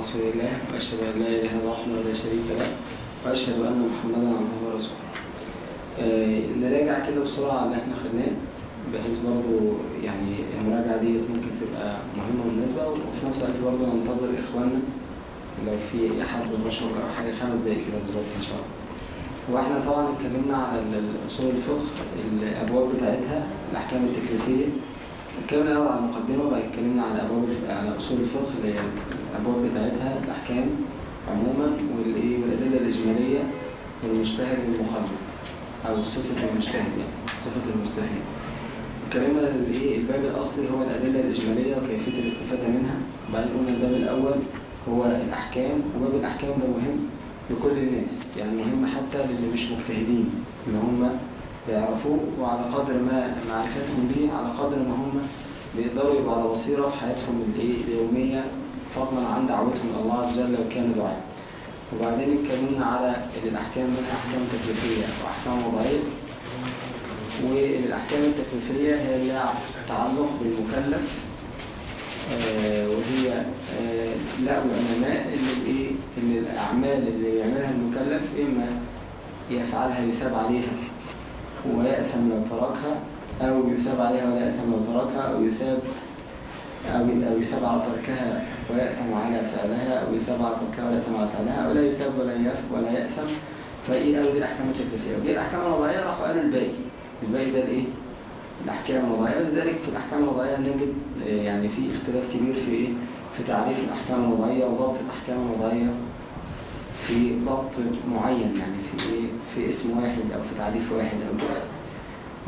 رسول الله وأشهد أن لا إله إلا الله وحده لا شريك له وأشهد أن محمدا عبده ورسوله. آه، نراجع كده بسرعة اللي إحنا خدناه بحيث برضو يعني المراجعة دي ممكن تبقى مهمة ومناسبة وفي نفس الوقت برضو ننتظر إخواننا لو في أحد بشر أو حاجة خمس دقايق كده بالظبط إن شاء الله. هو إحنا طبعا اتكلمنا على اصول الفقه الابواب بتاعتها الأحكام التكليفية اتكلمنا الأول على المقدمة وبعد اتكلمنا على أبواب على أصول الفقه اللي هي الأبواب بتاعتها الأحكام عموما والأدلة الإجمالية والمجتهد والمخالف أو صفة المجتهد يعني صفة المستفيد. اتكلمنا الإيه الباب الأصلي هو الأدلة الإجمالية وكيفية الاستفادة منها. وبعدين قلنا الباب الأول هو الأحكام وباب الأحكام ده مهم لكل الناس يعني مهم حتى للي مش مجتهدين إن هم يعرفوه وعلى قدر ما معرفتهم به على قدر ما هم بيقدروا يبقوا على بصيره في حياتهم الايه اليومية فضلا عن دعوتهم إلى الله عز وجل لو كانوا دعاء. وبعدين اتكلمنا على إن الأحكام منها أحكام تكليفية وأحكام وضعية. والأحكام التكليفية هي اللي تعلق بالمكلف آه، وهي آه، لا العلماء اللي الايه ان الأعمال اللي بيعملها المكلف إما يفعلها يثاب عليها. ويأثم لو تركها أو يثاب عليها ولا يأثم لو تركها أو يثاب أو يثاب على تركها ويأثم على فعلها أو يثاب على تركها ولا يأثم على فعلها أو لا يثاب ولا يف ولا يأثم. فإيه أو دي الأحكام التكليفيه ودي الأحكام الوضعية راحوا قالوا الباقي الباقي ده الإيه؟ الأحكام الوضعية. ولذلك في الأحكام الوضعية نجد آه، يعني في اختلاف كبير في إيه؟ في تعريف الأحكام الوضعية وضبط الأحكام الوضعية. في ضبط معين يعني في إيه؟ في اسم واحد أو في تعريف واحد كده.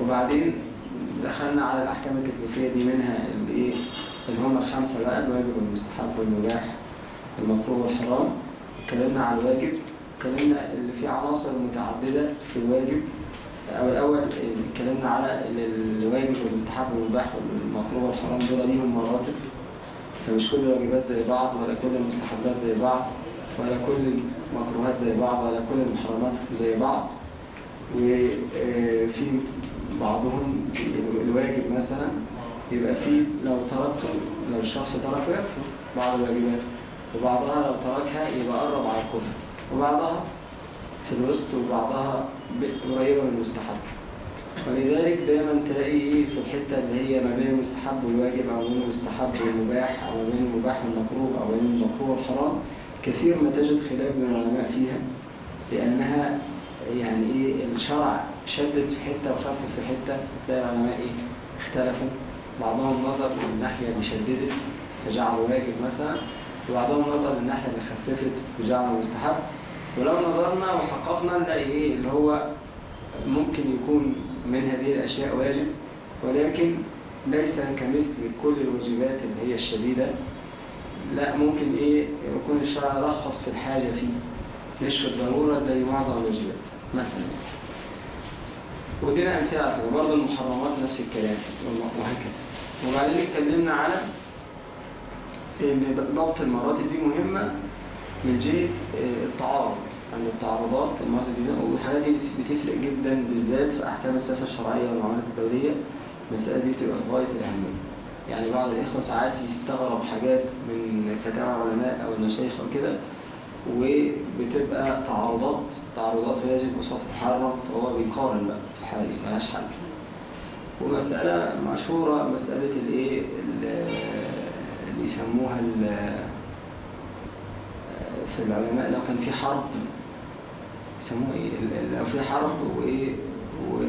وبعدين دخلنا على الأحكام التكليفية دي منها الإيه اللي هم الخمسة بقى الواجب والمستحب والمباح المكروه والحرام. اتكلمنا على الواجب اتكلمنا اللي فيه عناصر متعددة في الواجب. أو الأول اتكلمنا على ال- الواجب والمستحب والمباح والمكروه والحرام دول ليهم مراتب. فمش كل الواجبات زي بعض ولا كل المستحبات زي بعض. ولا كل المكروهات زي بعض ولا كل المحرمات زي بعض. وفي بعضهم في الواجب مثلا يبقى في لو تركته لو الشخص تركه يكفر بعض الواجبات وبعضها لو تركها يبقى قرب على الكفر. وبعضها في الوسط وبعضها قريبة من المستحب. ولذلك دايما تلاقي في الحتة اللي هي ما بين المستحب والواجب أو بين المستحب والمباح أو بين المباح والمكروه أو بين المكروه والحرام. كثير ما تجد خلاف بين العلماء فيها لأنها يعني إيه الشرع شدد في حتة وخفف في حتة تلاقي العلماء إيه اختلفوا. بعضهم نظر من الناحية اللي شددت فجعلوا واجب مثلا وبعضهم نظر من الناحية اللي خففت وجعلوا مستحب. ولو نظرنا وحققنا نلاقي إيه اللي هو ممكن يكون من هذه الأشياء واجب ولكن ليس كمثل كل الواجبات اللي هي الشديدة. لا ممكن إيه يكون الشرع رخص في الحاجة فيه مش في الضرورة زي معظم الواجبات مثلا. ودينا أمثلة كده برضه المحرمات نفس الكلام وهكذا. وبعدين اتكلمنا على إن ضبط المراتب دي مهمة من جهة آه، التعارض عند التعارضات المراتب دي والحاجات دي بتفرق جدا بالذات في أحكام السياسة الشرعية والمعاملات الدولية. المسألة دي بتبقى في غاية الأهمية. يعني بعض الإخوة ساعات يستغرب حاجات من فتاوى علماء أو المشايخ أو كده وبتبقى تعارضات تعارضات يجب قصاد تحرم فهو بيقارن بقى في الحالة دي ملهاش حل. ومسألة مشهورة مسألة الإيه؟ ال- اللي يسموها في العلماء لو كان في حرب يسموها ال- لو في حرب وإيه؟ و-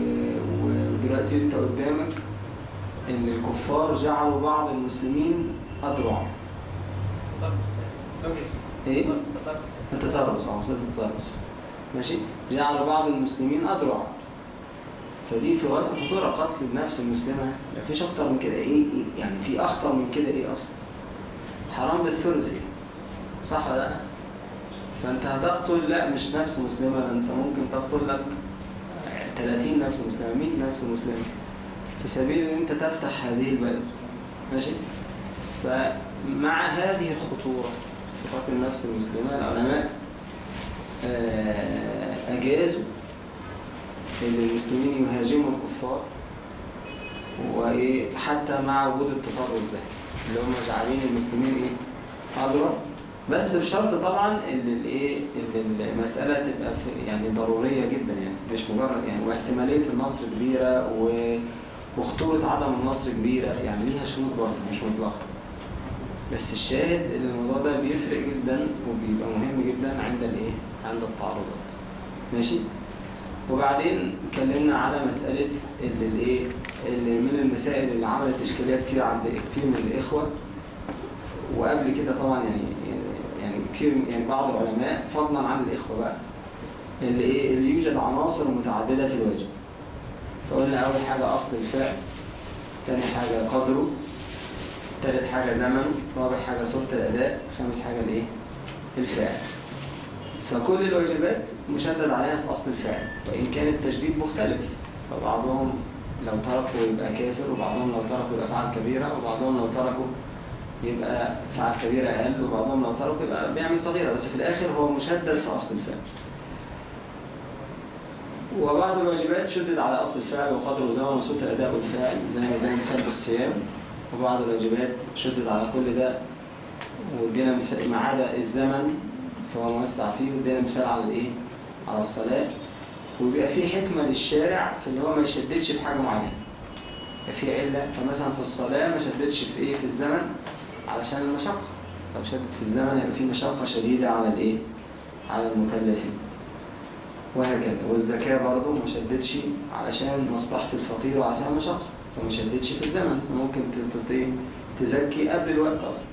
ودلوقتي أنت قدامك إن الكفار جعلوا بعض المسلمين اذرع إيه؟ تربص آه أستاذ تربص. ماشي؟ جعلوا بعض المسلمين اذرع فدي في غايه الخطوره قتل النفس المسلمة. مفيش اخطر من كده. إيه؟ إيه؟ يعني في أخطر من كده إيه أصلا؟ حرام بالثلث. صح ولا لأ؟ فأنت هتقتل لا مش نفس مسلمة. أنت ممكن تقتل لك 30 نفس مسلمة 100 نفس مسلمة. في سبيل أن أنت تفتح هذه البلد. ماشي؟ فمع هذه الخطورة في قتل النفس المسلمة العلماء آه، أجازوا إن المسلمين يهاجموا الكفار وإيه حتى مع وجود التطرف ده. اللي هم جعلين المسلمين إيه؟ أضرب بس بشرط طبعا إن الايه المسألة تبقى يعني ضرورية جدا يعني مش مجرد يعني واحتمالية النصر كبيرة و وخطورة عدم النصر كبيرة يعني ليها شروط برضه مش مطلقة. بس الشاهد إن الموضوع ده بيفرق جدا وبيبقى مهم جدا عند الإيه؟ عند التعارضات. ماشي؟ وبعدين اتكلمنا على مسألة اللي الإيه؟ اللي من المسائل اللي عملت إشكاليات كتير عند كتير من الإخوة. وقبل كده طبعا يعني يعني كتير يعني بعض العلماء فضلا عن الإخوة بقى اللي إيه؟ اللي يوجد عناصر متعددة في الواجب. فقلنا أول حاجة أصل الفعل تاني حاجة قدره تالت حاجة زمن رابع حاجة صورة الأداء خامس حاجة الإيه؟ الفعل. فكل الواجبات مشدد عليها في أصل الفعل وإن كان التشديد مختلف فبعضهم لو تركوا يبقى كافر وبعضهم لو تركوا يبقى فعل كبيرة وبعضهم لو تركوا يبقى فعل كبيرة أقل وبعضهم لو تركوا يبقى بيعمل صغيرة بس في الآخر هو مشدد في أصل الفعل. وبعض الواجبات شدد على أصل الفعل وقدر وزمن وصوت الأداء والفاعل زي ما بين مثال بالصيام وبعض الواجبات شدد على كل ده وادينا مثال ما عدا الزمن فهو موسع فيه وادينا مثال على الإيه؟ على الصلاة. وبيبقى في حكمة للشارع في إن هو ما يشددش في حاجة معينة. في علة فمثلا في الصلاة ما شددش في إيه؟ في الزمن علشان المشقة. لو شدد في الزمن يبقى في مشقة شديدة على الإيه؟ على المكلفين. وهكذا. والزكاة برضه ما شددش علشان مصلحة الفقير وعشان المشقة فما شددش في الزمن. ممكن تزكي قبل الوقت أصلا.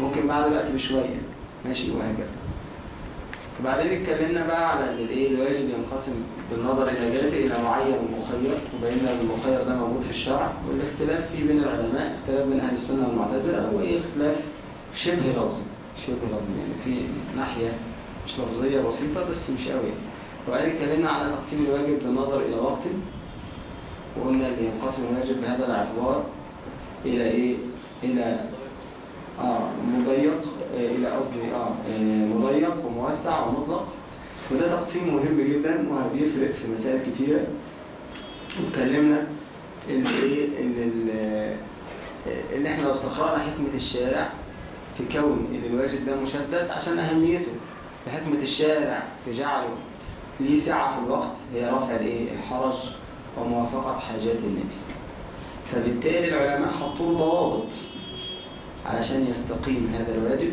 ممكن بعد الوقت بشوية. ماشي وهكذا. وبعدين اتكلمنا بقى على إن الإيه الواجب ينقسم بالنظر إلى جهته إلى معين ومخير وبينا إن المخير ده موجود في الشرع. والاختلاف فيه بين العلماء. اختلاف بين أهل السنة والمعتزلة. هو إيه اختلاف شبه لفظي شبه لفظي يعني في ناحية مش لفظية بسيطة بس مش قوي وبعدين اتكلمنا على تقسيم الواجب بالنظر إلى وقت وقلنا إن ينقسم الواجب بهذا الاعتبار إلى إيه؟ إلى آه مضيق آه إلى قصدي آه مضيق وموسع ومطلق. وده تقسيم مهم جدا وبيفرق في مسائل كتيرة. واتكلمنا إن إيه؟ إن إن إحنا لو استقرأنا حكمة الشارع في كون إن الواجب ده مشدد عشان أهميته. فحكمة الشارع في جعله ليه سعة في الوقت هي رفع الإيه؟ الحرج وموافقة حاجات النفس فبالتالي العلماء حطوا ضوابط علشان يستقيم هذا الواجب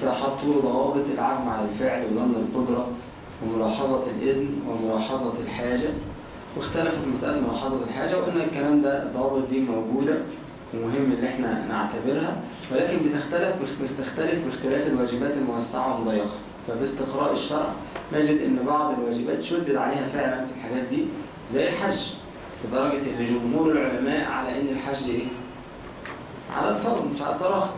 فحطوا له ضوابط العزم على الفعل وظن القدرة وملاحظة الإذن وملاحظة الحاجة. واختلفت مسألة ملاحظة الحاجة وقلنا الكلام ده الضوابط دي موجودة. ومهم إن إحنا نعتبرها ولكن بتختلف بتختلف باختلاف الواجبات الموسعة والمضيقة فباستقراء الشرع نجد إن بعض الواجبات شدد عليها فعلا في الحاجات دي زي الحج. لدرجة إن جمهور العلماء على إن الحج إيه؟ على الفرض مش على التراخي.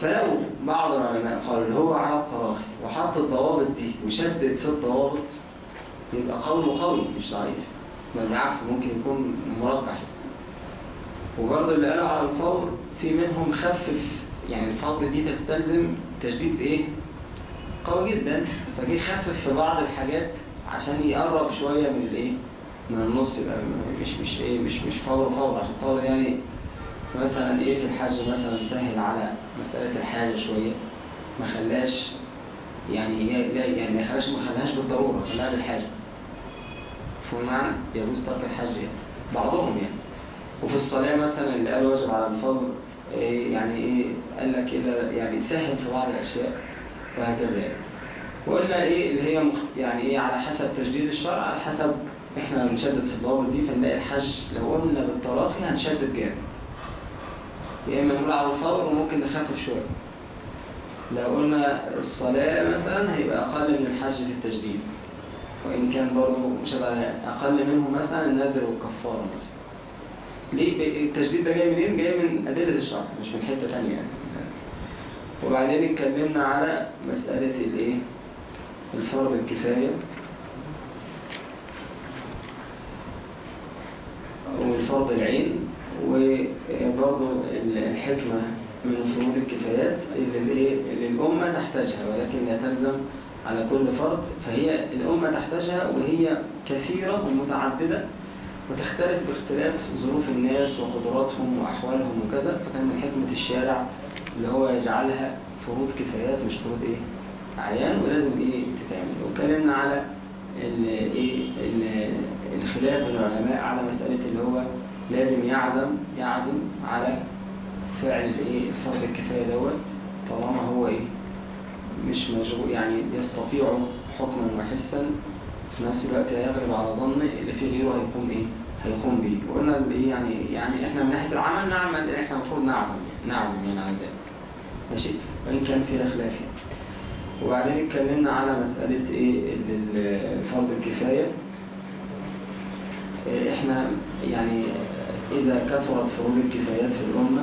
فلو بعض العلماء قالوا اللي هو على التراخي وحط الضوابط دي وشدد في الضوابط يبقى قوله قوي مش ضعيف. بل بالعكس ممكن يكون مرجح. وبرضه اللي قالوا على الفور في منهم خفف يعني الفور دي تستلزم تشديد إيه؟ قوي جدا فجي خفف في بعض الحاجات عشان يقرب شوية من الإيه؟ من النص يبقى مش مش إيه؟ مش مش فور فور عشان فور يعني مثلا إيه في الحج مثلا سهل على مسألة الحاجة شوية ما خلاش يعني يعني ما خلاش ما خلاهاش بالضرورة خلاها بالحاجة. فهو معنى يجوز ترك الحج يعني. بعضهم يعني. وفي الصلاة مثلا اللي قال واجب على الفضل إيه يعني إيه قال لك كده يعني سهل في بعض الأشياء وهكذا يعني. وقلنا إيه اللي هي مخت... يعني إيه على حسب تجديد الشرع على حسب إحنا بنشدد في الضوابط دي فنلاقي الحج لو قلنا بالتراخي هنشدد جامد. يا إما نقول على الفور وممكن نخفف شوية. لو قلنا الصلاة مثلا هيبقى أقل من الحج في التجديد وإن كان برضه مش أقل منه مثلا النذر والكفارة مثلا. ليه؟ التجديد ده جاي منين؟ جاي من أدلة الشرع مش من حتة تانية يعني. وبعدين اتكلمنا على مسألة الإيه؟ الفرض الكفاية. والفرض العين وبرضه الحكمة من فروض الكفايات اللي, اللي الأمة تحتاجها ولكن لا تلزم على كل فرد. فهي الأمة تحتاجها وهي كثيرة ومتعددة. وتختلف باختلاف ظروف الناس وقدراتهم وأحوالهم وكذا فكان من حكمة الشارع اللي هو يجعلها فروض كفايات مش فروض إيه؟ عيان ولازم إيه تتعمل. واتكلمنا على ال- الخلاف العلماء على مسألة اللي هو لازم يعزم يعزم على فعل الإيه؟ فرض الكفاية دوت طالما هو إيه؟ مش مشغول يعني يستطيع حكما وحسا في نفس الوقت لا يغلب على ظنه اللي فيه غيره هيقوم إيه؟ هيقوم به. وقلنا اللي إيه يعني يعني إحنا من ناحية العمل نعمل إحنا المفروض نعمل نعزم يعني على ذلك. ماشي؟ وإن كان فيها خلاف. وبعدين اتكلمنا على مسألة إيه؟ فرض الكفاية. إيه إحنا يعني إذا كثرت فروض الكفايات في الأمة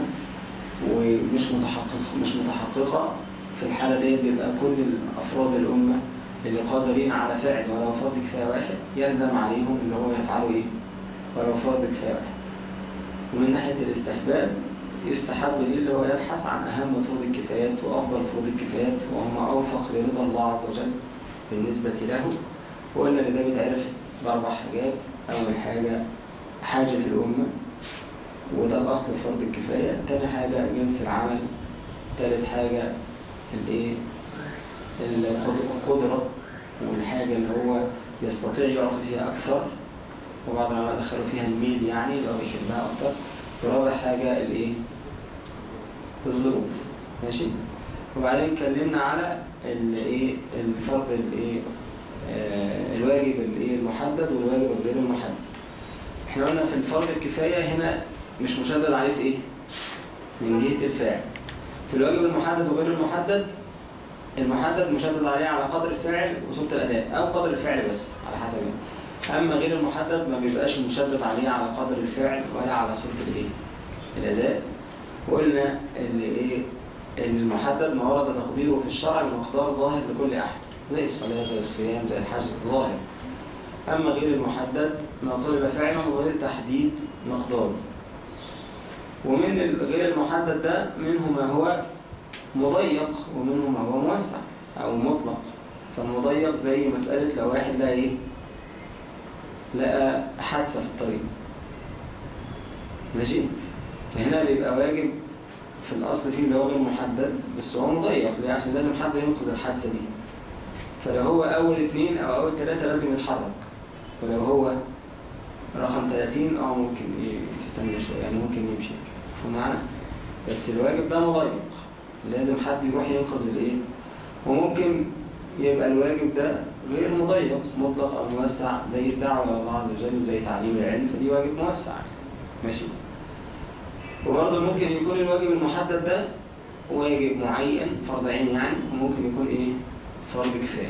ومش متحقق مش متحققة في الحالة دي بيبقى كل افراد الأمة اللي قادرين على فعل ولو فرض كفاية واحد يلزم عليهم اللي هو يفعلوا إيه؟ ولو فرض كفاية واحد. ومن ناحية الاستحباب يستحب ليه اللي هو يبحث عن أهم فروض الكفايات وأفضل فروض الكفايات وهم أوفق لرضا الله عز وجل بالنسبة له وقلنا إن ده بيتعرف بأربع حاجات. أول حاجة حاجة الأمة وده الأصل في فرض الكفاية. تاني حاجة جنس العمل. تالت حاجة الإيه؟ القدرة والحاجة اللي هو يستطيع يعطي فيها أكثر وبعض العلماء دخلوا فيها الميل يعني لو بيحبها أكثر ورابع حاجة الإيه؟ الظروف ماشي؟ وبعدين اتكلمنا على الإيه؟ الفرض الإيه؟ آه الواجب الإيه؟ المحدد والواجب الغير المحدد إحنا قلنا في الفرض الكفاية هنا مش مشدد عليه في إيه؟ من جهة الفاعل في الواجب المحدد وغير المحدد المحدد مشدد عليه على قدر الفعل وصورة الأداء أو قدر الفعل بس على حسب يعني. أما غير المحدد ما بيبقاش مشدد عليه على قدر الفعل ولا على صورة الإيه؟ الأداء وقلنا إن إيه؟ إن المحدد ما ورد تقديره في الشرع بمقدار ظاهر لكل أحد زي الصلاة زي الصيام زي الحج ظاهر أما غير المحدد ما طلب فعلا غير تحديد مقداره ومن غير المحدد ده منه ما هو مضيق ومنه ما هو موسع أو مطلق. فالمضيق زي مسألة لو واحد لقى إيه؟ لقى حادثة في الطريق. ماشي؟ فهنا بيبقى واجب في الأصل فيه اللي هو غير محدد بس هو مضيق ليه؟ عشان لازم حد ينقذ الحادثة دي. فلو هو أول اثنين أو أول ثلاثة لازم يتحرك. ولو هو رقم 30 آه ممكن يستنى شوية يعني ممكن يمشي. فمعنى؟ بس الواجب ده مضيق. لازم حد يروح ينقذ الإيه؟ وممكن يبقى الواجب ده غير مضيق مطلق أو موسع زي الدعوة إلى الله عز وجل وزي تعليم العلم فدي واجب موسع. ماشي؟ وبرضه ممكن يكون الواجب المحدد ده واجب معين فرض عين يعني وممكن يكون إيه؟ فرض كفاية.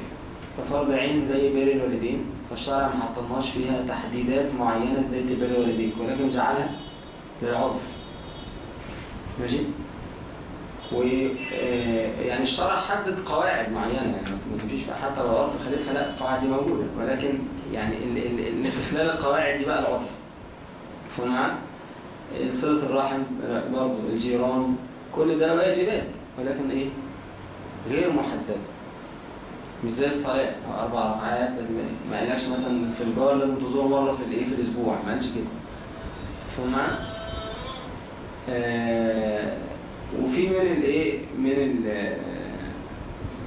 ففرض عين زي بر الوالدين فالشرع ما حطناش فيها تحديدات معينة إزاي تبر الوالدين ولكن جعلها للعرف. ماشي؟ و يعني الشرع حدد قواعد معينة يعني ما تمشيش حتى لو العرف خالفها لا القواعد دي موجودة. ولكن يعني اللي في خلال القواعد دي بقى العرف. فمع صلة الرحم برضه الجيران كل ده واجبات ولكن إيه؟ غير محدد. مش زي الصلاة أربع ركعات ما قالكش مثلا في الجار لازم تزور مرة في الإيه؟ في الأسبوع ما قالش كده. فمع آه وفي من الايه من ال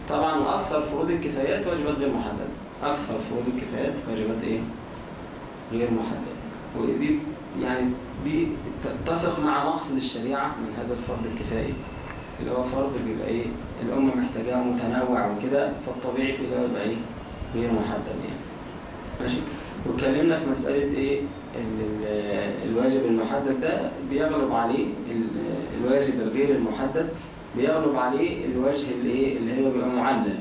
طبعا وأكثر فروض الكفايات واجبات غير محددة. أكثر فروض الكفايات واجبات إيه؟ غير محددة. ودي يعني دي تتفق مع مقصد الشريعة من هذا الفرض الكفائي اللي هو فرض بيبقى إيه؟ الأمة محتاجاه متنوع وكده فالطبيعي في ده يبقى إيه؟ غير محدد يعني. ماشي؟ واتكلمنا في مسألة إيه؟ الواجب المحدد ده بيغلب عليه الواجب الغير المحدد بيغلب عليه الوجه اللي إيه اللي هو بيبقى معلل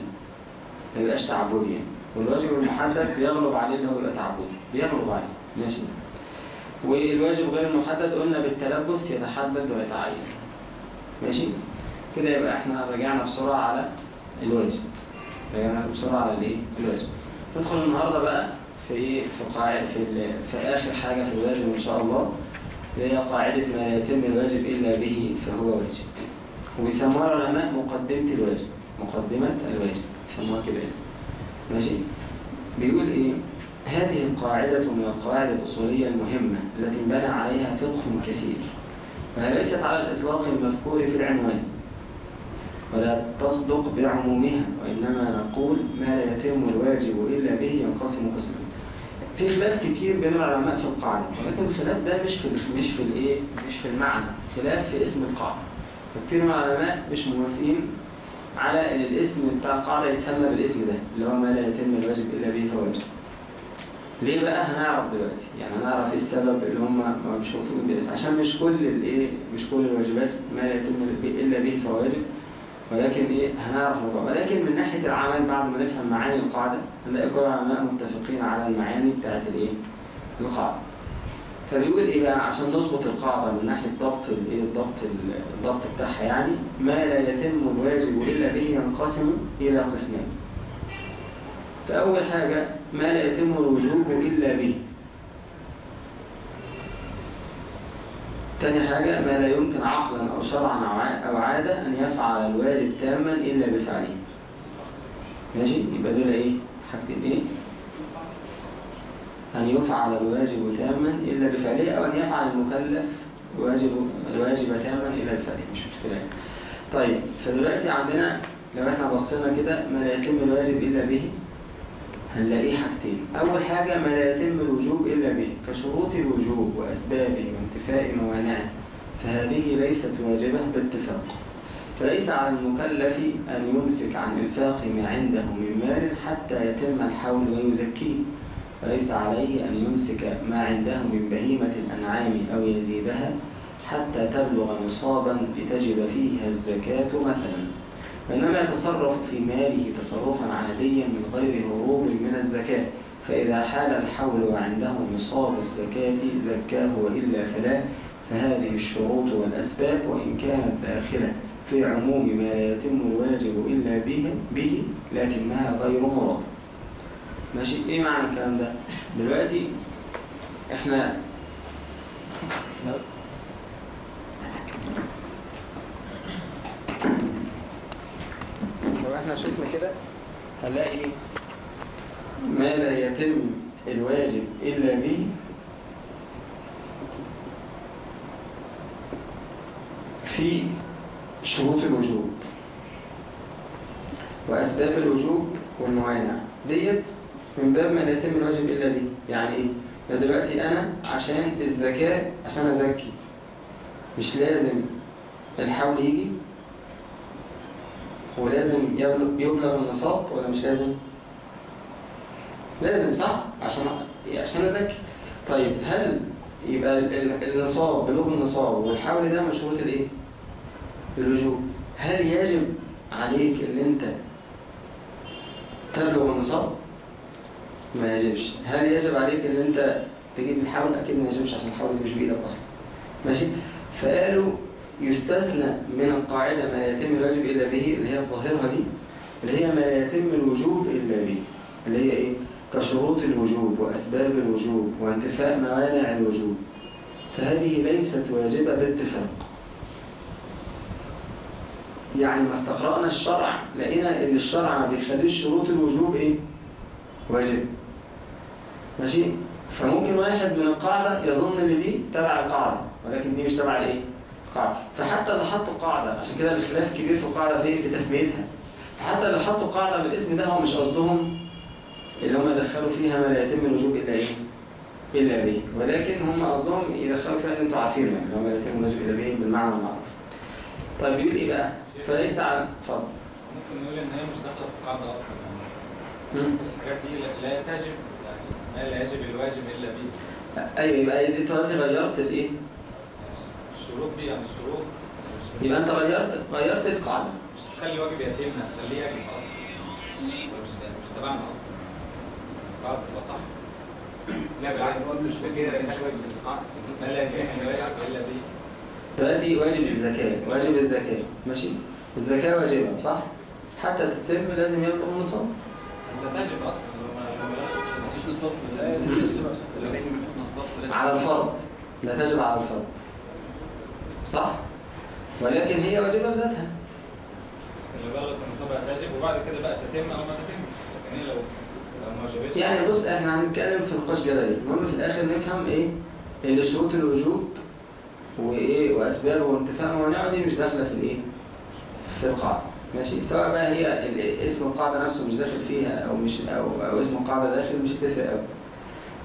ما بيبقاش تعبدي يعني. والواجب المحدد بيغلب عليه اللي هو بيبقى تعبدي بيغلب عليه. ماشي. والواجب غير المحدد قلنا بالتلبس يتحدد ويتعين. ماشي؟ كده يبقى إحنا رجعنا بسرعة على الواجب. رجعنا بسرعة على الايه؟ الواجب. ندخل النهاردة بقى في إيه؟ في في, في آخر حاجة في الواجب إن شاء الله هي قاعدة ما يتم الواجب إلا به فهو واجب. وبيسموها العلماء مقدمة الواجب مقدمة الواجب بيسموها كده يعني. ماشي؟ بيقول إيه؟ هذه القاعدة من القواعد الأصولية المهمة التي انبنى عليها فقه كثير. وهي ليست على الإطلاق المذكور في العنوان؟ ولا تصدق بعمومها وإنما نقول ما لا يتم الواجب إلا به ينقسم قسمين في خلاف كتير بين العلماء في القاعدة ولكن الخلاف ده مش في مش في الايه؟ مش في المعنى خلاف في اسم القاعدة. فكتير من العلماء مش موافقين على إن الاسم بتاع القاعدة يتسمى بالاسم ده اللي هو ما لا يتم الواجب إلا به فواجب. ليه بقى؟ هنعرف دلوقتي. يعني هنعرف إيه السبب اللي هم مش موافقين عشان مش كل الإيه؟ مش كل الواجبات ما لا يتم إلا به فواجب. ولكن إيه؟ هنعرف موضوع ولكن من ناحية العمل بعد ما نفهم معاني القاعدة هنلاقي كل العلماء متفقين على المعاني بتاعت الإيه؟ القاعدة. فبيقول إيه بقى؟ عشان نظبط القاعدة من ناحية ضبط الايه الضبط الضبط بتاعها يعني ما لا يتم الواجب إلا به ينقسم إلى قسمين. فأول حاجة ما لا يتم الوجوب إلا به. تاني حاجة ما لا يمكن عقلا أو شرعا أو عادة أن يفعل الواجب تاما إلا بفعله. ماشي؟ يبقى دول إيه؟ حاجتين إيه؟ أن يفعل الواجب تاما إلا بفعله أو أن يفعل المكلف الواجب الواجب تاما إلا بفعله. مش مشكلة. طيب فدلوقتي عندنا لو إحنا بصينا كده ما لا يتم الواجب إلا به؟ هنلاقيه حاجتين. أول حاجة ما لا يتم الوجوب إلا به كشروط الوجوب وأسبابه. موانعه. فهذه ليست واجبة باتفاق فليس على المكلف أن يمسك عن إنفاق ما عنده من مال حتى يتم الحول ويزكيه. وليس عليه أن يمسك ما عنده من بهيمة الأنعام أو يزيدها حتى تبلغ نصابا لتجب فيها الزكاة مثلا. وإنما يتصرف في ماله تصرفا عاديا من غير هروب من الزكاة. فإذا حال الحول وعنده نصاب الزكاة زكاه وإلا فلا فهذه الشروط والأسباب وإن كانت داخلة في عموم ما يتم الواجب إلا به, به لكنها غير مراد. ماشي؟ إيه معنى الكلام ده؟ دلوقتي إحنا لو إحنا شفنا كده هنلاقي ما لا يتم الواجب إلا به. في شروط الوجوب. وأسباب الوجوب والموانع ديت من باب ما لا يتم الواجب إلا به. يعني إيه؟ دلوقتي أنا عشان الزكاة عشان أزكي مش لازم الحول يجي ولازم يبلغ النصاب ولا مش لازم؟ لازم صح؟ عشان عشان ازكي طيب هل يبقى النصاب بلوغ النصاب والحول ده من شروط الإيه؟ الوجوب هل يجب عليك إن أنت تبلغ النصاب؟ ما يجبش. هل يجب عليك إن أنت تجيب الحول؟ أكيد ما يجبش عشان الحول مش بإيدك أصلا. ماشي؟ فقالوا يستثنى من القاعدة ما يتم الواجب إلا به اللي هي ظاهرها دي اللي هي ما يتم الوجوب إلا به اللي هي إيه؟ كشروط الوجوب وأسباب الوجوب وانتفاء موانع الوجوب فهذه ليست واجبة باتفاق. يعني ما استقرأنا الشرع لقينا إن الشرع ما بيخليش شروط الوجوب إيه؟ واجب. ماشي؟ فممكن واحد من القاعدة يظن إن دي تبع القاعدة ولكن دي مش تبع الإيه؟ قاعدة فحتى اللي حطوا قاعدة عشان كده الخلاف كبير في القاعدة في في تسميتها. فحتى اللي حطوا قاعدة بالاسم ده هو مش قصدهم اللي هم دخلوا فيها ما لا يتم الوجوب إلا إيه؟ إلا به. ولكن هم قصدهم يدخلوا فيها أنتوا عارفين يعني ما لا يتم الوجوب إلا به بالمعنى المعروف. طيب بيقول إيه بقى؟ فليس على اتفضل. ممكن نقول إن هي مش داخلة في القاعدة أصلا الحاجات دي لا تجب يعني ما لا يجب الواجب إلا به أيوة يبقى دي دلوقتي غيرت الإيه؟ الشروط دي يعني الشروط يبقى أنت غيرت غيرت القاعدة. مش تخلي واجب يتم هتخليه يجب أصلا. مش تبعنا أصلا. القاعدة تبقى صح. لا بالعكس. مش فاكر مش واجب ما لا الواجب إلا به دلوقتي واجب الزكاة. واجب الزكاة. ماشي؟ الزكاة واجبة صح؟ حتى تتم لازم يبقى النصاب. أنت تجب نصاب على الفرض. لا تجب على الفرض. صح؟ ولكن هي واجبة بذاتها اللي بلغت النصاب هتجب وبعد كده بقى تتم أو ما تتمش. لكن هي لو يعني بص إحنا هنتكلم في نقاش جدلي. المهم في الآخر نفهم إيه؟ اللي شروط الوجوب وإيه؟ وأسباب وانتفاء موانعه دي مش داخلة في الإيه؟ في القاعدة. ماشي؟ سواء بقى هي اسم القاعدة نفسه مش داخل فيها أو مش أو, أو اسم القاعدة داخل مش هتفرق أوي.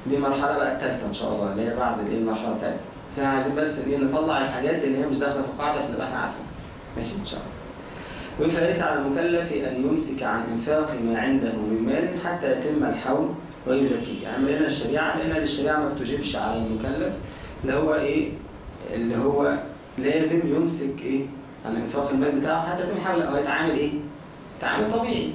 دي المرحلة بقى الثالثة إن شاء الله اللي هي بعد الإيه؟ المرحلة الثالثة بس إحنا عايزين بس إيه؟ نطلع الحاجات اللي هي مش داخلة في القاعدة عشان نبقى إحنا عارفين ماشي؟ إن شاء الله. والفارس على المكلف أن يمسك عن إنفاق ما عنده من مال حتى يتم الحول ويزكيه يعني لنا الشريعة لأن الشريعة ما بتجيبش على المكلف. اللي هو إيه؟ اللي هو لازم يمسك إيه؟ عن إنفاق المال بتاعه حتى يتم الحول أو يتعامل إيه؟ تعامل طبيعي.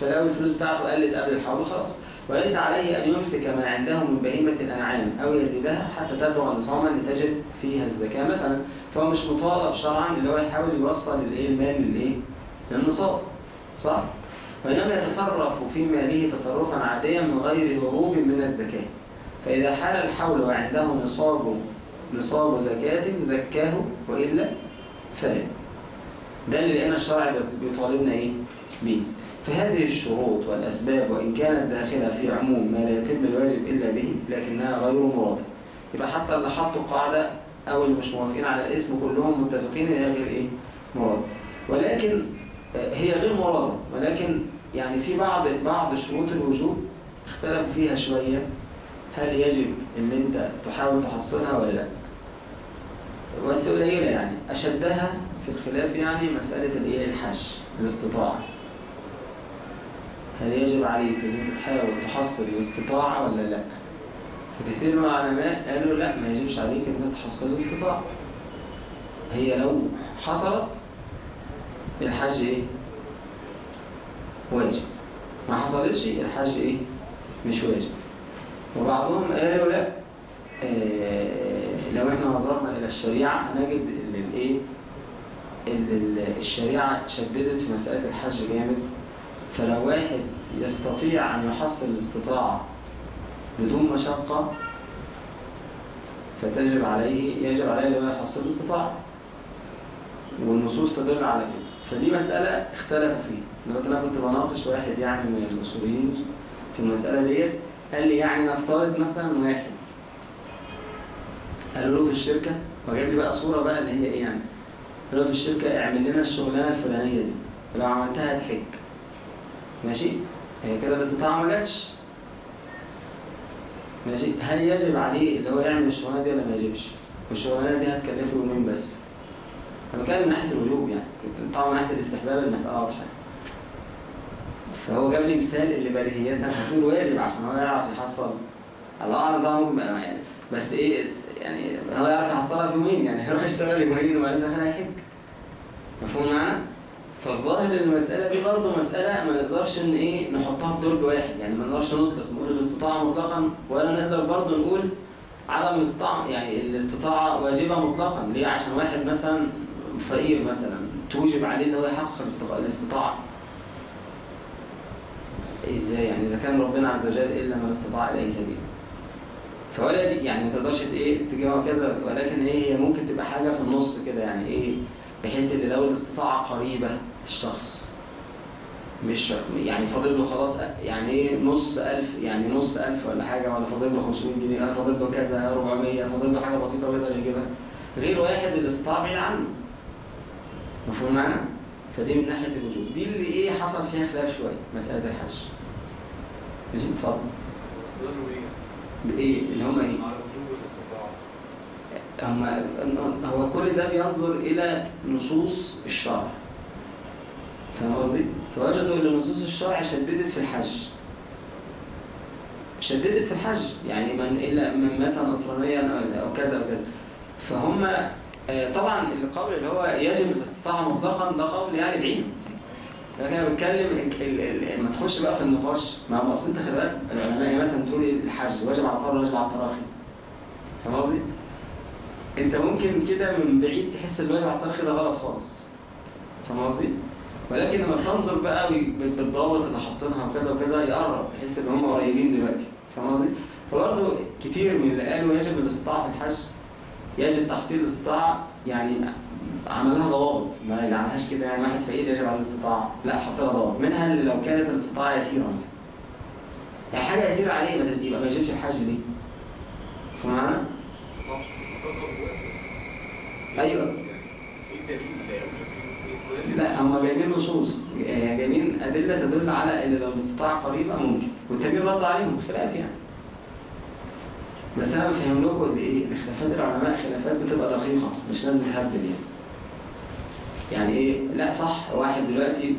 فلو الفلوس بتاعته قلت قبل الحول خلاص وليس عليه أن يمسك ما عنده من بهيمة الأنعام أو يزيدها حتى تبلغ نصاما لتجد فيها الزكاة مثلا. فهو مش مطالب شرعا اللي هو يحاول يوصل المال للإيه؟ للنصاب صح؟ وإنما يتصرف في ماله تصرفا عاديا من غير هروب من الزكاة فإذا حال الحول وعنده نصاب نصاب زكاة زكاه وإلا فلا ده اللي لقينا الشرع بيطالبنا إيه؟ بيه فهذه الشروط والأسباب وإن كانت داخلة في عموم ما لا يتم الواجب إلا به لكنها غير مرادة يبقى حتى اللي حطوا قاعدة أو اللي مش موافقين على الاسم كلهم متفقين إن غير إيه؟ مرادة ولكن هي غير مرادة ولكن يعني في بعض بعض شروط الوجوب اختلفوا فيها شوية. هل يجب إن أنت تحاول تحصلها ولا لا؟ بس قليلة يعني. أشدها في الخلاف يعني مسألة الإيه؟ الحج الاستطاعة. هل يجب عليك إن أنت تحاول تحصل الاستطاعة ولا لا؟ فكثير من العلماء قالوا لا ما يجبش عليك إن أنت تحصل الاستطاعة. هي لو حصلت الحج إيه؟ واجب. ما حصلتش الحج إيه؟ مش واجب. وبعضهم قالوا لا آه، لو إحنا نظرنا إلى الشريعة هنجد إن الايه الشريعة شددت في مسألة الحج جامد. فلو واحد يستطيع أن يحصل الاستطاعة بدون مشقة فتجب عليه يجب عليه لما يحصل الاستطاعة. والنصوص تدل على كده. فدي مسألة اختلفوا فيها. دلوقتي أنا كنت بناقش واحد يعني من الاصوليين في المسألة ديت قال لي يعني نفترض مثلا واحد. قالوا له في الشركة وجاب لي بقى صورة بقى اللي هي إيه يعني؟ قالوا له في الشركة اعمل لنا الشغلانة الفلانية دي. ولو عملتها هتحج ماشي؟ هي كده الاستطاعة ما جاتش ماشي؟ هل يجب عليه اللي هو يعمل الشغلانة دي ولا ما يجبش؟ والشغلانة دي هتكلفه يومين بس. أنا بتكلم من ناحية الوجوب يعني. طبعا من ناحية الاستحباب المسألة واضحة. فهو جاب لي مثال اللي بديهيتها هتقول واجب عشان هو يعرف يحصل. الله أعلم ده ممكن يعني. بس إيه يعني هو يعرف يحصلها في يومين يعني. هيروح يشتغل يومين وبعدين داخل هيحج مفهوم معانا؟ فالظاهر المسألة دي برضه مسألة ما نقدرش إن إيه نحطها في درج واحد يعني. ما نقدرش نطلق نقول الاستطاعة مطلقا ولا نقدر برضه نقول عدم الاستطاعة يعني الاستطاعة واجبة مطلقا. ليه؟ عشان واحد مثلا فقير مثلا توجب عليه ان هو يحقق الاستطاعة- إزاي؟ يعني إذا كان ربنا عز وجل إلا من استطاع إليه سبيلا فولا دي يعني ما تقدرش إيه تجيبها كذا ولكن إيه هي ممكن تبقى حاجة في النص كده يعني إيه بحيث إن لو الاستطاعة قريبة الشخص مش يعني فاضل له خلاص يعني إيه نص ألف يعني نص ألف ولا حاجة ولا فاضل له 500 جنيه ولا فاضل له كذا 400 فاضل له حاجة بسيطة ويقدر يجيبها. غير واحد الاستطاعة بعيد عنه. مفهوم معنا؟ فدي من ناحية الوجوب دي اللي إيه حصل فيها خلاف شوية مسألة الحج ماشي اتفضل إيه؟ بإيه اللي هم إيه؟ على وجوب الاستطاعة هم هو كل ده بينظر إلى نصوص الشرع فاهم قصدي؟ فوجدوا أن نصوص الشرع شددت في الحج شددت في الحج يعني من إلا من مات نصرانيا أو كذا أو كذا فهم طبعا القول اللي هو يجب الاستطاعة مطلقا ده قول يعني بعيد لكن أنا بتكلم ال- ال- ال- ما تخش بقى في النقاش ما هو اصل أنت خلي بالك العلماء مثلا تقول الحج واجب على الفرد واجب على التراخي فاهم قصدي؟ أنت ممكن كده من بعيد تحس الواجب على التراخي ده غلط خالص فاهم قصدي؟ ولكن لما تنظر بقى بالضوابط اللي حاطينها وكذا وكذا يقرب تحس إن هم قريبين دلوقتي فاهم قصدي؟ فبرضه كتير من اللي قالوا يجب الاستطاعة في الحج يجب تحصيل الاستطاعة يعني عملها ضوابط. ما جعلهاش كده يعني واحد فقير يجب على الاستطاعة لا حط لها ضوابط. منها اللي لو كانت الاستطاعة يسيرة مثلا يعني حاجة يسيرة عليه ما يبقى ما يجيبش الحج دي. وواجب. أيوه. لا هم جايبين نصوص. يعني جايبين أدلة تدل على إن لو الاستطاعة قريبة ممكن. والتانيين رد عليهم خلاف يعني. بس أنا بفهم لكم قد إيه اختلافات العلماء خلافات بتبقى دقيقة مش لازم تهبل يعني. يعني إيه؟ لا صح واحد دلوقتي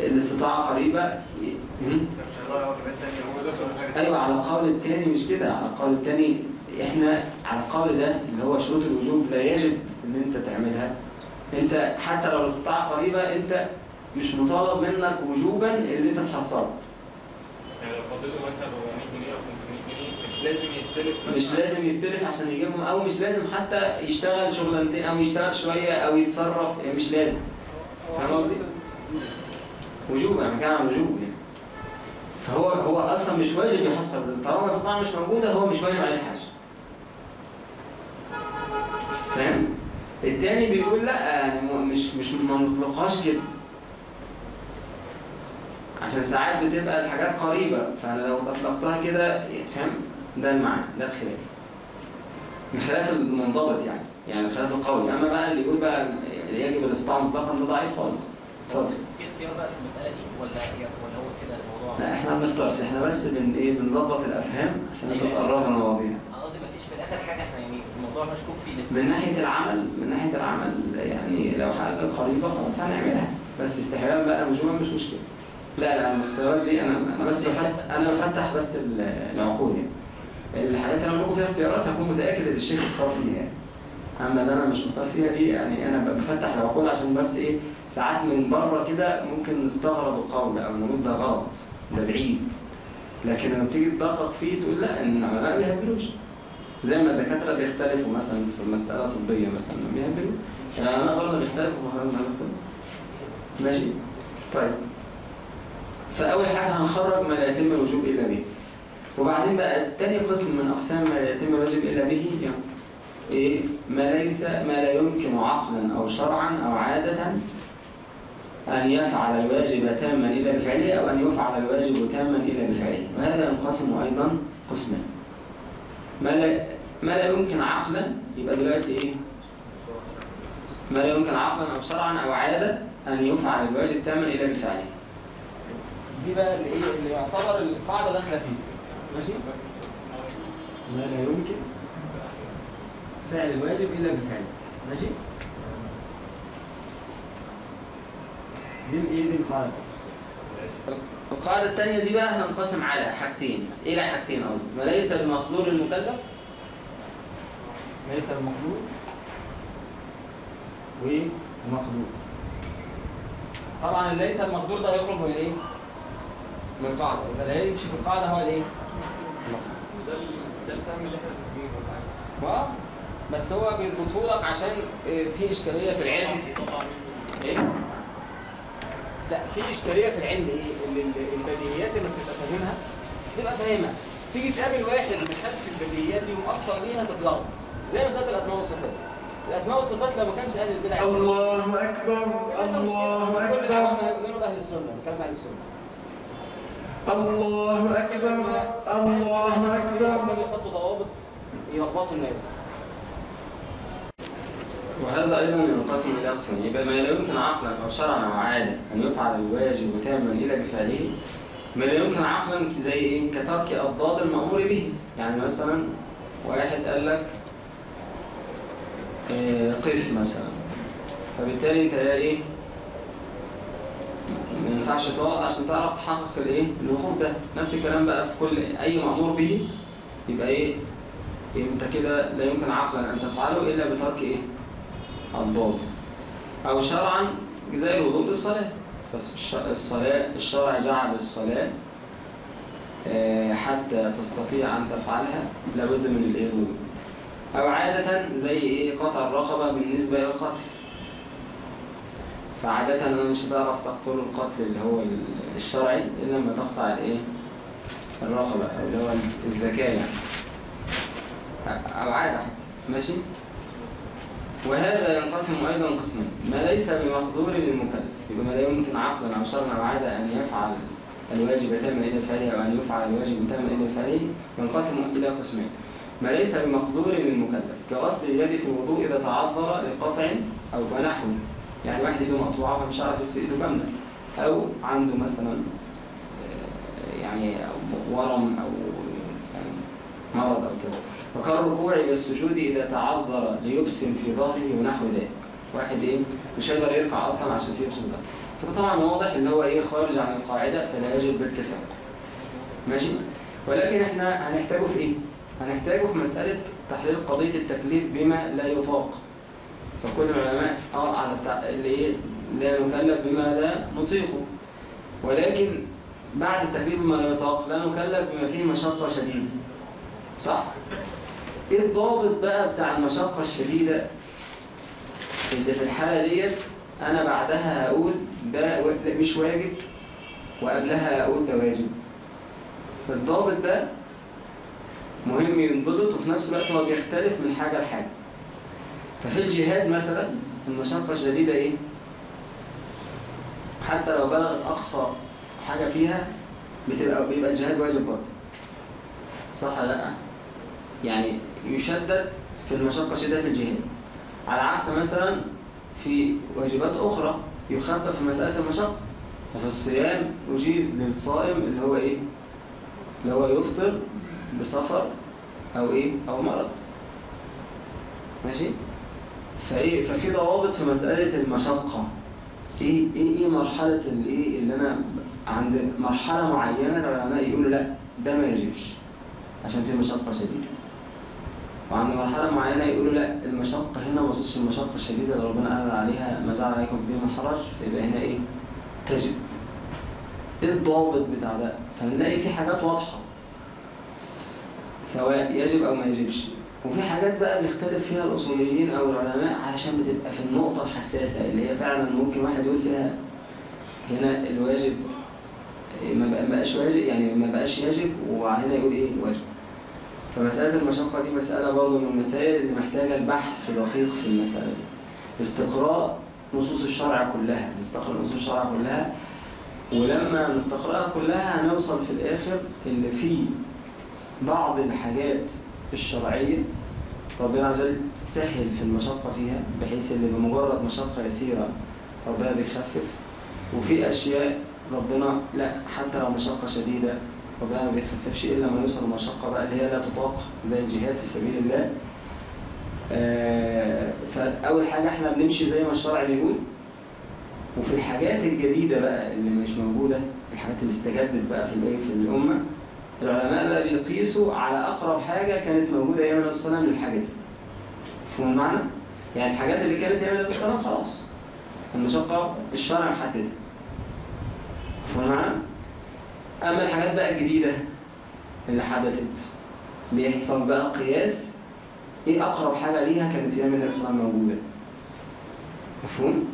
الاستطاعة قريبة أيوه على القول الثاني مش كده. على القول الثاني إحنا على القول ده اللي هو شروط الوجوب لا يجب إن أنت تعملها. أنت حتى لو الاستطاعة قريبة أنت مش مطالب منك وجوبا إن أنت تحصله يعني لو فاضل له مثلا 400 جنيه أو 500 جنيه مش لازم يستلف مش لازم يستلف عشان يجيبهم أو مش لازم حتى يشتغل شغلانتين أو يشتغل شوية أو يتصرف يعني مش لازم. فاهم قصدي؟ وجوبا أنا كان عن وجوب يعني. فهو هو أصلا مش واجب يحصل طالما الاستطاعة مش موجودة هو مش واجب عليه حاجة. فاهم؟ التاني بيقول لا يعني م- مش مش ما نطلقهاش كده. عشان ساعات بتبقى الحاجات قريبة فأنا لو أطلقتها كده فاهم؟ ده المعنى ده الخلاف. الخلاف المنضبط يعني يعني الخلاف القوي. أما بقى اللي يقول بقى يجب الاستطاعة مطلقا ده ضعيف خالص. اتفضل. في اختيار بقى في المسألة دي ولا هو كده الموضوع؟ لا إحنا ما بنختارش إحنا بس بن إيه بنظبط الأفهام عشان أنتوا تقربوا المواضيع. قصدي مفيش في الآخر حاجة إحنا يعني الموضوع مشكوك فيه. من ناحية العمل من ناحية العمل يعني لو حاجة قريبة خلاص هنعملها. بس استحباب بقى مش مشكلة. لا لا الاختيارات دي أنا بس أنا بفتح بس ال- العقول يعني. الحاجات اللي أنا بقول فيها اختيارات هكون متأكد إن الشيخ اختار فيها يعني. أما اللي أنا مش مختار فيها دي يعني أنا بفتح العقول عشان بس إيه ساعات من بره كده ممكن نستغرب القول أو نقول ده غلط ده بعيد. لكن لما تيجي تدقق فيه تقول لا إن العلماء ما بيهبلوش. زي ما الدكاترة بيختلفوا مثلا في مسألة طبية مثلا بيهبلوا العلماء برضه بيختلفوا في ماشي؟ طيب. فأول حاجة هنخرج ما لا يتم الوجوب إلا به. وبعدين بقى التاني قسم من أقسام ما لا يتم الواجب إلا به يعني إيه؟ ما ليس ما لا يمكن عقلا أو شرعا أو عادة أن يفعل الواجب تاما إلا بفعله أو أن يفعل الواجب تاما إلا بفعله. وهذا ينقسم أيضا قسمان ما لا ما لا يمكن عقلا يبقى دلوقتي إيه؟ ما لا يمكن عقلا أو شرعا أو عادة أن يفعل الواجب تاما إلا بفعله. دي بقى اللي إيه اللي يعتبر القاعدة داخلة فيه ماشي؟ ما لا يمكن فعل الواجب إلا بفعله ماشي؟ دي الايه دي القاعدة. القاعدة الثانية دي بقى هنقسم على حاجتين. إيه لا حاجتين قصدي؟ ما ليس بمقدور المكلف. ليس بمقدور ومقدور. طبعا ليس المقدور ده يخرج من إيه؟ من القاعدة يبقى اللي يمشي في القاعدة هو الإيه؟ ده ال- ده الفهم اللي إحنا بنجيبه. آه بس هو بيضيفه لك عشان آه، في إشكالية في العلم. إيه؟ لا في إشكالية في العلم. إيه؟ ال- ال- البديهيات اللي بتبقى فاهمها تبقى فاهمها. تيجي تقابل واحد محدث البديهيات دي ومأثر بيها تتلخبط زي مساله الأسماء والصفات. الأسماء والصفات لو ما كانش أهل البدع. الله أكبر الله كل ده أهل السنة كلام أهل السنة. الله أكبر الله أكبر. يحطوا ضوابط يلخبطوا الناس. وهذا أيضا ينقسم إلى قسمين. يبقى ما لا يمكن عقلا أو شرعا أو عادة أن يفعل الواجب تاما إلا بفعله. ما لا يمكن عقلا زي إيه كترك أضداد المأمور به. يعني مثلا واحد قال لك آه، قف مثلا. فبالتالي أنت إيه؟ ما ينفعش تقعد عشان تعرف تحقق الايه؟ الوقوف ده. نفس الكلام بقى في كل أي مأمور به. يبقى إيه؟ أنت كده لا يمكن عقلا. ان تفعله إلا بترك إيه؟ الضابط أو شرعا زي الوضوء للصلاة. بس الصلاة الشرع جعل الصلاة آه، حتى تستطيع أن تفعلها لابد من الوضوء. أو عادة زي إيه؟ قطع الرقبة بالنسبة إلى القتل فعادة أنا مش هتعرف تقتل القتل اللي هو ال- الشرعي إلا لما تقطع الإيه؟ الرقبة اللي هو الذكاء يعني. أو عادة ماشي؟ وهذا ينقسم أيضا قسمين. ما ليس بمقدور للمكلف. يبقى ما لا يمكن عقلا أو شرعا أو عادة أن يفعل الواجب تاما إلى فعله أو أن يفعل الواجب تاما إلى فعله ينقسم إلى قسمين. ما ليس بمقدور للمكلف. كغسل اليد في الوضوء إذا تعذر لقطع أو ونحو يعني واحد ايده مقطوعة فمش عارف يغسل ايده كاملة أو عنده مثلا آه، يعني ورم أو يعني مرض أو كده. وكالركوع والسجود إذا تعذر ليبس في ظهره ونحو ذلك. واحد إيه؟ مش هيقدر يركع أصلا عشان فيه يبسم ظهره. فده طبعا واضح إن هو إيه؟ خارج عن القاعدة فلا يجب بالاتفاق ماشي؟ ولكن إحنا هنحتاجه في إيه؟ هنحتاجه في مسألة تحليل قضية التكليف بما لا يطاق. فكل العلماء آه على. اللي إيه؟ لا نكلف بما لا نطيقه ولكن بعد التكليف بما لا يطاق لا نكلف بما فيه مشقة شديدة. صح. إيه الضابط بقى بتاع المشقة الشديدة؟ اللي في الحالة ديت أنا بعدها هقول ده مش واجب وقبلها هقول ده واجب. فالضابط ده مهم ينضبط وفي نفس الوقت هو بيختلف من حاجة لحاجة. ففي الجهاد مثلا المشقة الشديدة إيه؟ حتى لو بلغت أقصى حاجة فيها بتبقى بيبقى الجهاد واجب برضه. صح لأ؟ يعني يشدد في المشقة الشديدة في الجهاد. على عكس مثلا في واجبات أخرى يخفف في مسألة المشقة. ففي الصيام يجيز للصائم اللي هو إيه؟ اللي هو يفطر بسفر أو إيه؟ أو مرض. ماشي؟ فإيه ففي ضوابط في مسألة المشقة. إيه إيه إيه مرحلة الايه اللي أنا عند مرحلة معينة العلماء يقولوا لا ده ما يجيبش عشان في مشقة شديدة. وعند مرحلة معينة يقولوا لا المشقة هنا ما وصلش المشقة الشديدة اللي ربنا قال عليها ما جعل عليكم في من حرج فيبقى هنا إيه؟ تجد إيه الضابط بتاع ده؟ فنلاقي في حاجات واضحة سواء يجب أو ما يجبش. وفي حاجات بقى بيختلف فيها الأصوليين أو العلماء علشان بتبقى في النقطة الحساسة اللي هي فعلا ممكن واحد يقول فيها هنا الواجب ما بقاش واجب يعني ما بقاش يجب وهنا يقول إيه واجب فمسألة المشقة دي مسألة برضه من المسائل اللي محتاجة البحث دقيق في المسألة دي. استقراء نصوص الشرع كلها نستقرأ نصوص الشرع كلها. ولما نستقرأها كلها هنوصل في الآخر اللي فيه بعض الحاجات الشرعية ربنا عز وجل سهل في المشقة فيها بحيث اللي بمجرد مشقة يسيرة ربنا بيخفف. وفي أشياء ربنا لا حتى لو مشقة شديدة ربنا ما بيخففش إلا ما يوصل المشقة بقى اللي هي لا تطاق زي الجهاد في سبيل الله. آه، فأول حاجة إحنا بنمشي زي ما الشرع بيقول. وفي الحاجات الجديدة بقى اللي مش موجودة الحاجات اللي استجدت بقى في الأمة العلماء بقى بيقيسوا على أقرب حاجة كانت موجودة أيام النبي صلى الله عليه وسلم للحاجات دي مفهوم المعنى؟ يعني الحاجات اللي كانت أيام النبي صلى خلاص المشقة الشرع محددها مفهوم المعنى؟ أما الحاجات بقى الجديدة اللي حدثت بيحصل بقى قياس إيه أقرب حاجة ليها كانت أيام النبي صلى الله عليه وسلم موجودة مفهوم؟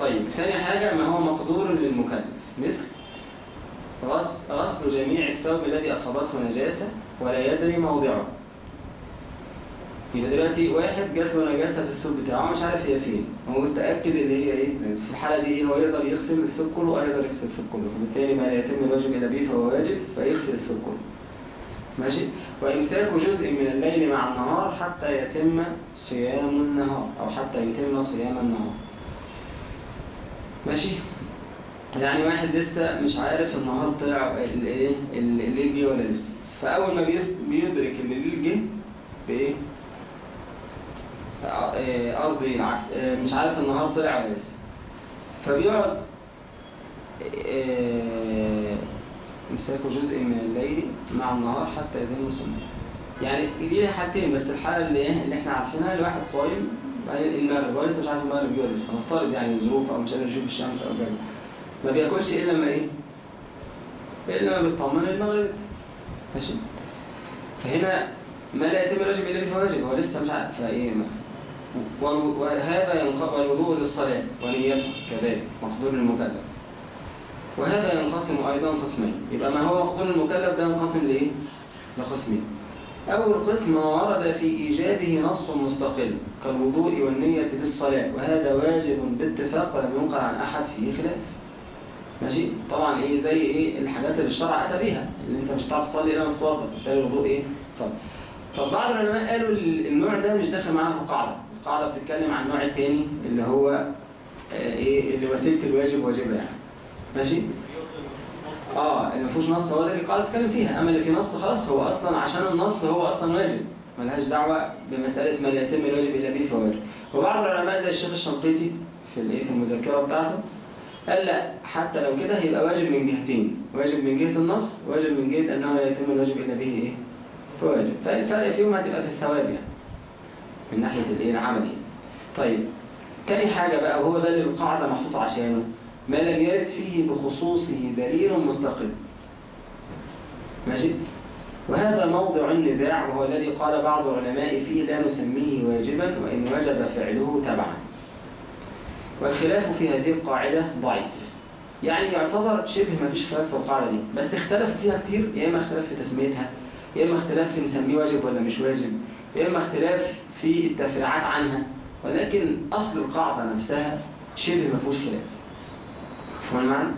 طيب ثاني حاجة ما هو مقدور للمكلف مثل غسل جميع الثوب الذي أصابته نجاسة ولا يدري موضعه. يبقى دلوقتي واحد جات له نجاسة في الثوب بتاعه مش عارف هي فين هو متأكد إن هي إيه في الحالة دي إيه هو يقدر يغسل الثوب كله ويقدر يغسل الثوب كله فبالتالي ما لا يتم الواجب إلا به فهو واجب فيغسل الثوب كله. ماشي؟ وإمساك جزء من الليل مع النهار حتى يتم صيام النهار أو حتى يتم صيام النهار. ماشي؟ يعني واحد لسه مش عارف النهار طلع الايه؟ الليل جه ولا لسه. فأول ما بيدرك إن الليل جه بإيه؟ آه، آه، قصدي العكس آه، مش عارف النهار طلع ولا لسه. فبيقعد يمسكوا جزء من الليل مع النهار حتى يتم الصيام يعني دي حاجتين بس الحالة اللي إيه؟ اللي إحنا عارفينها الواحد صايم بعدين المغرب هو لسه مش عارف المغرب جه ولا لسه. نفترض يعني ظروف أو مش قادر يشوف الشمس أو كذا ما بياكلش إلا لما إيه؟ إلا لما بيطمن المغرب. ماشي؟ فهنا ما لا يتم الواجب إلا بفواجب هو لسه مش عارف فإيه ما- وهذا والوضوء للصلاة ونيته كذلك مقدور المكلف. وهذا ينقسم أيضا قسمين. يبقى ما هو مقدور المكلف ده ينقسم لإيه؟ لقسمين. أول قسم ما ورد في إيجابه نص مستقل كالوضوء والنية للصلاة وهذا واجب باتفاق ولم ينقل عن أحد فيه خلاف. ماشي؟ طبعا إيه زي إيه الحاجات اللي الشرع أتى بيها اللي أنت مش هتعرف تصلي الا لما تتوضا بالتالي الوضوء إيه؟ طب. طب بعض العلماء قالوا ال- النوع ده مش داخل معانا في القاعدة. القاعدة بتتكلم عن النوع التاني اللي هو آه، إيه اللي وسيلة الواجب واجبة يعني. ماشي؟ آه اللي مفيهوش نص هو ده اللي القاعدة بتتكلم فيها. أما اللي فيه نص خلاص هو أصلا عشان النص هو أصلا واجب. ملهاش دعوة بمسألة ما لا يتم الواجب إلا به فواجب وبعض العلماء زي الشيخ الشنقيطي في الايه في المذكرة بتاعته قال لا حتى لو كده هيبقى واجب من جهتين واجب من جهة النص واجب من جهة أنه لا يتم الواجب إلا به إيه؟ فواجب فالفرق فيهم هتبقى في الثواب يعني من ناحية الإيه؟ العملي. طيب تاني حاجة بقى وهو ده اللي القاعدة محطوطة عشانه ما لم يرد فيه بخصوصه دليل مستقل. ماشي؟ وهذا موضع النزاع وهو الذي قال بعض العلماء فيه لا نسميه واجبا وإن وجب فعله تبعا. والخلاف في هذه القاعدة ضعيف. يعني يعتبر شبه ما فيش خلاف في القاعدة دي بس اختلف فيها كتير. يا إما اختلاف في تسميتها يا إما اختلاف في نسميه واجب ولا مش واجب يا إما اختلاف في التفريعات عنها. ولكن أصل القاعدة نفسها شبه ما فيهوش خلاف. فهم المعنى؟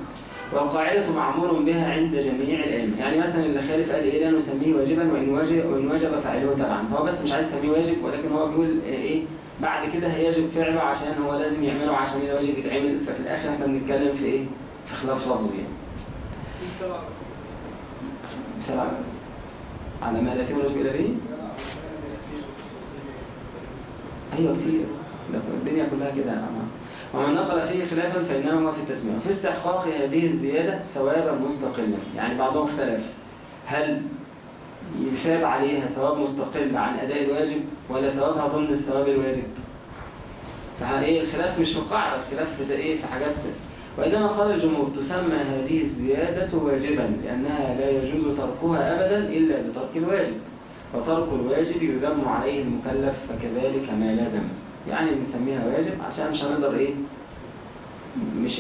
والقاعدة معمول بها عند جميع الأئمة. يعني مثلا اللي خالف قال إيه؟ لا نسميه واجبا وإن وجب, وإن وجب فعله تبعا. هو بس مش عايز يسميه واجب ولكن هو بيقول إيه؟ بعد كده هيجب فعله عشان هو لازم يعمله عشان الواجب يتعمل ففي الآخر إحنا بنتكلم في إيه؟ في خلاف لفظي يعني. على ما لا يتم الواجب إلا به؟ أيوة كتير. الدنيا كلها كده يا. ومن نقل فيه خلافا فإنما في التسمية. في استحقاق هذه الزيادة ثوابا مستقلا يعني بعضهم اختلف. هل يثاب عليها ثواب مستقل عن أداء الواجب ولا ثوابها ضمن الثواب الواجب. فايه الخلاف مش في القاعدة الخلاف في إيه في حاجات وإنما قال الجمهور تسمى هذه الزيادة واجبا لأنها لا يجوز تركها أبدا إلا بترك الواجب. وترك الواجب يذم عليه المكلف فكذلك ما لازم. يعني بنسميها واجب عشان مش هنقدر إيه مش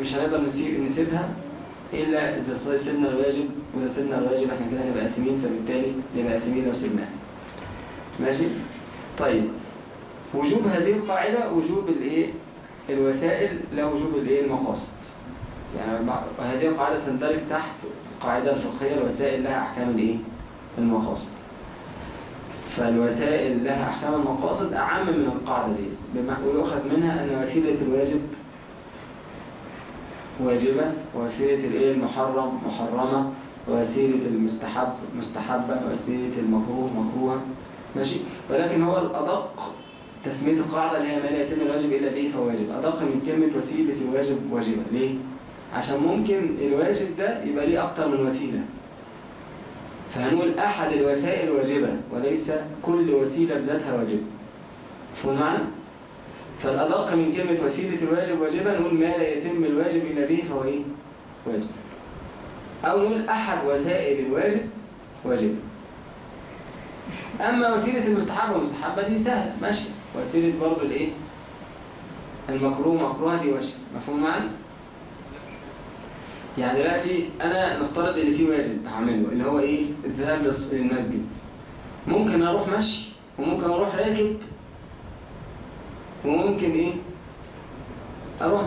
مش هنقدر نسيب نسيبها إلا إذا سيبنا الواجب وإذا سيبنا الواجب إحنا كده هنبقى آثمين فبالتالي نبقى آثمين لو سيبناها ماشي؟ طيب. وجوب هذه القاعدة وجوب الإيه؟ الوسائل لا وجوب الإيه؟ المقاصد. يعني هذه القاعدة تندرج تحت القاعدة الفقهية الوسائل لها أحكام الإيه؟ المقاصد. فالوسائل لها أحكام المقاصد أعم من القاعدة دي ويؤخذ منها أن وسيلة الواجب واجبة ووسيلة الايه المحرم محرمة ووسيلة المستحب مستحبة ووسيلة المكروه مكروهة. ماشي؟ ولكن هو الأدق تسمية القاعدة اللي هي ما لا يتم الواجب إلا به فهو واجب. أدق من كلمة وسيلة الواجب واجبة. ليه؟ عشان ممكن الواجب ده يبقى ليه أكتر من وسيلة. فهنقول أحد الوسائل واجبة وليس كل وسيلة بذاتها واجبة. فهو معنى؟ فالأدق من كلمة وسيلة الواجب واجبة نقول ما لا يتم الواجب إلا به فهو إيه؟ واجب أو نقول أحد وسائل الواجب واجب أما وسيلة المستحب والمستحبة دي سهلة ماشي وسيلة برضه الإيه؟ المكروه مكروه دي واجب مفهوم معنى؟ يعني دلوقتي أنا نفترض إن في واجب هعمله اللي هو إيه؟ الذهاب للمسجد ممكن أروح مشي وممكن أروح راكب وممكن إيه؟ أروح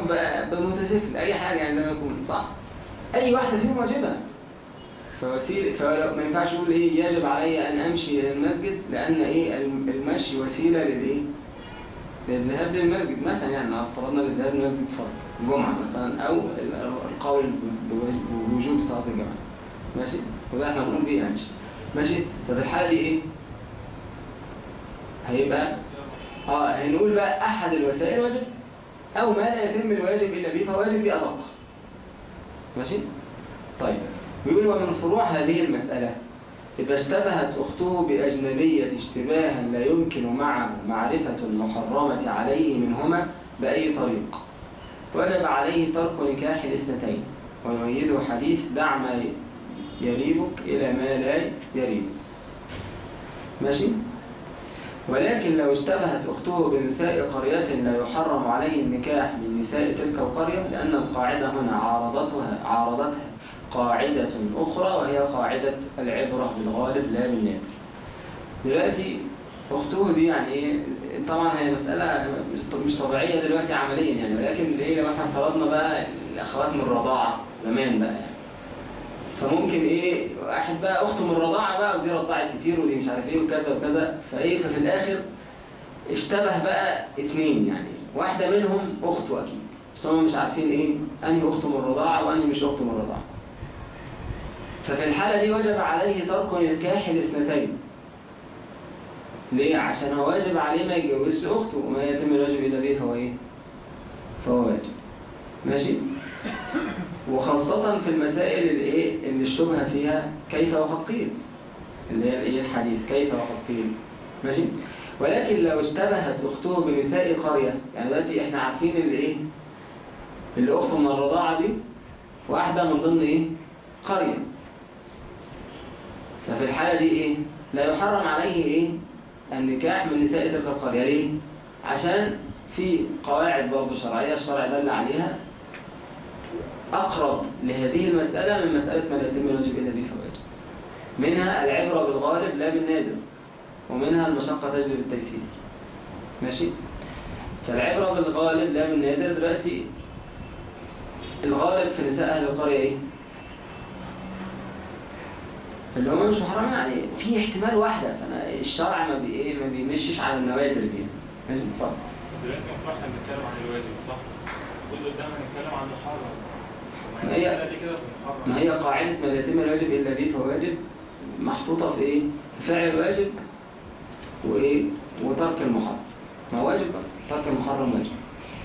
بموتوسيكل أي حاجة يعني زي ما يكون صح؟ أي واحدة فيهم واجبه فوسيلة فلو ما ينفعش أقول إيه يجب علي أن أمشي إلى المسجد لأن إيه؟ الم- المشي وسيلة للإيه؟ للذهاب للمسجد. مثلا يعني لو افترضنا للذهاب للمسجد فرض جمعة مثلا أو ال- القول بو- بوجوب صلاة الجمعه ماشي؟ وده إحنا بنقول بيه امشي ماشي؟ طب الحالة دي إيه؟ هيبقى آه هنقول بقى أحد الوسائل واجب أو ما لا يتم الواجب إلا به فواجب بأدق ماشي؟ طيب. بيقول ومن فروع هذه المسألة إذا اشتبهت أخته بأجنبية اشتباها لا يمكن معه معرفة المحرمة عليه منهما بأي طريق. وجب عليه ترك نكاح الاثنتين ويؤيده حديث دع ما يريبك إلى ما لا يريبك. ماشي؟ ولكن لو اشتبهت أخته بنساء قرية لا يحرم عليه النكاح من نساء تلك القرية لأن القاعدة هنا عارضتها عارضتها قاعدة أخرى وهي قاعدة العبرة بالغالب لا بالنادر دلوقتي أخته دي يعني إيه طبعا هي مسألة مش- طبيعية دلوقتي عمليا يعني ولكن إيه لو إحنا فرضنا بقى الأخوات من الرضاعة زمان بقى يعني؟ فممكن إيه واحد بقى أخته من الرضاعه بقى ودي رضعت كتير ودي مش عارف إيه وكذا وكذا. فإيه ففي الآخر اشتبه بقى اتنين يعني. واحدة منهم أخته أكيد. بس هم مش عارفين إيه أنهي أخته من الرضاعه وأنهي مش أخته من الرضاعه ففي الحالة دي وجب عليه ترك نكاح الاثنتين. ليه؟ عشان هو واجب عليه ما يتجوزش أخته وما يتم الواجب الا به فهو إيه؟ فهو واجب. ماشي؟ وخاصة في المسائل اللي إيه اللي الشبهة فيها كيف وقد قيل. اللي هي الإيه الحديث كيف وقد قيل. ماشي؟ ولكن لو اشتبهت أخته بنساء قرية يعني دلوقتي إحنا عارفين اللي إيه اللي أخته من الرضاعة دي واحدة من ضمن إيه قرية. ففي الحالة دي إيه لا يحرم عليه إيه النكاح من نساء تلك القرية. ليه؟ عشان في قواعد برضه شرعية الشرع دل عليها. أقرب لهذه المسألة من مسألة ما لا يتم الواجب إلا فواجب منها العبرة بالغالب لا بالنادر ومنها المشقة تجلب التيسير ماشي؟ فالعبرة بالغالب لا بالنادر دلوقتي الغالب في نساء أهل القرية إيه؟ اللي هم مش محرمين يعني في احتمال واحدة فأنا الشرع ما بي إيه ما بيمشيش على النوادر دي. ماشي؟ اتفضل. دلوقتي المفروض إحنا بنتكلم عن الواجب صح؟ كل قدام هنتكلم عن المحرم. ما هي- ما هي قاعدة ما لا يتم الواجب إلا به فواجب محطوطة في إيه؟ فعل الواجب وإيه؟ وترك المحرم. ما واجب ترك المحرم واجب.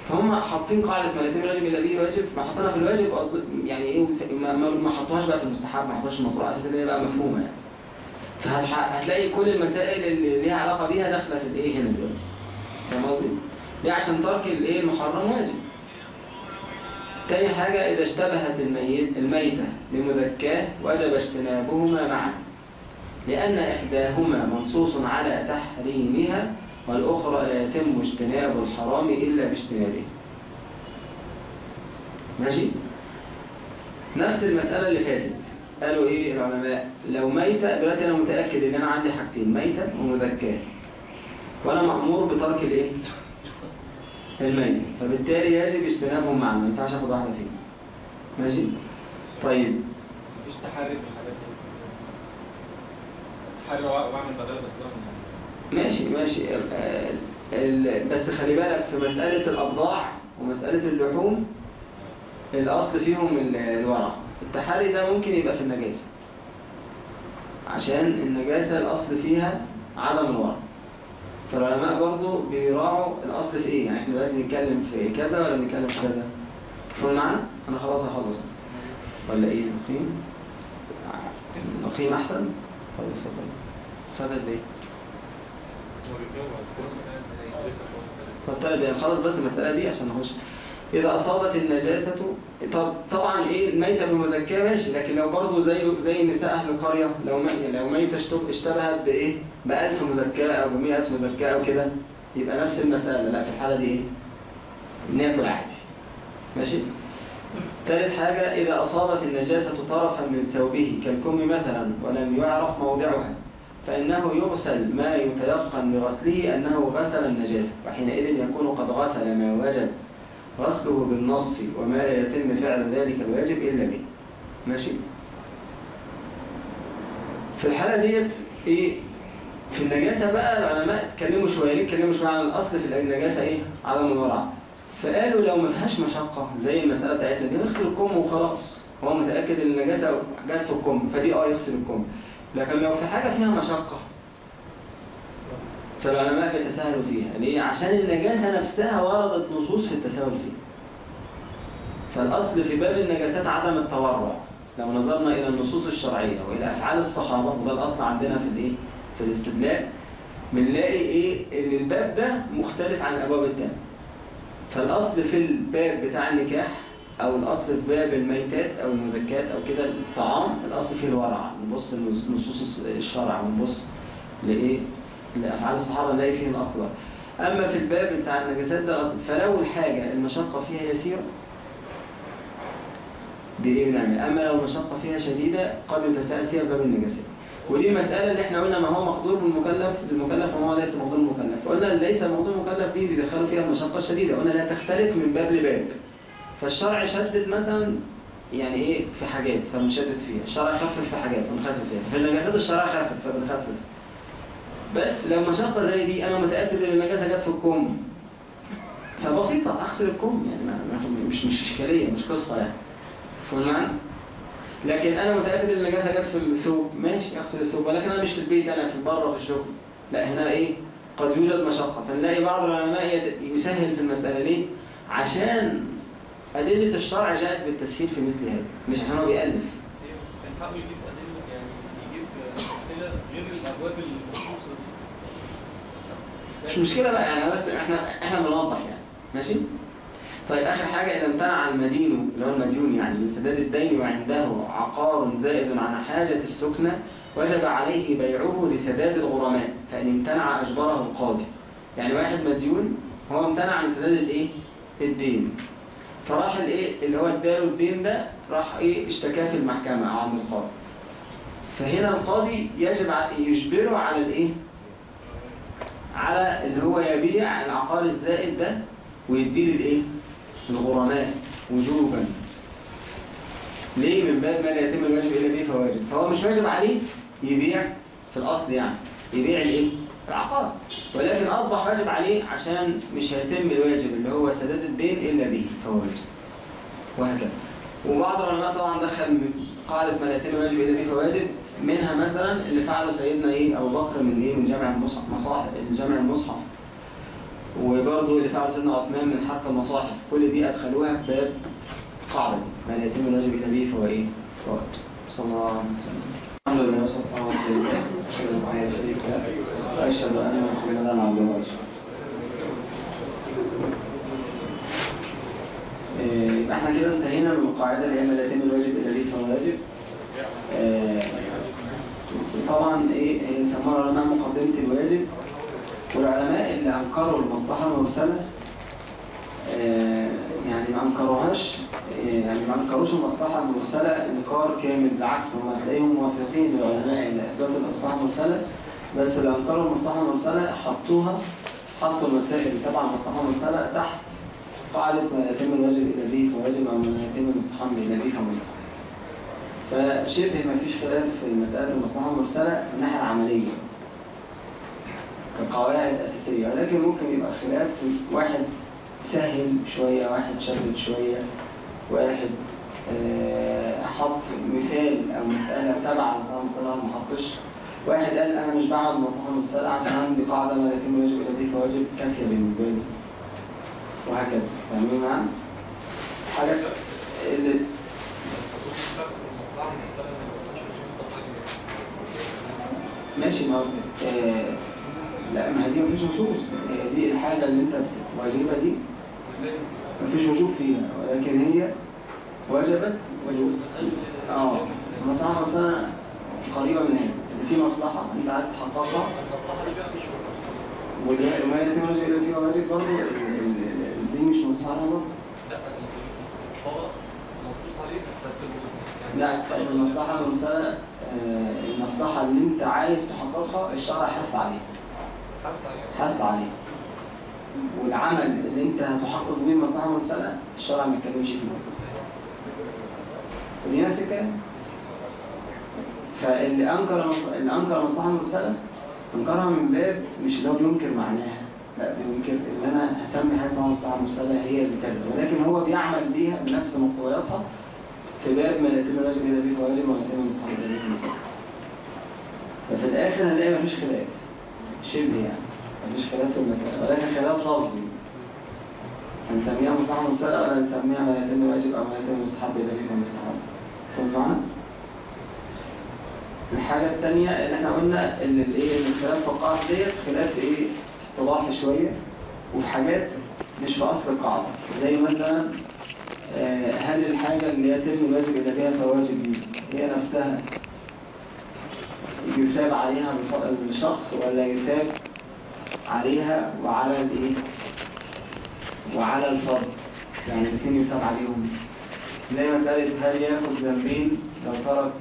فهم حاطين قاعدة ما لا يتم الواجب إلا به واجب. ما حاطينها في الواجب قصد يعني إيه؟ ما, حطوهاش بقى في المستحب ما حطوهاش في المطروح. أساسا هي بقى مفهومة يعني. فهتلاقي كل المسائل اللي ليها علاقة بيها داخلة في الإيه؟ هنا دلوقتي. فاهم قصدي؟ دي عشان ترك الإيه؟ المحرم واجب. تاني حاجة إذا اشتبهت الميت الميتة بمذكاه وجب اجتنابهما معا. لأن إحداهما منصوص على تحريمها والأخرى لا يتم اجتناب الحرام إلا باجتنابه. ماشي؟ نفس المسألة اللي فاتت. قالوا إيه العلماء؟ لو ميتة دلوقتي أنا متأكد إن أنا عندي حاجتين ميتة ومذكاه. وأنا مأمور بترك الإيه؟ الميت فبالتالي يجب اجتنابهم معا ما ينفعش أخد واحدة فيهم. ماشي؟ طيب. مفيش تحري في الحاجات دي وأعمل بدل ماشي ماشي. بس خلي بالك في مسألة الأبضاع ومسألة اللحوم الأصل فيهم ال- الورع. التحري ده ممكن يبقى في النجاسة. عشان النجاسة الأصل فيها عدم الورع. فالعلماء برضو بيراعوا الأصل في إيه يعني إحنا دلوقتي نتكلم في كذا ولا نتكلم في كذا تفهم معانا؟ أنا خلاص هخلص ولا إيه نقيم؟ نقيم أحسن؟ طيب اتفضل اتفضل بإيه؟ طب طيب يعني خلاص بس المسألة دي عشان نخش إذا أصابت النجاسة طب طبعا إيه الميتة بمذكاة ماشي لكن لو برضه زي زي نساء أهل القرية لو ما لو ميتة اشتب- اشتبهت بإيه بألف مزكاة أو بمئة مزكاة أو كده يبقى نفس المسألة لا في الحالة دي إيه ناكل عادي. ماشي؟ ثالث حاجة إذا أصابت النجاسة طرفا من ثوبه كالكم مثلا ولم يعرف موضعها فإنه يغسل ما يتيقن بغسله أنه غسل النجاسة وحينئذ يكون قد غسل ما وجب غسله بالنص وما لا يتم فعل ذلك الواجب إلا به. ماشي؟ في الحالة ديت إيه؟ في النجاسة بقى العلماء اتكلموا شوية ليه اتكلموا شوية عن الأصل في النجاسة إيه؟ عدم الورع فقالوا لو ما فيهاش مشقة زي المسألة بتاعتنا دي يغسل الكم وخلاص. هو متأكد إن النجاسة جت في الكم فدي آه يغسل الكم. لكن لو في حاجة فيها مشقة فالعلماء بيتساهلوا فيها ليه؟ عشان النجاسة نفسها وردت نصوص في التساهل فيها فالأصل في باب النجاسات عدم التورع لو نظرنا إلى النصوص الشرعية وإلى أفعال الصحابة وده الأصل عندنا في الإيه؟ في الاستدلال بنلاقي إيه؟ إن الباب ده مختلف عن الأبواب التانية فالأصل في الباب بتاع النكاح أو الأصل في باب الميتات أو المذكات أو كده الطعام الأصل فيه الورع نبص لنصوص الشرع ونبص لإيه لأفعال الصحابة نلاقي فيه الأصل ورع. أما في الباب بتاع النجاسات ده فلو الحاجة المشقة فيها يسيرة دي إيه بنعمل؟ أما لو المشقة فيها شديدة قد يتساءل فيها باب النجاسات. ودي المسألة اللي إحنا قلنا ما هو مقدور بالمكلف للمكلف وما هو ليس مقدور بالمكلف. قلنا ليس مقدور بالمكلف دي بيدخلوا فيها المشقة الشديدة. قلنا لا تختلف من باب لباب. فالشرع شدد مثلا يعني إيه؟ في حاجات فبنشدد فيها. الشرع خفف في حاجات فبنخفف فيها. في النجاسات الشرع خفف فبنخفف. بس لو مشقة زي دي أنا متأكد إن النجاسة جت في الكم. فبسيطة أغسل الكم. يعني مش مش إشكالية مش قصة يعني. المعنى؟ لكن أنا متأكد إن النجاسة جت في الثوب. ماشي أغسل الثوب. ولكن أنا مش في البيت أنا في بره في الشغل. لا هنا إيه؟ قد يوجد مشقة. فنلاقي بعض العلماء يسهل في المسألة. ليه؟ عشان أدلة الشرع جاءت بالتسهيل في مثل هذا. مش عشان هو بيألف. هي بس كان حاول يجيب أدلة يعني يجيب أمثلة غير الأبواب المخصوصة دي مش مشكلة بقى يعني بس إحنا إحنا بنوضح يعني. ماشي؟ طيب آخر حاجة إذا امتنع المدين اللي هو المديون يعني من سداد الدين وعنده عقار زائد عن حاجة السكنة وجب عليه بيعه لسداد الغرماء فإن امتنع أجبره القاضي. يعني واحد مديون هو امتنع من سداد الإيه؟ الدين. فراح الإيه؟ اللي هو اداله الدين ده راح إيه؟ اشتكاه في المحكمة عند القاضي. فهنا القاضي يجب يجبره على الإيه؟ على اللي هو يبيع العقار الزائد ده ويديه للإيه؟ الغرماء وجوبا ليه؟ من باب ما لا يتم الواجب إلا به فواجب. فهو مش واجب عليه يبيع في الأصل يعني يبيع الإيه؟ العقار. ولكن أصبح واجب عليه عشان مش هيتم الواجب اللي هو سداد الدين إلا به فواجب. وهكذا. وبعض العلماء طبعا دخل من قاعدة ما لا يتم الواجب إلا به فواجب منها مثلا اللي فعله سيدنا إيه أبو بكر من إيه من جمع المصحف مصاحف الجمع المصحف. وبرضه اللي فعله سيدنا عثمان من حق المصاحف. كل دي أدخلوها في باب قاعدة دي. ما لا يتم الواجب إلا به فهو إيه؟ فواجب صلى الله عليه وسلم. الحمد لله والصلاة والسلام على رسول الله. أشهد له وأشهد أن محمدا عبده ورسوله. إيه، يبقى إحنا كده انتهينا من القاعدة اللي هي ما لا يتم الواجب إلا به فهو واجب. آه، طبعا إيه سموها العلماء مقدمة الواجب والعلماء اللي أنكروا المصلحة المرسلة آه، يعني ما أنكروهاش آه، يعني ما أنكروش المصلحة المرسلة إنكار كامل بالعكس هم هتلاقيهم موافقين للعلماء اللي أثبتوا المصلحة المرسلة بس اللي أنكروا المصلحة المرسلة حطوها حطوا المسائل تبع المصلحة المرسلة تحت قاعدة ما يتم الواجب إلا به فواجب ما يتم المستحب إلا به فمستحب فشبه ما فيش خلاف في مسألة المصلحة المرسلة من الناحية العملية كقواعد أساسية. ولكن ممكن يبقى خلاف واحد سهل شوية واحد شدد شوية واحد آه، حط مثال أو مسألة تبع المصلحة المرسلة ما حطش واحد قال أنا مش بعمل المصلحة المرسلة عشان عندي قاعدة الواجب إلا به فواجب كافية بالنسبة لي. وهكذا. فاهمين معانا؟ حاجة اللي ماشي ما آه لا ما هي دي مفيش نصوص آه دي الحاجة اللي انت واجبة دي. مفيش وجوب فيها ولكن هي وجبت وجوب. آه مثلا قريبة من هذا في مصلحة أنت عايز تحققها. وما يتم واجب إلا فيها واجب برضه ال- ال- ال- دي مش مصلحة برضه. لا المصلحة المرسلة آه، المصلحة اللي أنت عايز تحققها الشرع حث عليها حث عليها والعمل اللي أنت هتحقق بيه المصلحة المرسلة الشرع ما يتكلمش فيه. ودي نفس الكلام. فاللي أنكر المص- اللي أنكر المصلحة المرسلة أنكرها من باب مش اللي هو بينكر معناها. لا بينكر اللي أنا هسمي حاجة اسمها مصلحة مرسلة هي اللي كذا ولكن هو بيعمل بيها بنفس مقتضياتها في باب ما لا يتم الواجب الا به فواجب ولا يتم فمستحب ففي الآخر هنلاقي مفيش خلاف. شبه يعني. مفيش خلاف في المسألة. ولكن خلاف لفظي. هنسميها مصلحة مرسلة ولا هنسميها ما يتم الواجب أو ما لا يتم المستحب الا به فمستحب فاهم معنى؟ الحاجة التانية اللي إحنا قلنا إن الايه الخلاف في القاعدة ديت خلاف إيه اصطلاحي شوية وفي حاجات مش في أصل القاعدة. زي مثلا هل الحاجة اللي يتم الواجب إلا بها فواجب هي نفسها؟ يثاب عليها الشخص ولا يثاب عليها وعلى الإيه؟ وعلى الفرد يعني الاثنين يثاب عليهم. زي مسألة هل ياخد ذنبين لو ترك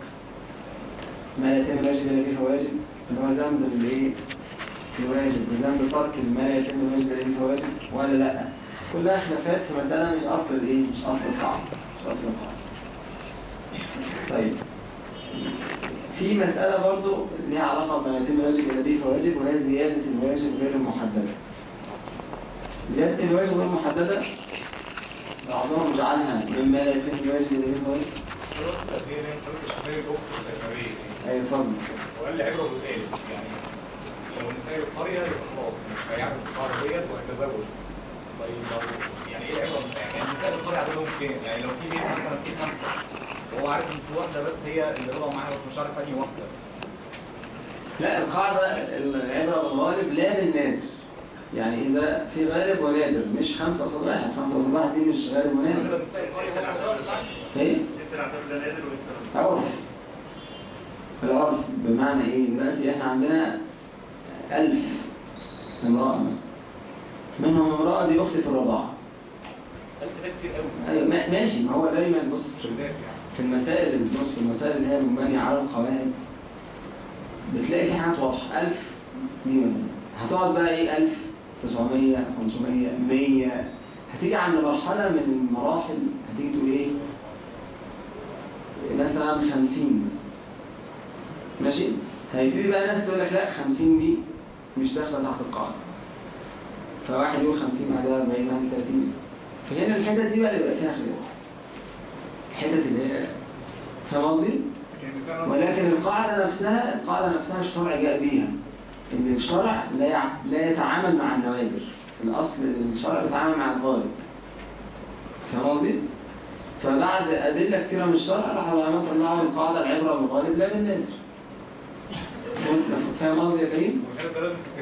ما يتم الواجب إلا به فواجب؟ اللي هو ذنب الإيه؟ الواجب. وذنب ترك ما يتم الواجب إلا به فواجب ولا لأ؟ كلها خلافات في مسألة مش أصل الإيه؟ مش أصل القاعدة مش أصل القاعدة طيب. في مسألة برضو ليها علاقة بما يتم الواجب إلى به فواجب وهي زيادة الواجب غير المحددة. زيادة الواجب غير المحددة بعضهم جعلها مما لا يتم الواجب إلى به فواجب أي فضل وقال لي عبرة بالآية يعني لو نسائل القرية خلاص مش هيعمل القرية ديت وهيتزوج. لو يعني إيه العبره؟ يعني؟ يعني لو في مثلا في خمسة وهو عارف ان في واحدة بس هي اللي معاها واحدة لا القاعدة العبرة بالغالب لا بالنادر يعني إذا في غالب ونادر مش خمسة واحد خمسة واحد دي مش غالب ونادر؟ عرف العرف بمعنى إيه دلوقتي إحنا عندنا ألف امرأة مثلا منهم امرأة دي أختي في الرضاعة. أيوة ما- ماشي. ما هو دايما بص في المسائل اللي بص في المسائل اللي هي مبنية على القواعد بتلاقي في حاجات واضحة. 1000 دي منهم. هتقعد بقى إيه؟ 1000 900 500 100 هتيجي عند مرحلة من المراحل هتيجي تقول إيه؟ مثلا 50 مثلا. ماشي؟ هيبتدي بقى ناس تقول لك لا 50 دي مش داخلة تحت القاعدة. فواحد يقول 50 بعدها 40 بعدها 30 فهنا الحتت دي بقى اللي بقى فيها خلاف الحتت اللي هي فاهم قصدي؟ ولكن القاعدة نفسها القاعدة نفسها الشرع جاء بيها إن الشرع لا. لا يتعامل مع النوادر الأصل الشرع بيتعامل مع الغالب فاهم قصدي؟ فبعد أدلة كثيرة من الشرع راح العلماء طلعوا القاعدة العبرة بالغالب لا بالنادر فاهم قصدي يا كريم؟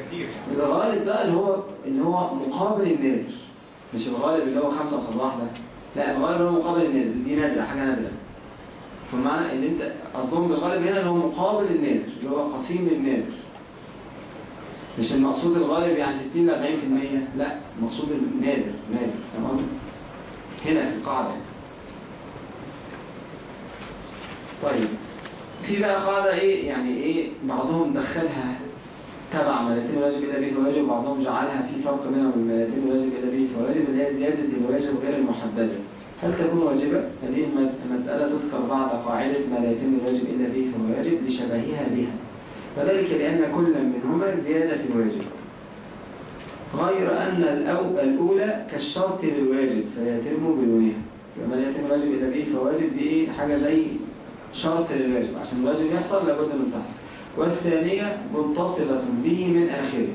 كتير. الغالب ده اللي هو اللي هو مقابل النادر. مش الغالب اللي هو خمسة قصاد واحدة. لا الغالب هو مقابل النادر. دي نادرة حاجة نادرة. فمعنى إن أنت قصدهم بالغالب هنا اللي هو مقابل النادر اللي هو قسيم النادر. مش المقصود الغالب يعني 60 ل 40% لا المقصود النادر. نادر قصدي؟ هنا في القاعدة. طيب في بقى قاعدة إيه؟ يعني إيه؟ بعضهم دخلها تبع يتم الواجب إلى به فواجب وبعضهم جعلها في فرق بينها وبين ما يتم الواجب إلى به فواجب اللي هي زيادة الواجب غير المحددة. هل تكون واجبة؟ هذه الم- المسألة تذكر بعد قاعدة ما لا يتم الواجب إلا به فواجب لشبهها بها. وذلك لأن كل منهما زيادة في الواجب غير أن الأو- الأولى كالشرط للواجب فيتم بدونها. ما لا يتم الواجب إلا به فواجب دي؟ حاجة زي شرط للواجب. عشان الواجب يحصل لابد من تحصل والثانية متصلة به من آخره.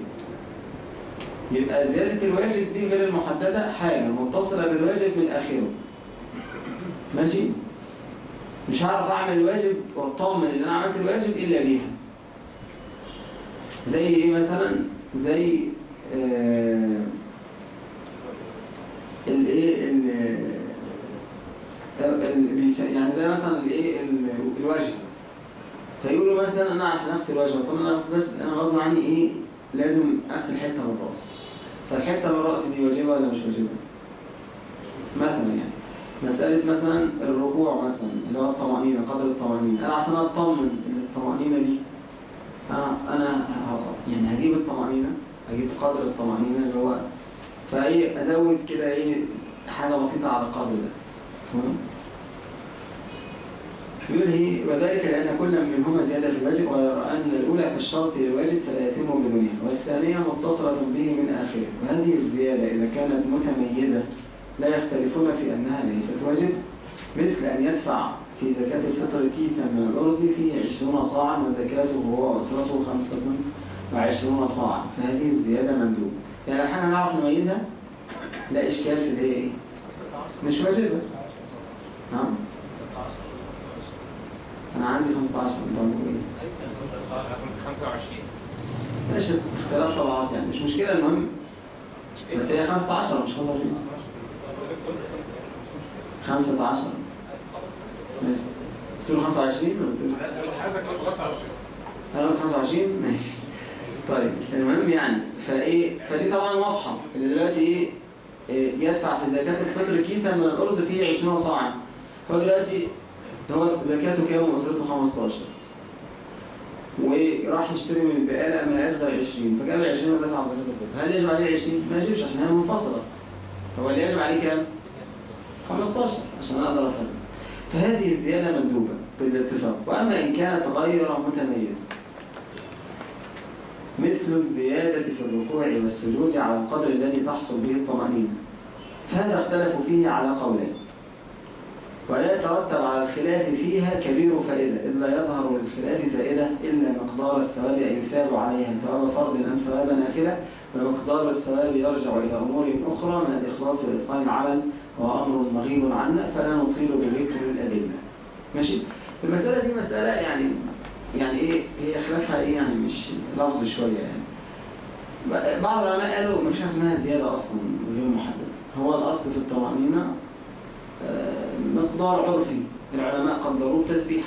يبقى زيادة الواجب دي غير المحددة حاجة متصلة بالواجب من آخره. ماشي؟ مش هعرف أعمل الواجب وأطمن إن أنا عملت الواجب إلا بيها. زي إيه مثلا؟ زي آه الايه ال- ال- بيس- يعني زي مثلا الايه ال- الوجه مثلا. فيقولوا مثلا أنا عشان اغسل وجهي طب أنا بس أنا غصب عني إيه؟ لازم اغسل حتة من الراس فالحتة من الراس دي واجبة ولا مش واجبة؟ مثلا يعني. مسألة مثلا الركوع مثلا اللي هو الطمأنينة قدر الطمأنينة. أنا عشان أطمن الطمأنينة دي أنا أنا يعني هجيب الطمأنينة هجيب قدر الطمأنينة اللي هو فإيه أزود كده إيه حاجة بسيطة على القدر ده. تمام؟ يقول هي وذلك لأن كل منهما زيادة في الواجب غير أن الأولى كالشرط للواجب فلا يتم بدونها والثانية متصلة به من آخره. وهذه الزيادة إذا كانت متميزة لا يختلفون في أنها ليست واجب مثل أن يدفع في زكاة الفطر كيسا من الأرز فيه عشرون صاعا وزكاته هو وأسرته خمسة وعشرون صاعا. فهذه الزيادة مندوب يعني إحنا نعرف نميزها لا إشكال في اللي هي إيه؟ مش واجبة. نعم؟ أنا عندي 15 أنت عندك إيه 25 ماشي اختلاف طبعات يعني مش مشكلة المهم بس هي 15 مش 25 15 ماشي. تقول 25 ولا أنا قلت 25 ماشي. طيب المهم يعني فإيه فدي طبعا واضحة اللي دلوقتي إيه إيه، يدفع في زكاة الفطر كيسا من الأرز فيه 20 صاعا هو دلوقتي هو زكاته كام واسرته 15 وراح يشتري من البقاله ما لقاش غير 20 فجاب 20 ودفع في زكاه الفطر هل يجب عليه 20 ما يجبش عشان هي منفصلة. هو اللي يجب عليه كام؟ 15 عشان أقدر أفهم. فهذه الزيادة مندوبة بالاتفاق. وأما إن كانت غير متميزة مثل الزيادة في الركوع والسجود على القدر الذي تحصل به الطمأنينة. فهذا اختلفوا فيه على قولين. ولا يترتب على الخلاف فيها كبير فائدة إذ لا يظهر للخلاف فائدة إلا مقدار الثواب أن يثاب عليها. ثواب فرض أم ثواب نافلة ومقدار الثواب يرجع إلى أمور أخرى من الإخلاص وإتقان العمل وهو أمر مغيب عنا فلا نطيل بالذكر الأدلة ماشي؟ المسألة دي مسألة يعني يعني إيه هي خلافها إيه؟ يعني مش لفظ شوية يعني. بعض العلماء قالوا حاجة اسمها زيادة أصلا غير محددة هو الأصل في الطمأنينة مقدار عرفي. العلماء قدروه تسبيح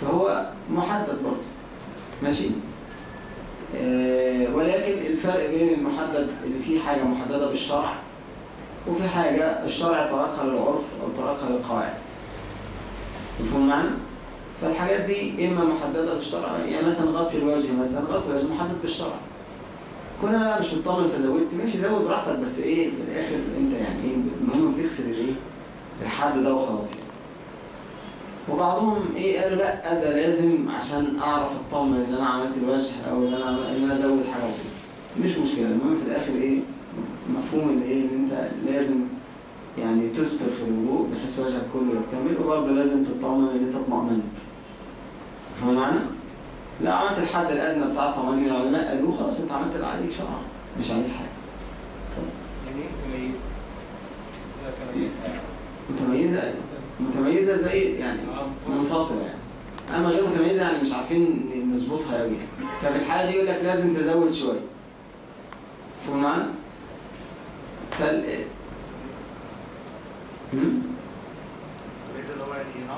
فهو محدد برضه. ماشي؟ آه، ولكن الفرق بين المحدد اللي فيه حاجة محددة بالشرع وفي حاجة الشرع تركها للعرف أو تركها للقواعد. مفهوم معنى؟ فالحاجات دي إما محددة بالشرع يعني مثلا غسل الوجه مثلا غسل الوجه محدد بالشرع. كون أنا مش مطمن فزودت ماشي زود براحتك بس إيه في الآخر أنت يعني إيه المهم تغسل الإيه الحد ده وخلاص يعني. وبعضهم إيه قالوا لأ ده لازم عشان أعرف أطمن إن أنا عملت الوجه أو إن أنا إن أنا أزود حاجة بسيطه مش مشكلة المهم في الآخر إيه مفهوم إن إيه إن أنت لازم يعني تسبر في الوضوء بحيث وجهك كله يكتمل وبرضه لازم تطمن إن أنت اطمئنت فاهم معنى؟ لا عملت الحد الأدنى بتاع الطمأنينة العلماء قالوا خلاص أنت عملت اللي عليك شرعا. مش عليك. يعني؟ لا تميز متميزة؟ متميزة زي يعني منفصلة يعني. أما غير متميزة يعني مش عارفين نظبطها يعني. ففي الحالة دي يقول لك لازم تزود شوية. فهم معنى؟ فال هو يعني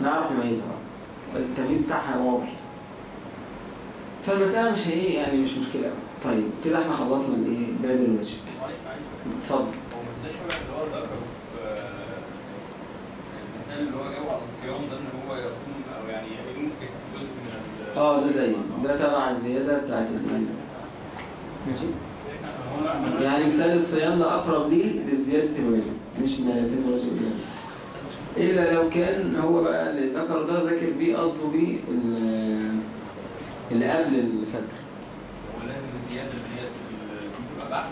نعرف نميزها. التمييز بتاعها واضح. فالمسألة مش هي يعني مش مشكلة. طيب كده إحنا خلصنا الايه باب الوجه اتفضل. اللي هو اللي هو جاوب على الصيام ده إن هو يقوم أو يعني يمسك جزء من آه ده زي ده تبع الزيادة بتاعت الايه ماشي. يعني مثال الصيام ده أقرب ليه لزيادة الوزن مش نهايتين الوزن يعني. إلا لو كان هو بقى اللي ذكر ده ذاكر بيه قصده بيه ال- اللي قبل الفجر هو لازم الزيادة اللي هي ال- تبقى بعد؟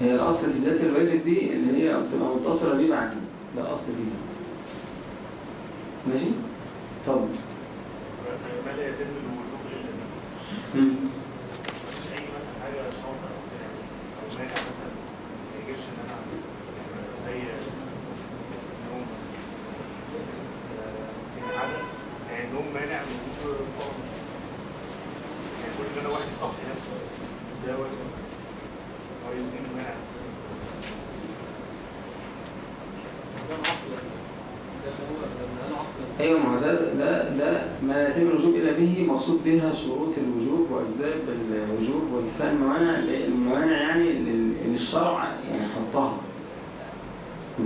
هي الأصل في زيادة الوزن دي اللي هي بتبقى متصلة بيه بعدين ده الأصل فيها ماشي؟ اتفضل ما لا يتم الوجوب. مفيش أي مثلا حاجة شرط أو كده يعني أو مانع مثلا ما يجيبش ان أنا زي النوم آه، في حاجة يعني النوم مانع من وجود الفرض يعني كل ما أنا واحد صحي نفسه ده واجب هو يمكن مانع ده العقل ده اللي هو ده العقل أيوه ما هو ده ده ده ما يتم الوجوب إلا به مقصود بها شروط الوجوب وأسباب الوجوب وانتفاء الموانع الموانع يعني لل- اللي الشرع يعني حطها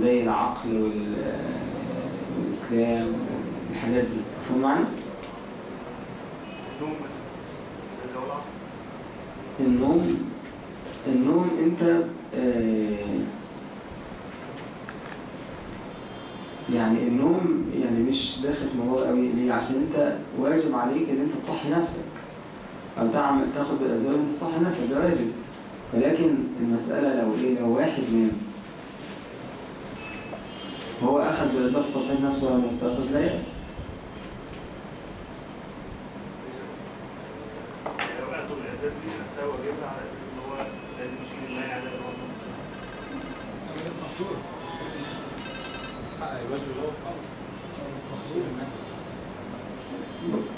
زي العقل وال- والإسلام الحاجات دي. مفهوم معنى؟ النوم النوم النوم أنت آه، يعني النوم يعني مش داخل في الموضوع قوي. ليه؟ عشان انت واجب عليك ان انت تصحي نفسك. أو تعمل تاخد بالاسباب ان انت تصحي نفسك. ده واجب. ولكن المسألة لو إيه لو واحد نام. هو أخذ بالاسباب في تصحيح نفسه ولم يستيقظ لا يأثم. يعني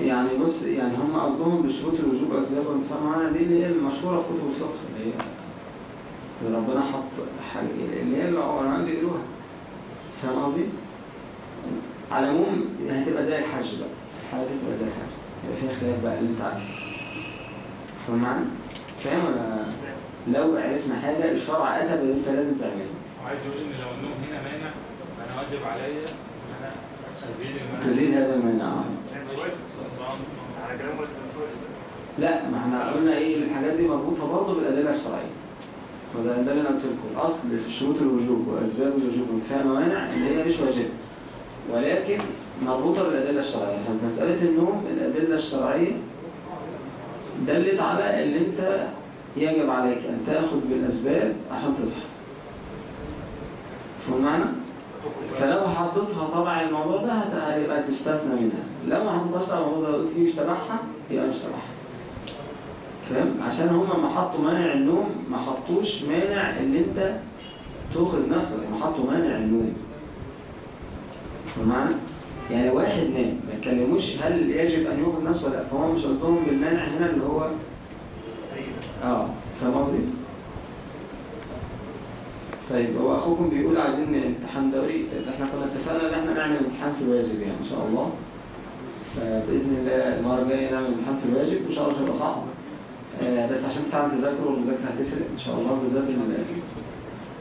يعني بص يعني هم قصدهم بشروط الوجوب اسباب وانتفاع معانا دي اللي هي المشهورة في كتب الفقه. اللي هي اللي ربنا حط حاجة اللي هي العلماء بيقولوها. فاهم قصدي؟ على العموم هتبقى زي الحج بقى. الحاجة دي تبقى زي الحج. يبقى فيها خلاف بقى اللي انت عارفه. فاهم معنى؟ فاهم ولا؟ لو عرفنا حاجة الشرع أتى باللي انت لازم تعمله. وعايز يقول إن لو النوم هنا مانع واجب أنا المانع تزيد هذا واجب لا ما إحنا قلنا إيه الحاجات دي مربوطه برضه بالادله الشرعية. وده ده اللي أنا قلت لكم. الاصل في شروط الوجوب وأسباب الوجوب وانتفاء الموانع إن هي مش واجبة. ولكن مربوطة بالأدلة الشرعية. فمسألة النوم الأدلة الشرعية دلت على إن أنت يجب عليك أن تأخذ بالأسباب عشان تصحى. فهم معنى فلو حطيتها طبعا الموضوع ده هيبقى تستثنى منها. لو ما حطيتهاش على الموضوع ده فيه تبعها يبقى مش تبعها فاهم؟ عشان هما لما حطوا مانع النوم ما حطوش مانع إن أنت تؤخذ نفسك ما حطوا مانع النوم. فمعنى يعني واحد نام ما يتكلموش هل يجب أن يؤخذ نفسه ولا لأ فهم مش قصدهم بالمانع هنا اللي هو آه فاهم قصدي؟ طيب هو أخوكم بيقول عايزين امتحان دوري. إحنا كنا اتفقنا إن إحنا نعمل امتحان في الواجب يعني إن شاء الله. فبإذن الله المرة الجاية نعمل امتحان في الواجب وان شاء الله مش هيبقى صعب. آه، بس عشان فعلا تذاكروا والمذاكرة هتفرق إن شاء الله بالذات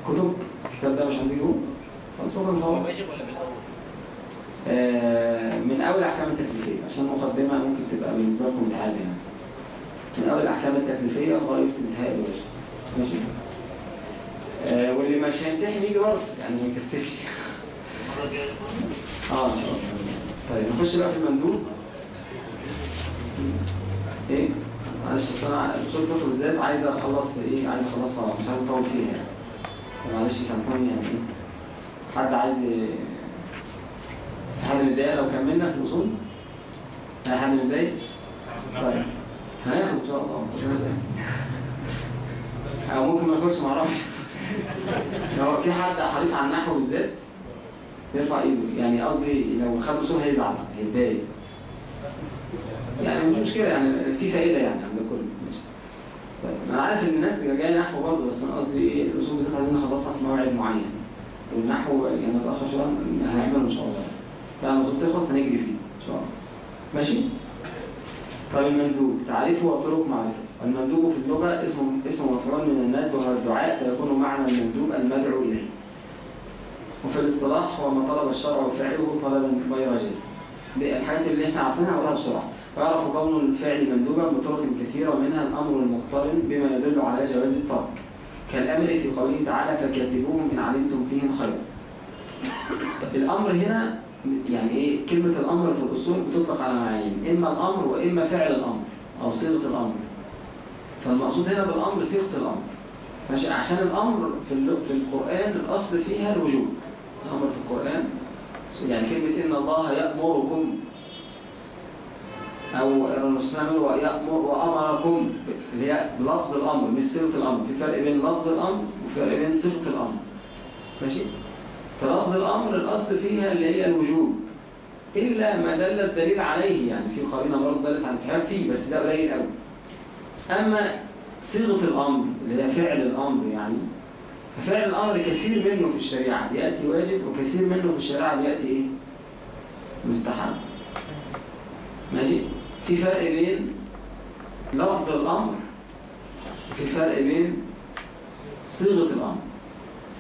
الكتب الكتاب ده مش هنجيبه. خلاص ممكن نصور؟ آه، من أول أحكام التكليفية. عشان مقدمة ممكن تبقى بالنسبة لكم متعادة يعني. من أول الأحكام التكليفية لغاية انتهاء الواجب. ماشي؟ واللي مش هيمتحن يجي برضه يعني ما يكسفش آه إن شاء الله. طيب نخش بقى في المندوب. إيه؟ معلش أنا اصول الفقه بالذات عايز أخلص إيه؟ عايز اخلصها مش عايز أطول فيها يعني. معلش سامحوني يعني إيه؟ حد عايز حد متضايق لو كملنا في الأصول. في حد متضايق طيب. هناخد إن شاء الله. أو ممكن ما ناخدش معرفش لو في حد حريص على النحو بالذات يرفع إيده. يعني قصدي لو خد اصول هيزعل هيتضايق. يعني مش مشكلة يعني في فائدة يعني عند الكل طيب أنا عارف إن الناس جاية نحو برضه بس أنا قصدي إيه الأصول بالذات عايزين نخلصها في موعد معين. والنحو يعني متاخر شوية هنعمله إن شاء الله. فلما الاصول تخلص هنجري فيه إن شاء الله. ماشي؟ طيب المندوب تعريفه وطرق معرفته المندوب في اللغة اسمه اسم مفعول من الندب وهو الدعاء فيكون معنى المندوب المدعو إليه. وفي الاصطلاح هو ما طلب الشرع فعله طلبا غير دي الحاجات اللي إحنا عارفينها هقولها بسرعة. ويعرف كون الفعل مندوبا بطرق كثيرة منها الأمر المقترن بما يدل على جواز الترك. كالأمر في قوله تعالى فكاتبوهم إن علمتم فيهم خيرا. الأمر هنا يعني إيه؟ كلمة الأمر في الأصول بتطلق على معانين إما الأمر وإما فعل الأمر أو صيغة الأمر. فالمقصود هنا بالأمر صيغة الأمر. ماشي عشان الأمر في في القرآن الأصل فيها الوجوب الأمر في القرآن يعني كلمة إن الله يأمركم أو الرسول صلى الله عليه وسلم يأمر وأمركم اللي هي بلفظ الأمر مش صيغة الأمر. في فرق بين لفظ الأمر وفرق بين صيغة الأمر. ماشي؟ فلفظ الأمر الأصل فيها اللي هي الوجوب إلا ما دل الدليل عليه يعني في قرينة برضه دلت على الكلام فيه بس ده قليل قوي أما صيغة الأمر اللي هي فعل الأمر يعني ففعل الأمر كثير منه في الشريعة بيأتي واجب وكثير منه في الشريعة بيأتي إيه؟ مستحب ماشي؟ في فرق بين لفظ الأمر وفي فرق بين صيغة الأمر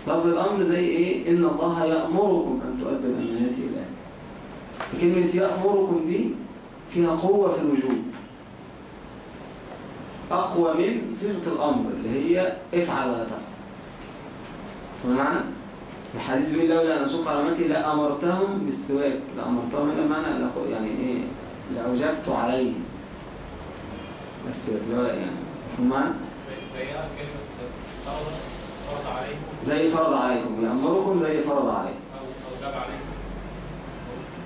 لفظ الأمر زي إيه؟ إن الله يأمركم أن تؤدوا الأمانات إلى. فكلمة يأمركم دي فيها قوة في الوجوب أقوى من صيغة الأمر اللي هي افعل ولا تفعل. فمعنى الحديث بيقول لولا أن أسوق علامتي لأمرتهم بالسواك لأمرتهم هنا معنى يعني إيه؟ لأوجبت عليه السواك هو يعني فمعنى زي- فرض عليكم يأمركم زي فرض عليكم.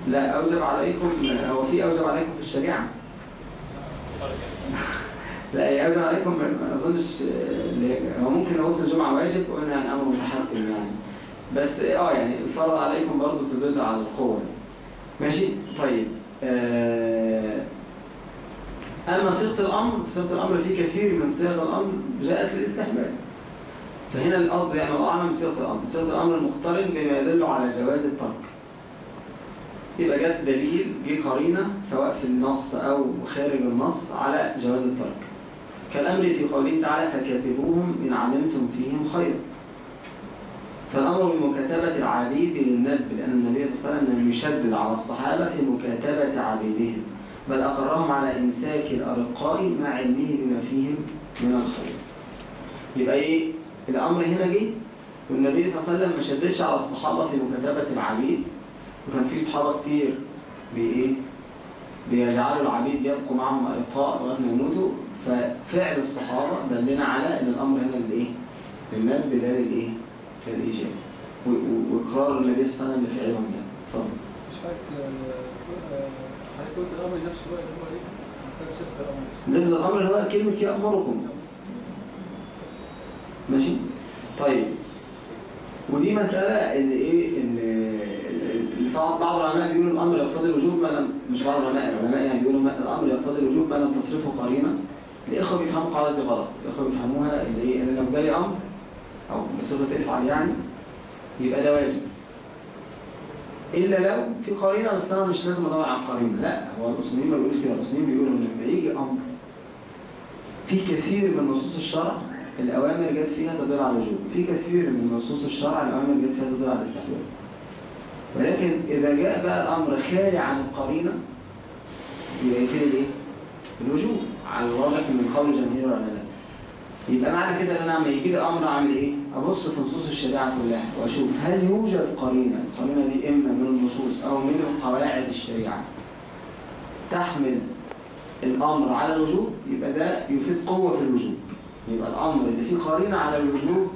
لا أوجب عليكم هو في أوجب عليكم في الشريعة. لا يأذن عليكم ما أظنش آه، هو ممكن نوصل الجمعة واجب وقلنا يعني أمر متحكم يعني. بس آه يعني الفرض عليكم برضه تدل على القوة. ماشي؟ طيب آه، أما صيغة الأمر صيغة الأمر في كثير من صيغ الأمر جاءت للاستحباب. فهنا القصد يعني أعلم صيغة الأمر. صيغة الأمر المقترن بما يدل على جواز الترك. يبقى جت دليل جه قرينة سواء في النص أو خارج النص على جواز الترك. كالأمر في قوله تعالى فكاتبوهم إن علمتم فيهم خيرا فالأمر بمكاتبة العبيد للندب لأن النبي صلى الله عليه وسلم لم يشدد على الصحابة في مكاتبة عبيدهم بل أقرهم على إمساك الأرقاء مع علمه بما فيهم من الخير. يبقى إيه؟ الأمر هنا جه والنبي صلى الله عليه وسلم ما شددش على الصحابة في مكاتبة العبيد. وكان في صحابة كتير بإيه؟ بيجعلوا العبيد يبقوا معهم إلقاء لغاية ما يموتوا. ففعل الصحابة دلنا على إن الأمر هنا الإيه؟ للناس بدال الإيه؟ الإيجاب و- و- وإقرار النبي صلى الله عليه وسلم لفعلهم ده. اتفضل. مش فاكر حضرتك قلت الأمر نفسه بقى اللي هو إيه؟ صفه الأمر اللي هو كلمة يأمركم ماشي؟ طيب. ودي مسألة اللي إيه؟ اللي بعض بعض العلماء بيقولوا الأمر يقتضي الوجوب ما لم مش بعض العلماء العلماء يعني بيقولوا الأمر يقتضي الوجوب ما لم تصرفه قرينة الإخوة بيفهموا القاعدة دي غلط. الإخوة بيفهموها اللي إيه؟ اللي لو جالي أمر أو بصيغة افعل يعني يبقى ده واجب. إلا لو في قرينة بس أنا مش لازم أدور على قرينة لا هو الأصوليين ما بيقولوش كده. الأصوليين بيقولوا إن لما يجي أمر في كثير من نصوص الشرع الأوامر جت فيها تدل على الوجوب. في كثير من نصوص الشرع الأوامر جت فيها تدل على الاستحباب ولكن إذا جاء بقى الأمر خالي عن القرينة يبقى يفيد الإيه؟ الوجوب. على الواضح من قول جماهير العلماء يبقى معنى كده إن أنا لما يجي لي أمر أعمل إيه؟ أبص في نصوص الشريعة كلها وأشوف هل يوجد قرينة القرينة دي إما من النصوص أو من قواعد الشريعة تحمل الأمر على الوجوب يبقى ده يفيد قوة في الوجوب. يبقى الأمر اللي فيه قرينة على الوجوب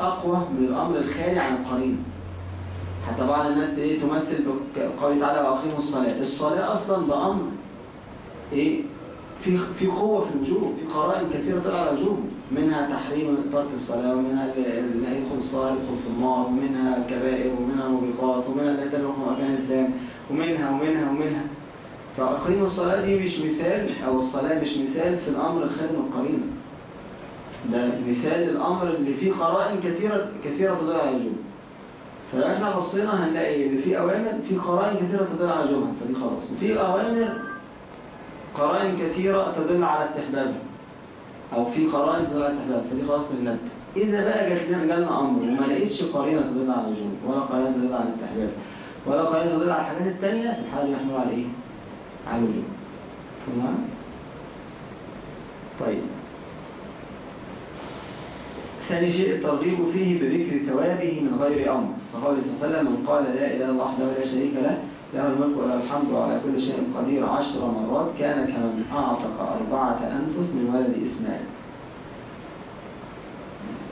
أقوى من الأمر الخالي عن القرينة. حتى بعض الناس إيه تمثل بقوله تعالى وأقيموا الصلاة. الصلاة أصلا ده أمر إيه؟ في في قوة في الوجوب في قرائن كثيرة تدل على الوجوب منها تحريم ترك الصلاة ومنها اللي هيدخل الصلاة يدخل في النار ومنها الكبائر ومنها الموبقات ومنها اللي تدخل في أركان الإسلام ومنها ومنها ومنها. فأقيموا الصلاة دي مش مثال أو الصلاة مش مثال في الأمر الخالي من القرينة ده مثال الأمر اللي فيه قرائن كثيرة كثيرة تدل على الوجوب فلو إحنا بصينا هنلاقي إن في أوامر في قرائن كثيرة تدل على وجوبها فدي خلاص. وفي أوامر قرائن كثيرة تدل على استحبابها أو في قرائن تدل على استحبابها فدي خلاص للند إذا بقى جات لنا جالنا أمر وما لقيتش قرينة تدل على الوجوب ولا قرينة تدل على الاستحباب ولا قرينة تدل على الحاجات التانية في الحالة محمول على إيه؟ على الوجوب تمام؟ طيب ثاني شيء الترغيب فيه بذكر ثوابه من غير أمر فقال صلى الله عليه وسلم من قال لا إله إلا الله وحده لا شريك له له الملك وله الحمد وعلى كل شيء قدير عشر مرات كان كمن أعتق أربعة أنفس من ولد إسماعيل.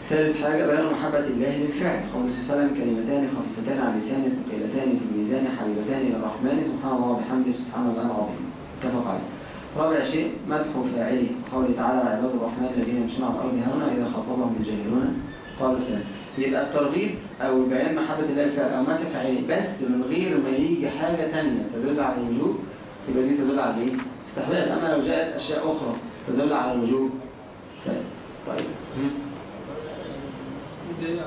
ثالث حاجة بيان محبة الله بالفعل قول صلى الله عليه وسلم كلمتان خفيفتان عن لسان ثقيلتان في الميزان حبيبتان إلى الرحمن. سبحان الله وبحمده سبحان الله العظيم. اتفق عليه. رابع شيء مدح فاعله. قوله تعالى وعباد الرحمن الذين يمشون على الأرض هونا إذا خاطبهم الجاهلون. قالوا سلام يبقى الترغيب أو بيان محبة الله بالفعل أو مدح فاعله بس من غير ما يجي حاجة تانية تدل على الوجوب يبقى دي تدل على إيه؟ استحباب. أما لو جاءت أشياء أخرى تدل على الوجوب. طيب؟ إيه فيه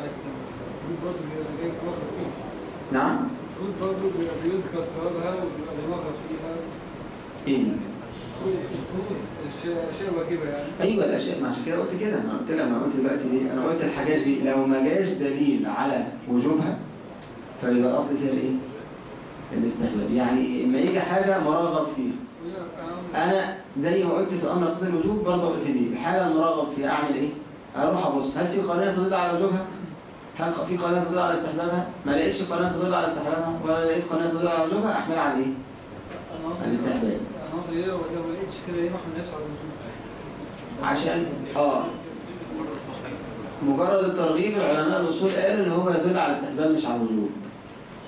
نعم. المفروض برضه بيبقى بيذكر ثوابها وبيبقى الوقت فيها إيه؟ أيوه الاشياء ما عشان كده قلت كده. أنا قلت أنا قلت دلوقتي ليه أنا قلت الحاجات دي لو ما جاش دليل على وجوبها فيبقى الأصل فيها الإيه؟ الاستحباب. يعني اما يجي حاجة مرغب فيها. أنا زي ما قلت في الامر قضاء الوجوب برضه قلت دي الحاجة المرغب فيها أعمل إيه؟ أروح أبص. هل في قرينه تدل على وجوبها؟ هل في قرينه تدل على استحبابها؟ ما لقيتش قرينه تدل على استحبابها ولا لقيت قرينه تدل على وجوبها أحملها على إيه؟ الاستحباب. الوجود عشان آه. مجرد الترغيب العلماء الأصول قالوا إن هو يدل على الاستحباب مش على الوجوب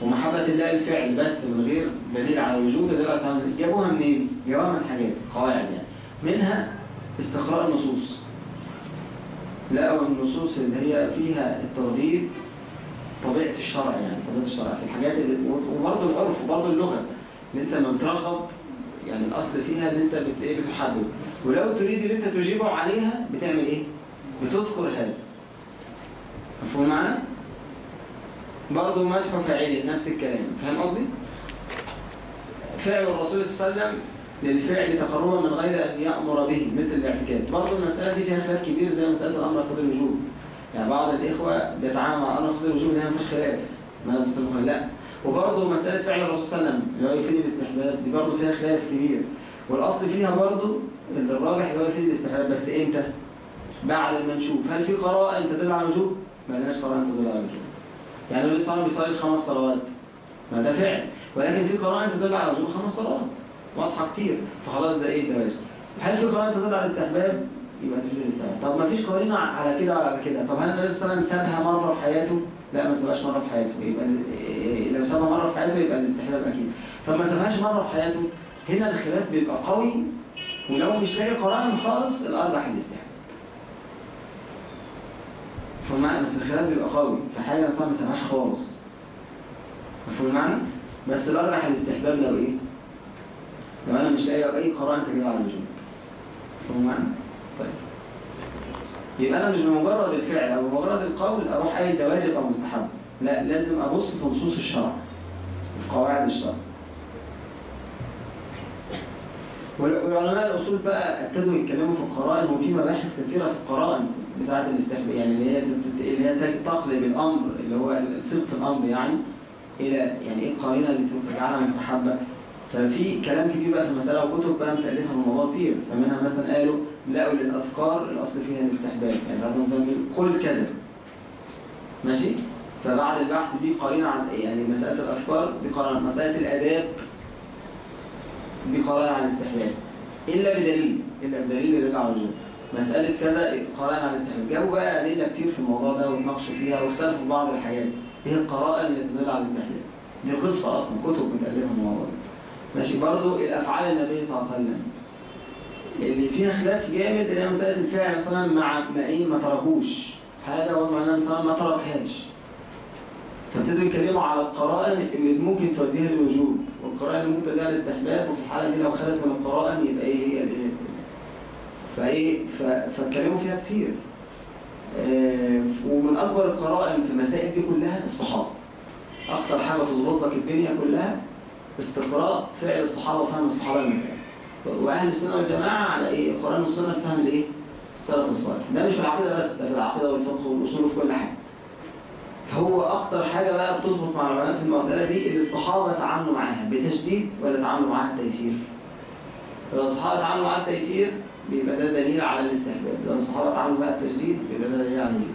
ومحبة الله الفعل بس من غير دليل على يدل على الاستحباب جابوها منين؟ جابوها من حاجات قواعد يعني. منها استقراء النصوص. لقوا النصوص اللي هي فيها الترغيب طبيعة الشرع يعني طبيعة الشرع في الحاجات اللي وبرضه العرف وبرضه اللغة. إن أنت لما بترغب يعني الأصل فيها أنت بت إيه بتحدد. ولو تريد إن أنت تجيبه عليها بتعمل إيه؟ بتذكر هذا مفهوم معنا برضه مدح فاعله نفس الكلام. فاهم قصدي؟ فعل الرسول صلى الله عليه وسلم للفعل تقربا من غير أن يأمر به مثل الاعتكاف. برضه المسألة دي فيها خلاف كبير زي مسألة الأمر قبل الوجوب يعني بعض الإخوة بيتعامل مع الأمر قبل الوجوب ده ما فيش خلاف. ما لا. وبرضه مسألة فعل الرسول صلى الله عليه وسلم اللي هو يفيد الاستحباب دي برضه فيها خلاف كبير. والأصل فيها برضه الراجح اللي هو يفيد الاستحباب بس إمتى؟ بعد ما نشوف. هل في قراءة تدل على الوجوب؟ ما لناش قراءة تدل على الوجوب يعني النبي صلى الله عليه وسلم خمس صلوات ما ده فعل. ولكن في قراءة تدل على وجوب خمس صلوات. واضحة كتير. فخلاص ده إيه ده واجب هل في قراءة تدل على الاستحباب؟ يبقى تجوز الاستحباب. طب ما فيش قرينة على كده ولا على كده. طب هل النبي صلى الله عليه وسلم سابها مرة في حياته؟ لا ما سابهاش مرة في حياته يبقى إيه، لو سابها مرة في حياته يبقى الاستحباب أكيد. طب ما سابهاش مرة في حياته هنا الخلاف بيبقى قوي ولو مش لاقي قرائن خالص الأرجح الاستحباب مفهوم معنى بس الخلاف بيبقى قوي. في حاجة أصلا ما سابهاش خالص. مفهوم معنى بس الأرجح الاستحباب لو إيه؟ لو أنا مش لاقي أي قرائن تدل على الوجوب مفهوم معنى طيب. يبقى أنا مش بمجرد الفعل أو بمجرد القول أروح قايل ده واجب أو مستحب. لا لازم أبص في نصوص الشرع في قواعد الشرع. والعلماء الأصول بقى ابتدوا يتكلموا في القرائن وفي مباحث كثيرة في القرائن بتاعة الاستحباب يعني اللي هي اللي هي تقلب الأمر اللي هو صدق الأمر يعني إلى يعني إيه القرينة اللي تجعلها مستحبة. ففي كلام كتير بقى في المسألة وكتب بقى متألفة في الموضوع كتير فمنها مثلا قالوا لقوا للأذكار الأصل فيها الاستحباب يعني ساعات مثلا قل كذا. ماشي؟ فبعد البحث دي قرينة عن يعني مسألة الأذكار دي قرينة مسألة الآداب دي قرائن على الاستحباب. إلا بدليل إلا بدليل على الوجوب مسألة كذا قرائن على الاستحباب. جابوا بقى أدلة كتير في الموضوع ده واتناقشوا فيها واختلفوا في بعض الحاجات إيه القرائن اللي تدل على الاستحباب؟ دي قصة أصلا كتب متألفة الموضوع ده. ماشي برضو الأفعال النبي صلى الله عليه وسلم. اللي فيها خلاف جامد اللي هي مسألة الفعل مثلا مع ما إيه ما تركوش. حاجة وصل النبي صلى الله عليه وسلم ما تركهاش. فابتدوا يتكلموا على القرائن اللي ممكن توديها للوجوب والقرائن اللي ممكن توديها للاستحباب وفي الحالة دي لو خدت من القرائن يبقى إيه هي الايه فإيه ف- فاتكلموا فيها كتير. آه، ومن أكبر القرائن في المسائل دي كلها الصحابة. اخطر حاجة تظبط لك الدنيا كلها استقراء فعل الصحابة وفهم الصحابة المسائل وأهل السنة والجماعة على إيه؟ القرآن والسنة فهم الإيه؟ السلف الصالح. ده مش في العقيدة بس ده في العقيدة والفقه والأصول وفي كل حاجة. هو أخطر حاجة بقى بتظبط مع العلماء في المسألة دي اللي الصحابة تعاملوا معاها بتشديد ولا تعاملوا معاها التيسير فلو الصحابة تعاملوا معاها التيسير بيبقى ده دليل على الاستحباب. لو الصحابة تعاملوا معاها التشديد بيبقى ده دليل على الوجوب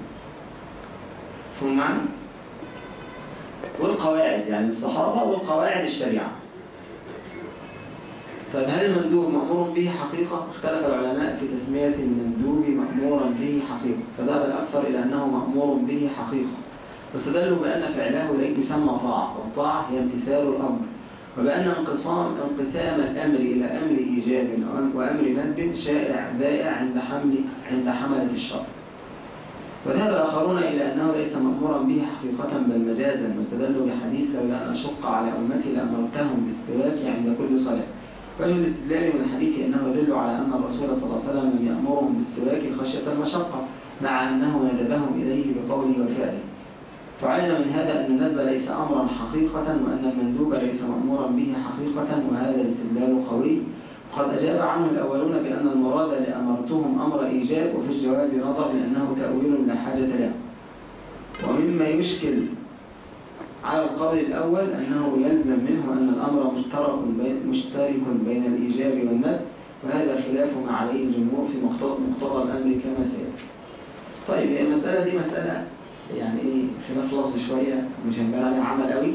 فهم معنى؟ والقواعد يعني الصحابة والقواعد الشريعة. طيب هل المندوب مأمور به حقيقة؟ اختلف العلماء في تسمية المندوب مأمورا به حقيقة فذهب الأكثر إلى أنه مأمور به حقيقة. واستدلوا بأن فعله لا يسمى طاعة والطاعة هي امتثال الأمر وبأن انقسام انقسام الأمر إلى أمر إيجاب وأمر ندب شائع ذائع عند حمل عند حملة الشرع. وذهب آخرون إلى أنه ليس مأمورا به حقيقة بل مجازا واستدلوا بحديث لولا أن أشق على أمتي لأمرتهم بالسواك عند كل صلاة. وجه الاستدلال من الحديث أنه يدل على أن الرسول صلى الله عليه وسلم لم يأمرهم بالسواك خشية المشقة مع أنه ندبهم إليه بقوله وفعله. فعلم من هذا أن الندب ليس أمرا حقيقة وأن المندوب ليس مأمورا به حقيقة وهذا الاستدلال قوي. وقد أجاب عنه الأولون بأن المراد لأمرتهم أمر إيجاب وفي الجواب نظر لأنه تأويل لا حاجة له. ومما يشكل على القول الأول أنه يلزم منه أن الأمر مشترك بين, مشترك بين الإيجاب والندب وهذا خلاف ما عليه الجمهور في مقتضى الأمر كما سيأتي. طيب هي المسألة دي مسألة يعني إيه خلاف لفظ شوية مش هنبان عليها عمل قوي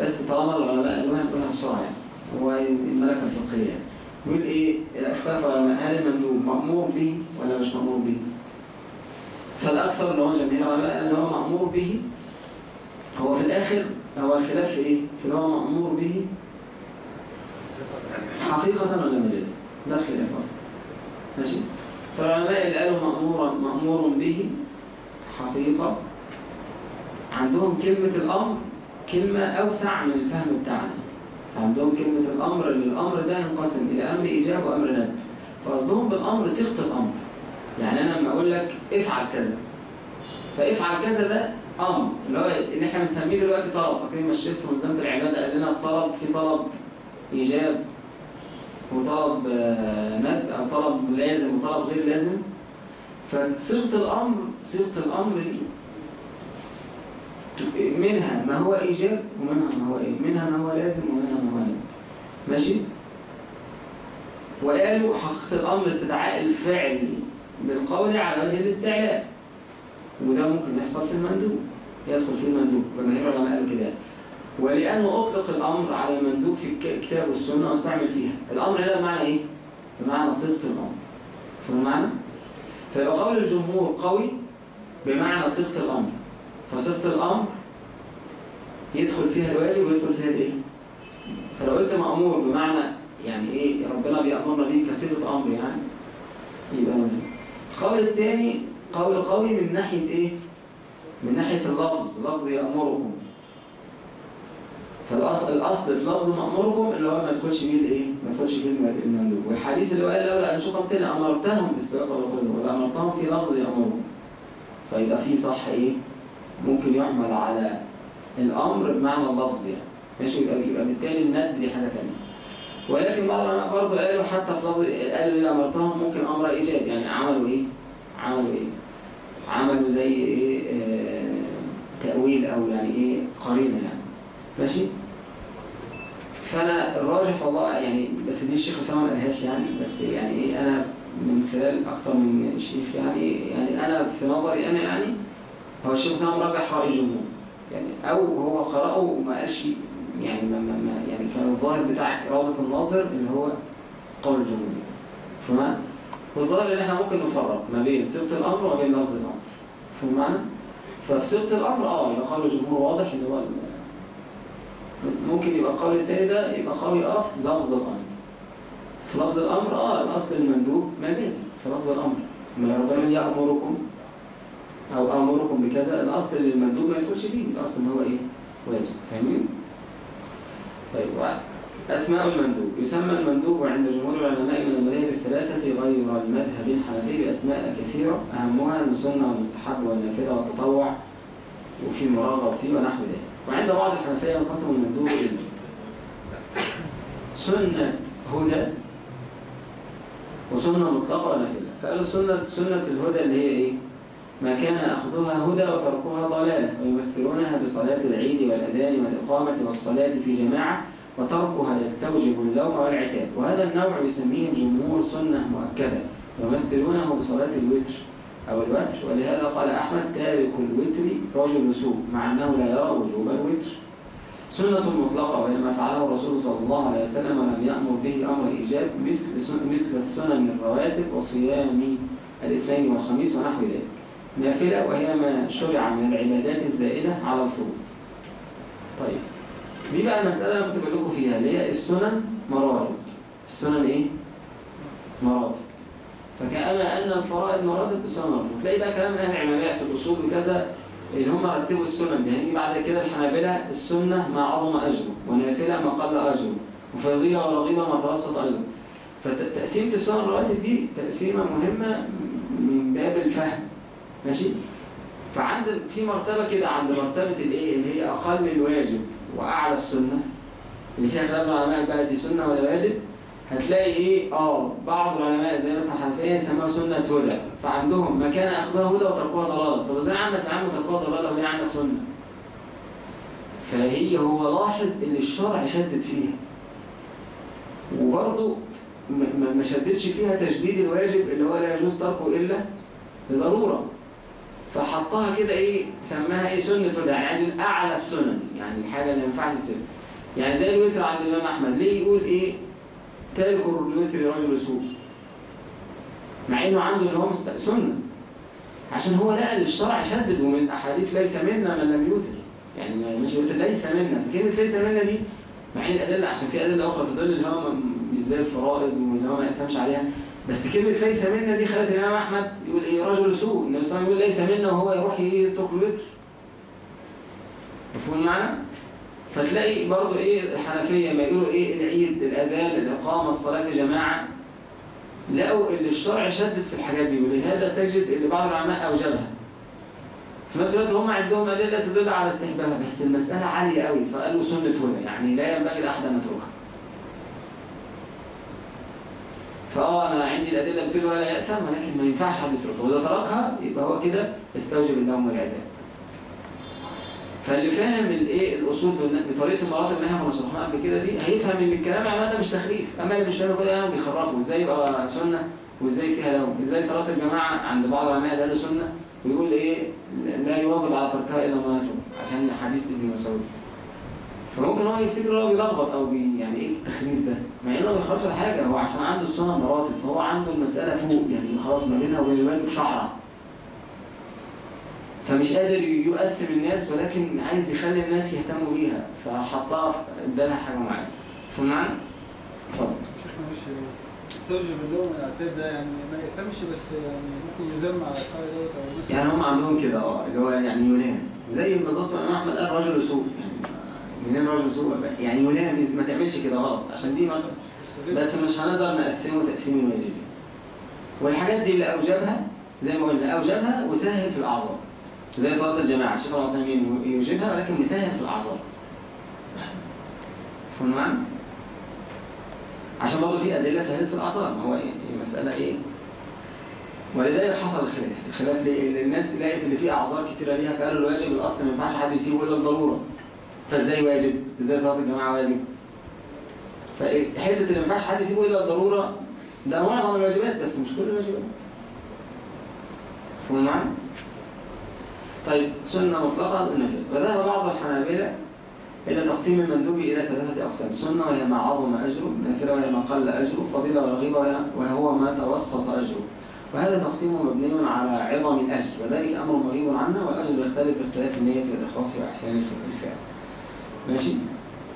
بس طالما العلماء قالوها نقولها بسرعة يعني هو الملكة الفقهية. يعني يقول إيه؟ الاختلاف هل المندوب مأمور به ولا مش مأمور به؟ فالأكثر اللي هو جميع العلماء اللي هو مأمور به هو في الآخر هو الخلاف في إيه؟ في اللي هو مأمور به حقيقة ولا مجازا ده الخلاف أصلا. ماشي؟ فالعلماء اللي قالوا مأمور مأمور به حقيقة عندهم كلمة الأمر كلمة أوسع من الفهم بتاعنا. فعندهم كلمة الأمر الأمر ده ينقسم إلى أمر إيجاب وأمر ندب فقصدهم بالأمر صيغة الأمر. يعني أنا لما أقول لك افعل كذا فافعل كذا ده أمر. اللي هو إن إحنا بنسميه دلوقتي طلب. فاكرين الشيخ في منظمة العبادة قال لنا الطلب في طلب إيجاب وطلب آه، ندب أو طلب لازم وطلب غير لازم. فصيغة الأمر صيغة الأمر منها ما هو إيجاب ومنها ما هو إيه منها ما هو لازم ومنها ما هو ندب ماشي؟ وقالوا حقيقة الأمر استدعاء الفعل بالقول على وجه الاستعلاء. وده ممكن يحصل في المندوب. يدخل في المندوب. جماهير العلماء قالوا كده. ولأنه أطلق الأمر على المندوب في الك- الكتاب والسنة واستعمل فيها. الأمر هنا بمعنى إيه؟ بمعنى صيغة الأمر. فاهم المعنى؟ فيبقى قول الجمهور قوي بمعنى صيغة الأمر. فصيغة الأمر يدخل فيها الواجب ويدخل فيها الإيه؟ فلو قلت مأمور بمعنى يعني إيه ربنا بيأمرنا بيه كصيغة أمر يعني يبقى مندوب القول الثاني قول قوي من ناحية إيه؟ من ناحية اللفظ لفظ يأمركم فالأصل الأصل في لفظ مأمركم اللي هو ما تدخلش فيه الإيه؟ ما تدخلش فيه الم- المندوب والحديث اللي هو قال لولا أن شقمتني أمرتهم بالسواقة والخلق ولا أمرتهم في لفظ يأمركم فيبقى فيه صح إيه؟ ممكن يحمل على الأمر بمعنى اللفظ يعني ماشي يبقى يبقى بالتالي الند دي حاجة تانية ولكن بعض العلماء برضه قالوا حتى في لفظ قالوا إذا أمرتهم ممكن أمر إيجاب يعني عملوا إيه؟ عملوا إيه؟ عملوا زي إيه؟ آه تأويل أو يعني إيه؟ قرينة يعني ماشي؟ فأنا الراجح والله يعني بس دي الشيخ أسامة ما قالهاش يعني بس يعني إيه أنا من خلال أكتر من شيخ يعني يعني أنا في نظري أنا يعني هو الشيخ أسامة مرجح رأي الجمهور يعني أو هو قرأه وما قالش يعني ما ما ما يعني كان الظاهر بتاع إرادة الناظر اللي هو قول الجمهور. فما والظاهر إن إحنا ممكن نفرق ما بين صيغة الأمر وما بين لفظ الأمر؟ ففي صيغة الأمر آه يبقى قول الجمهور واضح إن هو ممكن يبقى القول التاني ده يبقى قوي آه لفظ الأمر. في لفظ الأمر آه الأصل المندوب مجازي. في لفظ الأمر. ما ربنا يأمركم أو أمركم بكذا الأصل للمندوب ما يدخلش فيه الأصل هو إيه؟ واجب. فاهمين؟ طيب أسماء المندوب. يسمى المندوب عند جمهور العلماء من المذاهب الثلاثة غير المذهب الحنفي بأسماء كثيرة. أهمها السنة والمستحب والنافلة والتطوع وفي مرغب فيه ونحو ذلك. وعند بعض الحنفية ينقسم المندوب إلى. سنة هدى وسنة مطلقة ونافلة فقالوا سنة سنة الهدى اللي هي إيه؟ ما كان أخذها هدى وتركها ضلالة ويمثلونها بصلاة العيد والأذان والإقامة والصلاة في جماعة وتركها يستوجب اللوم والعتاب. وهذا النوع يسميه الجمهور سنة مؤكدة ويمثلونه بصلاة الوتر أو الوتر. ولهذا قال أحمد تارك الوتر رجل سوء مع أنه لا يرى وجوب الوتر. سنة مطلقة وهي ما فعله الرسول صلى الله عليه وسلم ولم يأمر به أمر إيجاب مثل مثل السنن الرواتب وصيام الاثنين والخميس ونحو ذلك. نافلة وهي ما شرع من العبادات الزائدة على الفروض. طيب دي بقى المسألة اللي كنت بقول لكم فيها اللي هي السنن مراتب. السنن إيه؟ مراتب. فكأما أن الفرائض مراتب السنن مراتب. تلاقي بقى كلام أهل العلماء في الأصول وكذا اللي هم رتبوا السنن يعني بعد كده الحنابلة السنة ما عظم أجره ونافلة ما قل أجره وفرضية ورغيبة ما توسط أجره. فتقسيمة السنن الرواتب دي تقسيمة مهمة من باب الفهم. ماشي؟ فعند في مرتبة كده عند مرتبة الإيه؟ اللي هي أقل الواجب وأعلى السنة اللي فيها خلاف العلماء بقى دي سنة ولا واجب هتلاقي إيه؟ آه بعض العلماء زي مثلا حنفية يسموها سنة هدى فعندهم ما كان أخذها هدى وتركوها ضلالة. طب إزاي عندك يا عم تركوها ضلالة وهي عندك سنة؟ فهي هو لاحظ إن الشرع شدد فيها. وبرضه ما- شددش فيها تشديد الواجب اللي هو لا يجوز تركه إلا لضرورة فحطها كده إيه سماها إيه سنة يعني اعلى السنن يعني الحاجة اللي ما ينفعش تسيبها. يعني زي الوتر عند الإمام أحمد ليه يقول إيه تارك الوتر رجل سوء؟ مع إنه عنده إن هو. سنة عشان هو لقى الشرع شدد ومن الاحاديث ليس منا من لم يوتر. يعني مش يوتر ليس منا. فكلمة ليس منا دي مع إن الأدلة عشان في أدلة أخرى تدل إن هو مش زي الفرائض وإن هو ما يفهمش عليها. بس كلمة ليس منا دي خلت الإمام أحمد يقول إيه رجل سوء. النبي صلى الله عليه وسلم يقول ليس منا وهو يروح يترك الوتر. مفهوم معنى؟ فتلاقي برضو إيه الحنفية ما يقولوا إيه العيد الأذان الإقامة الصلاة جماعة. لقوا إن الشرع شدد في الحاجات دي ولهذا تجد إن بعض العلماء أوجبها. في نفس الوقت هم عندهم أدلة تدل على استحبابها بس المسألة عالية قوي فقالوا سنة هدى يعني لا ينبغي لأحد أن يتركها. فآه أنا عندي الأدلة بتقول ولا يأثم ولكن ما ينفعش حد يتركها وإذا تركها يبقى هو كده يستوجب اللوم والعذاب فاللي فاهم الإيه الأصول بطريقة المراتب اللي إحنا كنا شرحناها قبل كده دي هيفهم إن الكلام جماعة ده مش تخريف. أما اللي مش فاهم يعني بيخرفوا إزاي يبقى سنة؟ وإزاي فيها لوم إزاي صلاة الجماعة عند بعض علماء أهل السنة ويقول إيه لا يواظب على تركها إلا ما عشان حديث ابن مسعود. فممكن هو يفتكر هو بيلخبط أو بي يعني إيه التخريف ده؟ مع إنه ما بيخرجش على حاجة هو عشان عنده السنة مراتب فهو عنده المسألة فوق يعني خلاص ما بينها وبين الواجب شعرة. فمش قادر يؤثر الناس ولكن عايز يخلي الناس يهتموا بيها. فحطها ادالها حاجة معينة. فهم معانا؟ اتفضل. استوجب اللوم الاعتاب ده يعني ما يهتمش بس يعني ممكن يذم على الحاجة دوت أو يعني هم عندهم كده آه اللي هو يعني يلام زي بالظبط ما أحمد قال رجل سوء. يعني منين رجل سوء يعني يلام ما تعملش كده غلط عشان دي ما بس مش هنقدر نقسمه تقسيم الواجب والحاجات دي اللي أوجبها زي ما قلنا أوجبها وسهل في الأعذار. زي صلاة الجماعة الشيخ ابن عثيمين يوجبها ولكن مسهل في الأعذار. فهمت معانا؟ عشان برضه في أدلة سهلت في الأعذار. ما هو إيه؟ المساله إيه؟ ولذلك حصل الخلاف. الخلاف الناس لقيت ان في أعذار كتيرة ليها فقالوا الواجب الأصل ما ينفعش حد يسيبه إلا الضرورة. فازاي واجب إزاي صلاة الجماعة واجب فحتة اللي ما ينفعش حد يسيبه إلا الضرورة ده معظم الواجبات بس مش كل الواجبات. فهموا معانا طيب سنة مطلقة النفل وذهب بعض الحنابلة إلى تقسيم المندوب إلى ثلاثة أقسام. سنة وهي ما عظم أجره نافلة وهي ما قل أجره فضيلة ورغيبة وهو ما توسط أجره. وهذا تقسيم مبني على عظم الأجر وذلك أمر مغيب عنا والأجر يختلف باختلاف النية في الإخلاص وإحسان الفعل. ماشي؟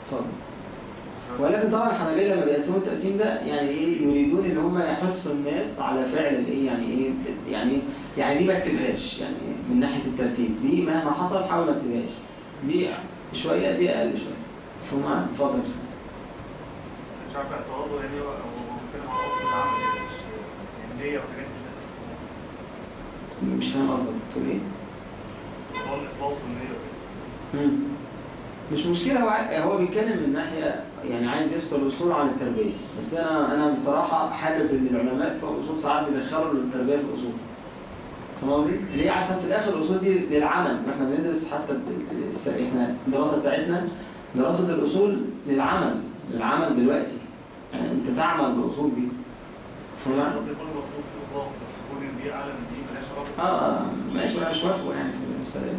اتفضل. ولكن طبعا الحنابلة لما بيقسموا التقسيم ده يعني إيه يريدون إن هم يحثوا الناس على فعل الإيه؟ يعني إيه؟ يعني يعني دي ما تكتبهاش يعني من ناحية الترتيب. دي مهما حصل حاول ما تكتبهاش. دي شوية دي أقل شوية. شو معاك اتفضل. مش عارف اعتراضه يعني هو هو بيتكلم عن اصل العمل يعني مش يعني ليه وحاجات مش فاهم قصدك. تقول إيه؟ هو وكده. مم. مش مشكلة هو هو بيتكلم من ناحية يعني عايز يفصل الأصول عن التربية. بس أنا أنا بصراحة حابب إن العلماء بتوع الأصول ساعات بيدخلوا التربية في الأصول. فاهم قصدي؟ ليه؟ عشان في الآخر الأصول دي للعمل. ما إحنا بندرس حتى إحنا الدراسة بتاعتنا دراسة الأصول للعمل للعمل دلوقتي. يعني أنت تعمل بالأصول دي. فاهم آه ماشي مش موافقه يعني في المسألة دي.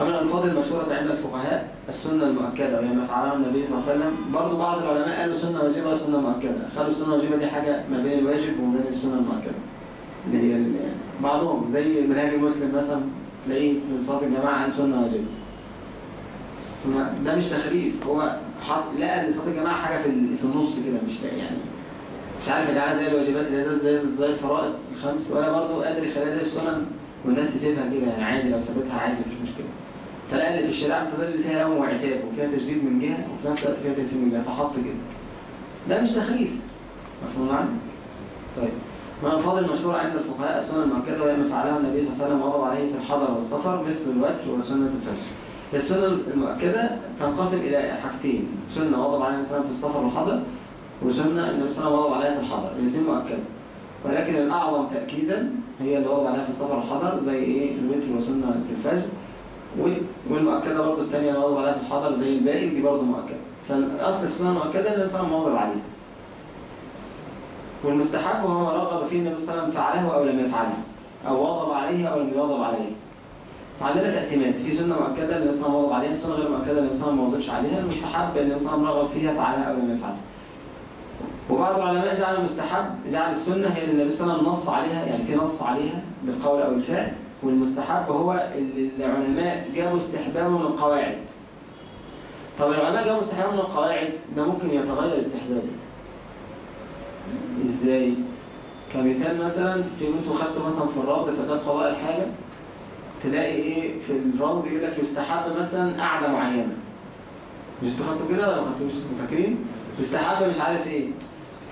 ومن الألفاظ المشهورة عند الفقهاء السنة المؤكدة وهي ما فعلها النبي صلى الله عليه وسلم. برضه بعض العلماء قالوا سنة واجبة وسنة مؤكدة خلوا السنة الواجبة دي حاجة ما بين الواجب وما بين السنة المؤكدة. اللي هي بعضهم زي منهاج المسلم مثلا تلاقيه في صلاة الجماعة قال سنة واجبة ده مش تخريف. هو حط لقى ان صلاة الجماعة حاجة في في النص كده مش يعني مش عارف يجعلها زي الواجبات اللي زي زي الفرائض الخمس. ولا برضه قادر يخليها زي السنن والناس تسيبها كده يعني عادي لو سابتها عادي مفيش مشكلة. فلقى اللي في الشريعة الفضل اللي فيها يوم وعتاب وفيها تشديد من جهة وفي نفس الوقت فيها تيسير من جهة. فحط كده. ده مش تخريف مفهوم معنا؟ طيب. من الفاظ المشهورة عند الفقهاء السنة المؤكدة وهي ما فعلها النبي صلى الله عليه وسلم وضع عليه في الحضر والسفر مثل الوتر وسنة الفجر. السنة المؤكدة تنقسم إلى حاجتين. سنة وضع عليها مثلا في السفر والحضر وسنة النبي صلى الله عليه وسلم عليها في الحضر. الاثنين مؤكدة. ولكن الأعظم تأكيدا هي اللي وضع عليها في السفر والحضر زي إيه؟ الوتر وسنة الفجر. والمؤكدة برضه الثانية اللي وضع عليها في الحضر زي الباقي دي برضه مؤكدة. فالأصل السنة المؤكدة عليه وسلم واظب عليها. والمستحب هو ما رغب فيه النبي صلى الله عليه وسلم فعله أو لم يفعله أو واظب عليه أو لم يواظب عليه. فعندنا تقسيمات في سنة مؤكدة اللي وسلم واظب عليها سنة غير مؤكدة اللي وسلم ما واظبش عليها. المستحب اللي وسلم رغب فيها فعلها أو لم يفعلها. وبعض العلماء جعل المستحب جعل السنة هي اللي النبي صلى الله عليه وسلم نص عليها يعني في نص عليها بالقول أو الفعل. والمستحب هو اللي العلماء جابوا استحبابه من القواعد طب العلماء جابوا استحبابه من القواعد ده ممكن يتغير استحبابه إزاي؟ كمثال مثلا في أنتوا خدتوا مثلا في الروض فده قضاء الحاجة تلاقي إيه؟ في الروض يقول لك يستحب مثلا قعدة معينة. مش أنتوا خدتوا كده ولا ما خدتوش؟ فاكرين يستحب مش عارف إيه.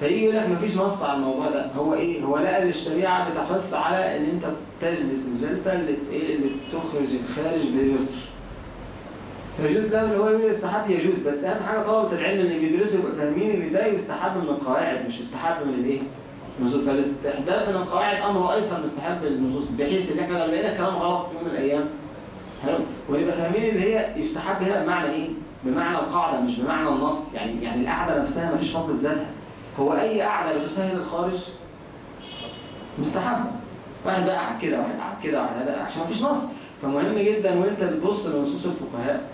فيجي يقول لك مفيش نص على الموضوع ده. هو إيه؟ هو لقى الشريعة بتحث على إن أنت تجلس الجلسه اللي إيه؟ اللي تخرج الخارج بيسر يجوز ده اللي هو يقول يستحب يجوز بس أهم حاجة طلبة العلم اللي بيدرسوا يبقوا فاهمين إن ده يستحب من القواعد مش يستحب من الإيه؟ النصوص. فالاستحباب من القواعد أمر ايسر من استحباب النصوص بحيث إن إحنا لو لقينا كلام غلط في يوم من الأيام حلو؟ ونبقى فاهمين إن هي يستحب هنا بمعنى إيه؟ بمعنى القاعدة مش بمعنى النص. يعني يعني القعده نفسها ما فيش فضل ذاتها. هو أي قعده بتسهل الخارج؟ مستحب. واحد بقى قاعد كده واحد قاعد كده واحد قاعد عشان مفيش نص فمهم جدا وانت بتبص لنصوص الفقهاء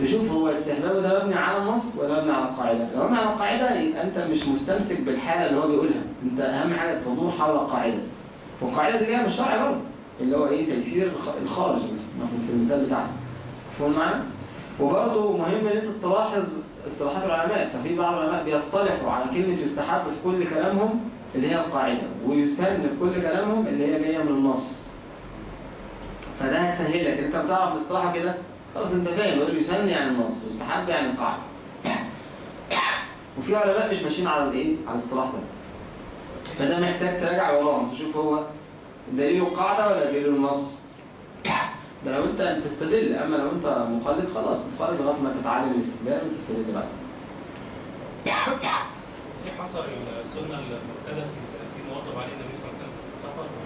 تشوف هو استحبابه ده مبني على النص ولا مبني على القاعدة. لو مبني على القاعدة يبقى أنت مش مستمسك بالحالة اللي هو بيقولها. أنت أهم حاجة تدور حول القاعدة. والقاعدة دي جاية من الشرع برضه اللي هو إيه؟ تيسير الخ- الخارج مثلا في المثال بتاعنا. مفهوم معايا؟ وبرضه مهم إن أنت تلاحظ اصطلاحات العلماء ففي بعض العلماء بيصطلحوا على كلمة يستحب في كل كلامهم اللي هي القاعدة ويسن في كل كلامهم اللي هي جاية من النص. فده هيسهلك انت بتعرف الاصطلاح كده؟ خلاص انت فاهم. يقول يسن يعني النص يستحب يعني القاعدة. وفي علماء مش ماشيين على الايه؟ على الاصطلاح ده. فده محتاج تراجع وراهم تشوف هو دليل القاعدة ولا دليل النص. ده لو انت تستدل أما لو انت مقلد خلاص تتفرج لغاية ما تتعلم الاستدلال وتستدل بعد. إيه حصل السنة المؤكده في مواظب عليه النبي صلى الله عليه وسلم؟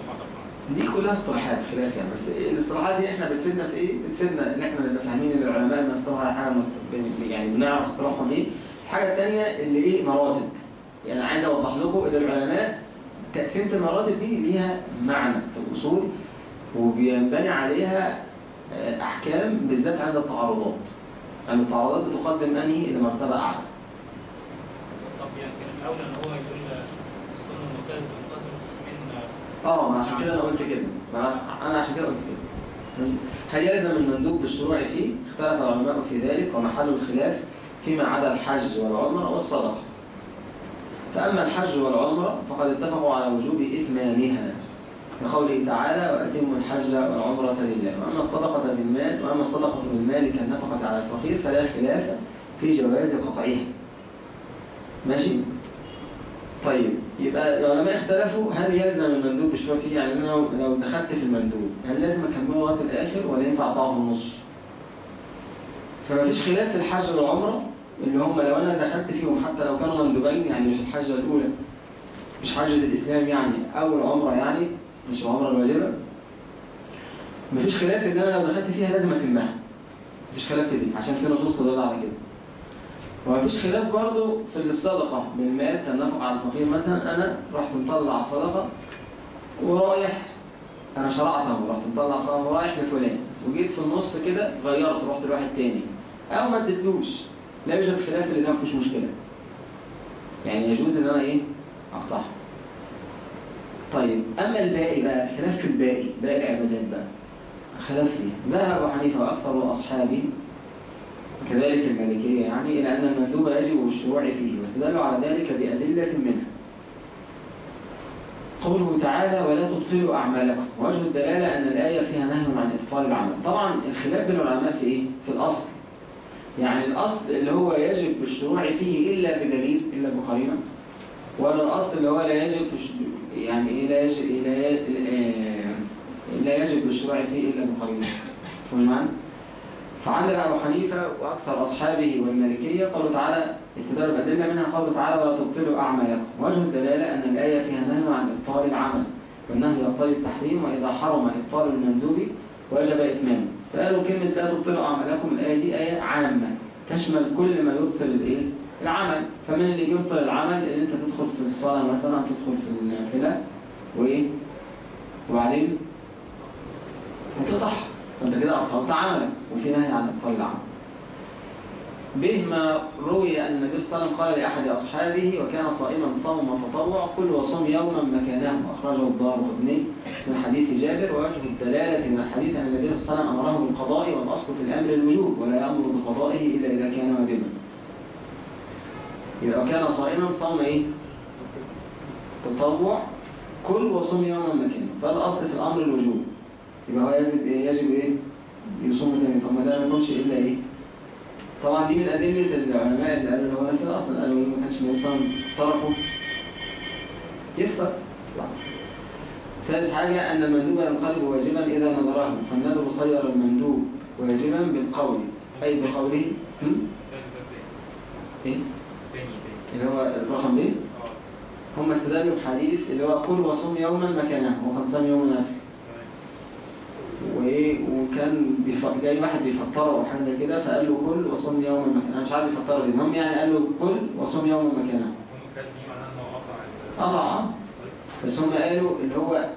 دي كلها اصطلاحات خلاف يعني بس إيه الاصطلاحات دي إحنا بتفيدنا في إيه؟ بتفيدنا إن إحنا نبقى فاهمين إن العلماء لما اصطلحوا على حاجة يعني بنعرف اصطلاحهم إيه. الحاجة الثانية اللي إيه؟ مراتب يعني عايز أوضح لكم إن العلماء تقسيمة المراتب دي ليها معنى في الأصول. وبينبني عليها آه، أحكام بالذات عند التعارضات. عند التعارضات بتقدم أنهي؟ لمرتبه اعلى طب يعني كان الأولى إن هو يقول السنة المؤكده تنقسم قسمين آه ما عشان كده أنا قلت كده. أنا عشان كده قلت كده. هل يلزم المندوب بالشروع فيه؟ اختلف العلماء في ذلك ومحل الخلاف فيما عدا الحج والعمرة والصدقة. فأما الحج والعمرة فقد اتفقوا على وجوب إتمامها. كقوله تعالى وأتموا الحج والعمرة لله. وأما الصدقة بالمال وأما الصدقة بالمال كالنفقة على الفقير فلا خلاف في جواز قطعها. ماشي؟ طيب يبقى العلماء اختلفوا هل يلزم المندوب فيه؟ يعني أنا لو دخلت في المندوب هل لازم أكمله لغاية الآخر ولا ينفع أقطعه في النص؟ فما فيش خلاف في الحج والعمرة اللي هم لو أنا دخلت فيهم حتى لو كانوا مندوبين يعني مش الحجة الأولى مش حجة الإسلام يعني أو العمرة يعني مش العمرة الواجبة مفيش خلاف إن أنا لو دخلت فيها لازم أتمها. مفيش خلاف في دي عشان في نصوص تدل على كده. ومفيش خلاف برضه في الصدقة. بالمال كالنفقة على الفقير مثلا أنا رحت مطلع صدقة ورايح. أنا شرعتها ورحت مطلع صدقة ورايح لفلان. وجيت في النص كده غيرت رحت لواحد تاني. أو ما اديتلوش. لا يوجد خلاف اللي ده مفيش مشكلة. يعني يجوز إن أنا إيه؟ أقطعها. طيب أما الباقي بقى خلاف في الباقي باقي العبادات بقى. خلاف فيه. ذهب أبو حنيفة وأكثر أصحابه كذلك المالكية يعني إلى أن المندوب يجب الشروع فيه واستدلوا على ذلك بأدلة منها قوله تعالى ولا تبطلوا أعمالكم وجه الدلالة أن الآية فيها نهي عن إبطال العمل. طبعا الخلاف بين العلماء في إيه؟ في الأصل. يعني الأصل اللي هو يجب الشروع فيه إلا بدليل إلا بقرينة. ولا الأصل اللي هو لا يجب يعني إيه لا يجب لا ي- لا يجب الشروع فيه إلا بقرينة فهم معنى؟ فعندنا أبو حنيفة وأكثر أصحابه والمالكية قالوا تعالى استدلوا بأدلة منها قالوا تعالى ولا تبطلوا أعمالكم وجه الدلالة أن الآية فيها نهي عن إبطال العمل والنهي يقتضي التحريم وإذا حرم إبطال المندوب وجب إتمامه فقالوا كلمة لا تبطلوا أعمالكم الآية دي آية عامة تشمل كل ما يبطل الإيه؟ العمل. فمن اللي يبطل العمل اللي أنت تدخل في الصلاة مثلا تدخل في النافلة وإيه؟ وبعدين وتضح فأنت كده أبطلت عملك وفي نهي عن إبطال العمل. به ما روي أن النبي صلى الله عليه وسلم قال لأحد أصحابه وكان صائما صوم تطوع كل وصوم يوما مكانه أخرجه الدار وابنه من حديث جابر. ووجه الدلالة من الحديث أن النبي صلى الله عليه وسلم أمره بالقضاء والأصل في الأمر الوجوب ولا يأمر بقضائه إلا إذا كان واجبا يبقى وكان صائما صوم إيه؟ تطوع كل وصوم يوما مكانه فالأصل في الأمر الوجوب يبقى هو يجب إيه؟ يجب إيه؟ يصوم تاني طب ما ده ما يكونش إلا إيه؟ طبعا دي من أدلة العلماء اللي قالوا هو نفذ أصلا قالوا ما كانش مثلا تركه يفطر صح. ثالث حاجة أن المندوب ينقلب واجبا إذا نظره فالندب صير المندوب واجبا بالقول أي بقوله؟ إيه؟ اللي هو الرقم إيه؟ هم استدلوا بحديث اللي هو كل وصوم يوما مكانه وخمسان يوم نافل وايه وكان بيف... جاي واحد بيفطره أو حاجة كده فقال له كل وصوم يوما مكانه. أنا مش عارف يفطره ليه. المهم يعني قال له كل وصوم يوما مكانه. قطع. بس هم قالوا اللي هو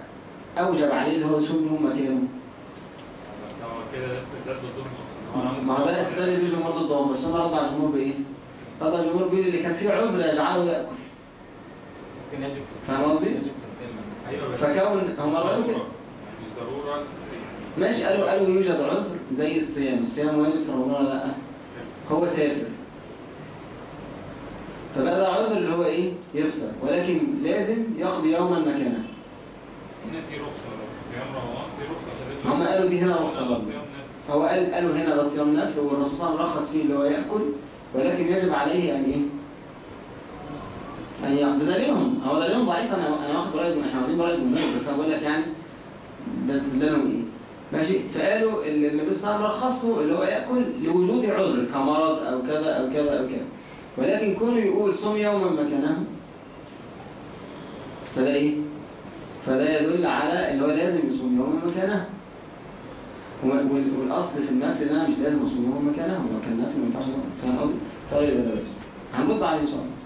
أوجب عليه اللي هو يصوم يوم مكانه. ما هو ده اللي بيجوا برضه ضدهم بس هم ردوا على الجمهور بإيه؟ على الجمهور بيقول اللي كان فيه عذر يجعله يأكل. فاهم قصدي؟ بس فكون هم قالوا كده. مش ضرورة. ماشي قالوا قالوا يوجد عذر زي الصيام. الصيام واجب في رمضان ولا لأ؟ هو سافر. فبقى ده عذر اللي هو إيه؟ يفطر. ولكن لازم يقضي يوما مكانه. هنا في رخصة. صيام رمضان في رخصة هم قالوا دي هنا رخصة برضه. هو قال قالوا هنا ده صيام نفل والرسول صلى الله عليه وسلم رخص فيه اللي هو يأكل. ولكن يجب عليه أن إيه؟ أن يقضي ده ليهم هو ده ليهم ضعيف. أنا أنا واخد براي إحنا واخدين براي الجمهور بس أنا بقول لك يعني ده لهم إيه ماشي؟ فقالوا اللي النبي صلى الله عليه وسلم اللي هو يأكل لوجود عذر كمرض أو كذا أو كذا أو كذا. ولكن كونه يقول صم يوما مكانه فده إيه؟ فده يدل على اللي هو لازم يصوم يوما مكانه. والأصل في النفل ان أنا مش لازم اصوم يوم مكانه لو كان نفل ما ينفعش. فاهم قصدي؟ طيب يبقى ده هنرد عليه إن شاء الله.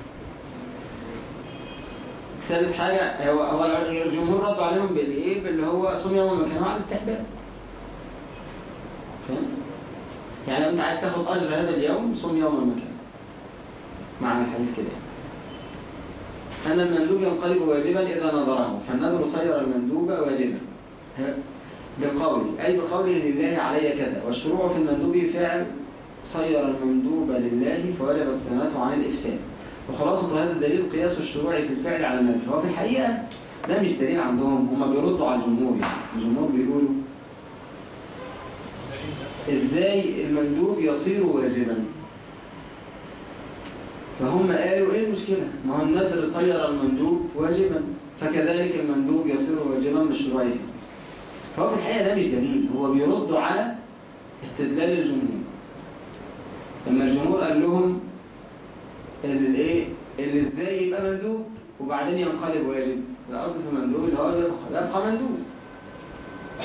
ثالث حاجة هو هو الجمهور ردوا عليهم بالإيه؟ باللي هو صوم يوم مكانه على الاستحباب. فاهم؟ يعني لو أنت عايز تاخد أجر هذا اليوم صوم يوم مكانه. معنى الحديث كده أن المندوب ينقلب واجبا إذا نظره فالنذر صير المندوب واجبا. ها؟ بقول أي بقوله لله علي كذا والشروع في المندوب فعل صير المندوب لله فوجبت صيانته عن الإفساد. وخلاصة هذا الدليل قياس الشروع في الفعل على النذر هو في الحقيقة ده مش دليل عندهم هم بيردوا على الجمهور يعني. الجمهور بيقولوا إزاي المندوب يصير واجبا؟ فهم قالوا إيه المشكلة؟ ما هو النذر صير المندوب واجبا فكذلك المندوب يصير واجبا بالشروع فيه. فهو في الحقيقة ده مش دليل هو بيردوا على استدلال الجمهور. لما الجمهور قال لهم الايه اللي إزاي يبقى مندوب وبعدين ينقلب واجب الاصل في المندوب اللي هو يبقى, مندوب.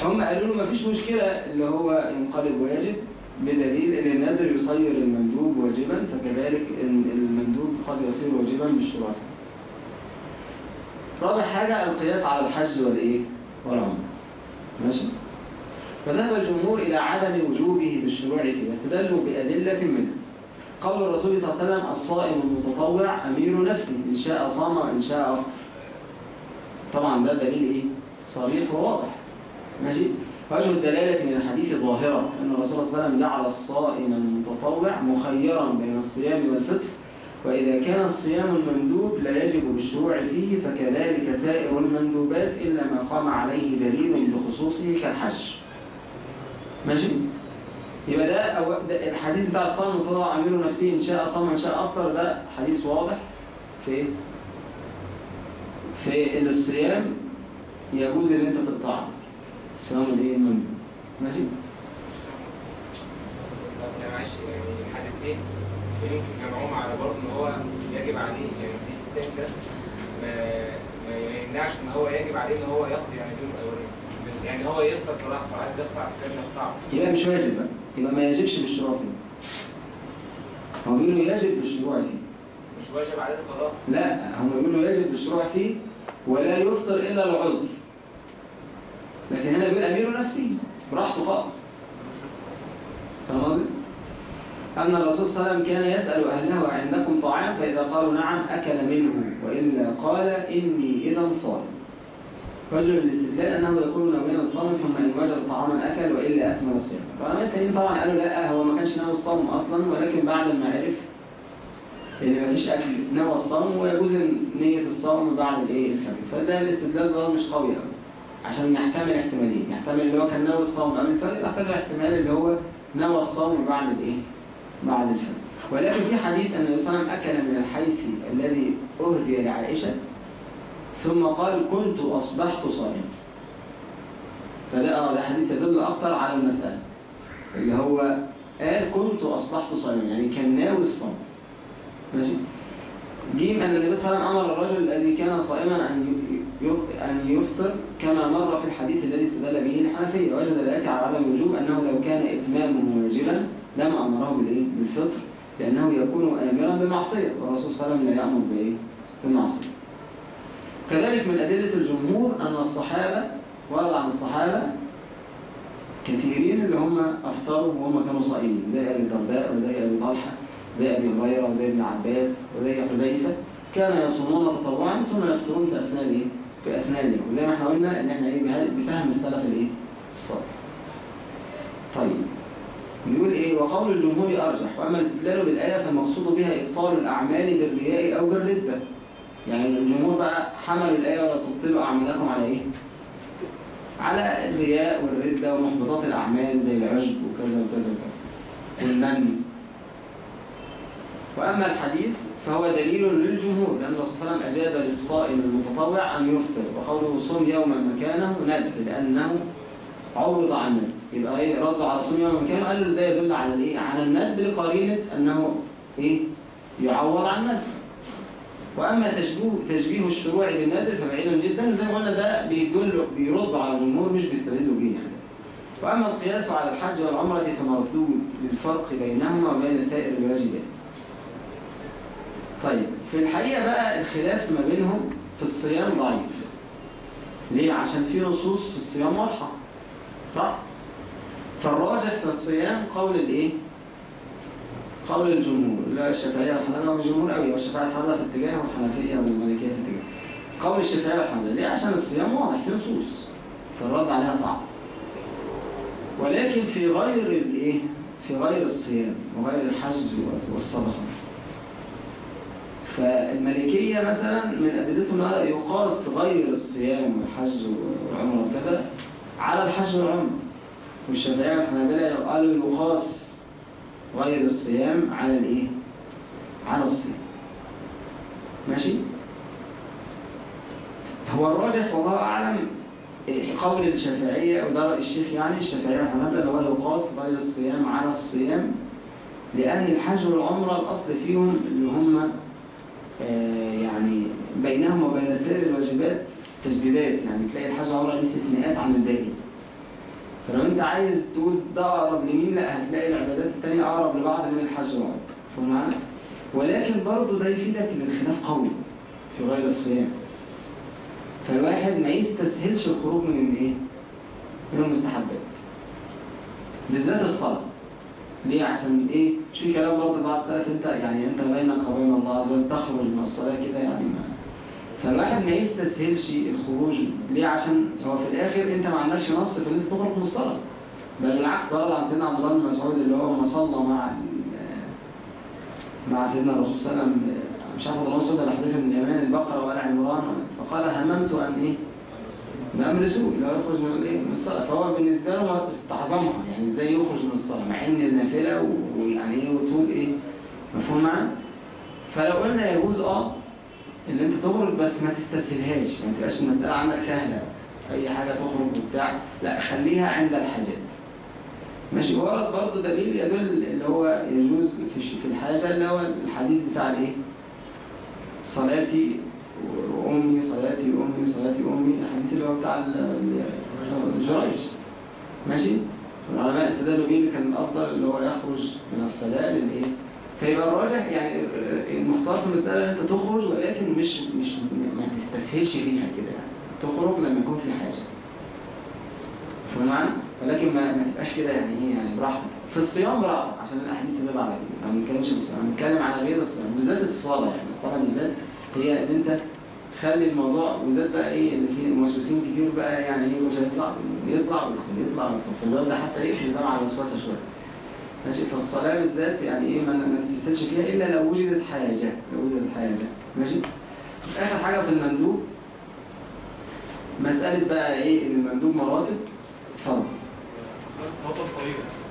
هم قالوا له مفيش مشكلة اللي هو ينقلب واجب بدليل إن النذر يصير المندوب واجبا فكذلك المندوب قد يصير واجبا بالشروع رابع حاجة القياس على الحج والإيه؟ والعمر ماشي؟ فذهب الجمهور إلى عدم وجوبه بالشروع فيه واستدلوا بأدلة منها قول الرسول صلى الله عليه وسلم الصائم المتطوع أمير نفسه إن شاء صام وإن شاء أفطر. طبعا ده دليل إيه؟ صريح وواضح. ماشي؟ وجه الدلالة من الحديث ظاهرة أن الرسول صلى الله عليه وسلم جعل الصائم المتطوع مخيرا بين الصيام والفطر وإذا كان الصيام المندوب لا يجب بالشروع فيه فكذلك سائر المندوبات إلا ما قام عليه دليل بخصوصه كالحج. ماشي؟ يبقى ده, أو ده الحديث بتاع الصائم المتطوع أمير نفسه إن شاء صام وإن شاء أفطر ده حديث واضح؟ في إيه؟ في إن الصيام يجوز إن أنت تقطعه. الصيام الإيه؟ المندوب. ماشي؟ يعني معلش يعني الحديثين يمكن جمعهم على برضه إن هو يجب عليه يعني في ده ما يمنعش إن هو يجب عليه إن هو يقضي يعني اليوم الأولاني. يعني هو يفطر براحته عايز يقطع يقطعه يبقى مش واجب بقى. يبقى ما يجبش بالشروع فيه. هو بيقولوا يجب بالشروع فيه. مش واجب عليه القضاء لا هم بيقولوا يجب بالشروع فيه ولا يفطر إلا العذر. لكن هنا بيقول أمير نفسه براحته خالص. فاهم قصدي؟ أن الرسول صلى الله عليه وسلم كان يسأل أهله عندكم طعام؟ فإذا قالوا نعم أكل منه. وإلا قال إني إذا صائم رجل الاستدلال أنه يقول ناويا الصوم ثم إن وجد طعاما أكل وإلا أكمل الصيام العلماء التانيين طبعا قالوا لا هو ما كانش ناوي الصوم أصلا ولكن بعد ما عرف إن مفيش أكل نوى الصوم ويجوز نية الصوم بعد الإيه؟ الفجر. فده الاستدلال ده مش قوي قوي عشان يحتمل احتمالين. يحتمل اللي هو كان ناوي الصوم قبل الفجر يحتمل احتمال اللي هو نوى الصوم بعد الإيه؟ بعد الفجر. ولكن في حديث أن النبي صلى الله عليه وسلم أكل من الحيث الذي أهدي لعائشة ثم قال كنت أصبحت صائما. فده آه ده حديث يدل أكتر على المسألة اللي هو قال كنت أصبحت صائما يعني كان ناوي الصوم. ماشي؟ جيم أن النبي صلى الله عليه وسلم أمر الرجل الذي كان صائما أن أن يفطر كما مر في الحديث الذي استدل به الحنفية وجد الآتي على عدم الوجوب أنه لو كان إتمامه واجبا لما أمره؟ بالفطر لأنه يكون آمرا بمعصية والرسول صلى الله عليه وسلم لا يأمر بإيه؟ كذلك من أدلة الجمهور أن الصحابة ورد عن الصحابة كثيرين اللي هم أفطروا وهم كانوا صائمين زي أبي الدرداء وزي أبي طلحة زي أبي هريرة وزي ابن عباس وزي حذيفة كانوا يصومون تطوعا ثم يفطرون في أثناء الإيه؟ في أثناء اليوم وزي ما إحنا قلنا إن إحنا إيه بفهم السلف الإيه؟ الصالح طيب بيقول إيه؟ وقول الجمهور أرجح وأما الاستدلال بالآية فالمقصود بها إبطال الأعمال بالرياء أو بالردة. يعني الجمهور بقى حملوا الآية ولا تبطلوا أعمالكم على إيه؟ على الرياء والردة ومحبطات الأعمال زي العجب وكذا وكذا وكذا والمن. وأما الحديث فهو دليل للجمهور لأن الرسول صلى الله عليه وسلم أجاب للصائم المتطوع أن يفطر وقوله صوم يوما مكانه ندب لأنه عوض عن الندب يبقى إيه رد على صوم يوما مكانه قال له ده يدل على الإيه على الندب لقرينة أنه إيه يعوض عن الندب. وأما تشبيه تشبيه الشروع بالنادر فبعيد جدا زي ما قلنا ده بيدل بيرد على الجمهور مش بيستدلوا بيه يعني. وأما القياس على الحج والعمرة فمردود للفرق بينهما وبين سائر الواجبات طيب في الحقيقة بقى الخلاف ما بينهم في الصيام ضعيف. ليه؟ عشان في نصوص في الصيام واضحة. صح؟ فالراجح في الصيام قول الإيه؟ قول الجمهور لا الشافعية والحنابلة والجمهور قوي والشافعية والحنابلة في اتجاه والحنفية والمالكية في اتجاه قول الشافعية والحنابلة ليه؟ عشان الصيام واضح في نصوص فالرد عليها صعب ولكن في غير الإيه؟ في غير الصيام وغير الحج والصدقة فالمالكية مثلا من أدلتهم يقاس غير الصيام والحج والعمرة وكذا على الحج والعمرة والشافعية والحنابلة قالوا يقاس غير الصيام على الإيه؟ على الصيام. ماشي؟ هو الراجح والله إيه، قول الشافعية أو ده راي الشيخ يعني الشافعية والحنابلة اللي هو يقاس غير الصيام على الصيام لأن الحج والعمره الأصل فيهم اللي هم آه، يعني بينهم وبين سائر الواجبات تجديدات يعني تلاقي الحج والعمره ليه استثناءات عن الباقي. فلو أنت عايز تقول ده أقرب لمين؟ لا هتلاقي العبادات التانية أقرب لبعض من الحج والعمرة فاهم؟ ولكن برضه ده يفيدك ان الخلاف قوي في غير الصيام. فالواحد ما يستسهلش الخروج من الايه؟ من المستحبات. بالذات الصلاة. ليه؟ عشان إيه؟ في كلام برضه بعض السلف أنت يعني أنت بينك وبين الله عز وجل تخرج من الصلاة كده يعني ما فالواحد ما يستسهلش الخروج ليه؟ عشان هو في الآخر أنت ما عندكش نص في ان أنت تخرج من الصلاة. بل بالعكس قال عن سيدنا عبد الله بن مسعود اللي هو ما صلى مع مع سيدنا الرسول صلى الله عليه وسلم مش عارف الله ولا حذيفه بن اليمان البقرة وال عمران فقال هممت أن إيه؟ بأمر سوء اللي هو يخرج من الايه من الصلاة. فهو بالنسبة له استعظمها يعني إزاي يخرج من الصلاة؟ مع إن النافلة ويعني إيه وطول إيه؟ مفهوم معانا فلو قلنا يجوز آه ان انت تخرج بس ما تستسهلهاش ما تبقاش المسألة عندك سهلة. أي حاجة تخرج وبتاع لا خليها عند الحاجات. ماشي ورد برضه دليل يدل اللي هو يجوز في في الحاجة اللي هو الحديث بتاع الإيه؟ صلاتي وأمي صلاتي امي صلاتي امي الحديث اللي هو بتاع ال- ال- الجريج ماشي؟ العلماء استدلوا بيه اللي كان الأفضل اللي هو يخرج من الصلاة للإيه؟ فيبقى الراجح يعني المختار في المسألة أنت تخرج ولكن مش مش ما تستسهلش فيها كده يعني. تخرج لما يكون في حاجة. فاهم؟ ولكن ما, ما تبقاش كده يعني إيه يعني براحتك. في الصيام براحتك عشان الأحاديث تدل على كده ما بنتكلمش في الصيام. بنتكلم على غير الصيام. بالذات الصلاة يعني. الصلاة بالذات هي إن أنت خلي الموضوع وزاد بقى إيه اللي فيه موسوسين كتير بقى يعني إيه مش هيطلع يطلع ويدخل يطلع ويدخل. في الغرب ده حتى يقفل ده مع الوسوسه شوية. ماشي؟ فالصلاة بالذات يعني إيه ما تستسهلش فيها إلا لو وجدت حاجة لو وجدت حاجة. ماشي؟ آخر حاجة في المندوب. مسألة بقى إيه؟ إن المندوب مراتب. اتفضل.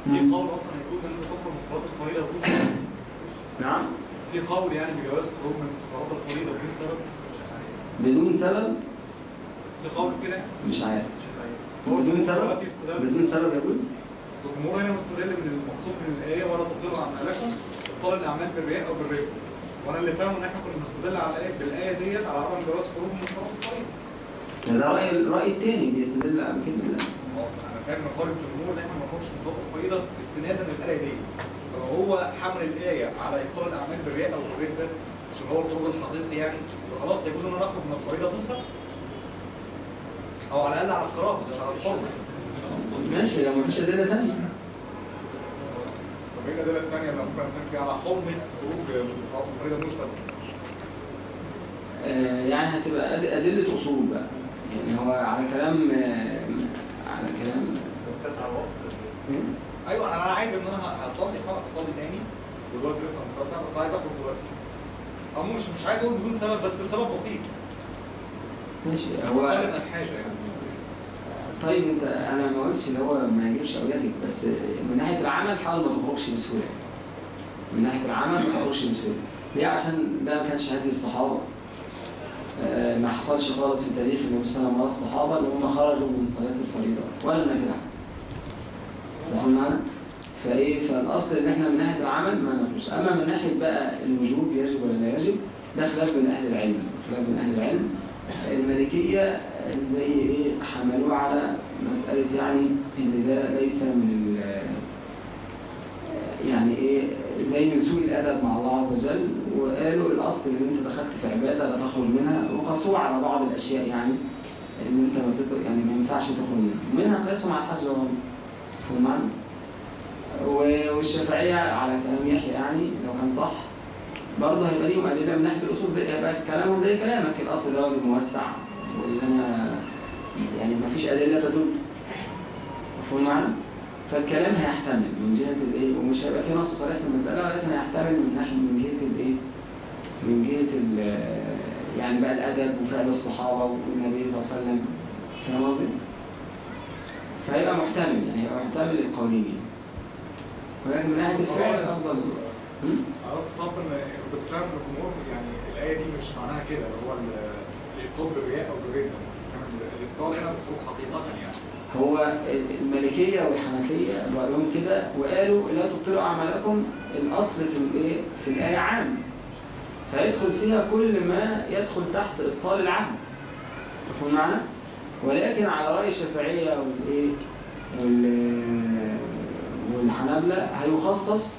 في قول أصلا يجوز تخرج من الصلاة الطويلة وتوصل نعم. في قول يعني بجواز الخروج من الصلاة الطويلة وفي سبب. بدون سبب؟ في قول كده؟ مش عارف. بدون سبب؟ بدون سبب يجوز؟ بس الجمهور هنا مستدل من المقصود من الآية ولا تطلعوا أعمالكم ابطال الأعمال بالرياء أو بالربا. وأنا اللي فاهمه إن إحنا كنا بنستدل على الآية بالآية ديت على عدم جواز خروج من الصلاة الطويلة ده رأي الرأي التاني بيستدل على كده. لا خلاص أنا فاهم من قول الجمهور إن إحنا ما نخرجش في الصلاه الطويله استنادا للآية دي. فهو حمل الآية على ابطال الأعمال بالرياء أو بالربا عشان هو الخروج الحقيقي يعني؟ فخلاص يجوز إن أنا اخرج من الفريضة تنسى أو على الأقل على الكراهه مش على الحرمه ماشي لو مفيش أدلة تانية. طب إيه الأدلة الثانية اللي ممكن فيها؟ على حرمة خروج آه، يعني هتبقى أد- أدلة أصول بقى. يعني هو على كلام آه، على كلام. مم. أيوه أنا عايز إن أنا هصلي خلاص أصلي تاني. والوقت لسه متسع بس عايز اخرج دلوقتي أو مش مش عايز أقول بدون سبب بس بسبب بسيط. ماشي هو يعني. طيب انت أنا ما قلتش اللي هو ما يجيبش أو يجب بس من ناحية العمل حاول ما تخرجش بسهولة. من ناحية العمل ما تخرجش بسهولة. ليه؟ عشان ده ما كانش هدي الصحابة. آه، ما حصلش خالص في تاريخ النبي صلى الله عليه وسلم الصحابة اللي هم خرجوا من صلاة الفريضة ولا من العمل فاهم معنا؟ فإيه فالأصل إن إحنا من ناحية العمل ما نخرجش. أما من ناحية بقى الوجوب يجب ولا لا يجب ده خلاف بين أهل العلم. خلاف بين أهل العلم. المالكيه زي إيه حملوه على مسألة يعني إن ده ليس من يعني إيه زي من سوء الأدب مع الله عز وجل. وقالوا الأصل إن أنت دخلت في عبادة لا تخرج منها وقاسوه على بعض الأشياء يعني إن أنت ما يعني ما ينفعش تخرج منها. منها قياسهم على الحج والعمره فهم معنا؟ و- والشافعية على كلام يحيى يعني لو كان صح. برضه هيبقى ليهم أدلة من ناحية الأصول زي هيبقى كلامهم زي كلامك. الأصل ده واجب موسع. واللي أنا يعني ما فيش أدلة تدل مفهوم معنا؟ فالكلام هيحتمل من جهة الإيه ومش هيبقى في نص صريح في المسألة ولكن هيحتمل من ناحية من جهة الإيه من جهة ال يعني بقى الأدب وفعل الصحابة والنبي صلى الله عليه وسلم فاهم قصدي؟ فهيبقى محتمل يعني هيبقى محتمل للقولين يعني. ولكن من ناحية الفعل كنت فاهم إن الجمهور يعني الآية دي مش معناها كده اللي هو هنا بتروح حقيقه يعني هو المالكية والحنفية بقى لهم كده وقالوا لا تبطلوا أعمالكم الأصل في الإيه؟ في الآية عام فيدخل فيها كل ما يدخل تحت إبطال العهد مفهوم معنى؟ ولكن على رأي الشافعية والإيه؟ وال- والحنابلة هيخصص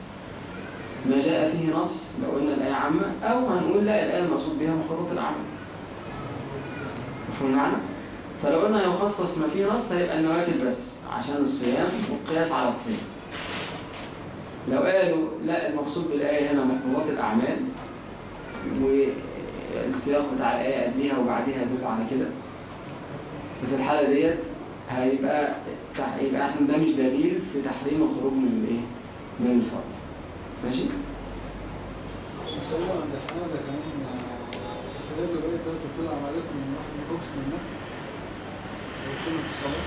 ما جاء فيه نص لو قلنا الآية عامة أو هنقول لا الآية المقصود بها مخالطة العمل مفهوم معنى؟ فلو قلنا يخصص ما فيه نص هيبقى النوافل بس عشان الصيام والقياس على الصيام لو قالوا لا المقصود بالآية هنا مقبوضات الأعمال والسياق بتاع الآية قبلها وبعدها يدل على كده ففي الحالة ديت هيبقى يبقى إحنا ده مش دليل في تحريم الخروج من الإيه؟ من الفرض ماشي؟ ثلاثة من واحد ما يخرجش من ويكون الصلاة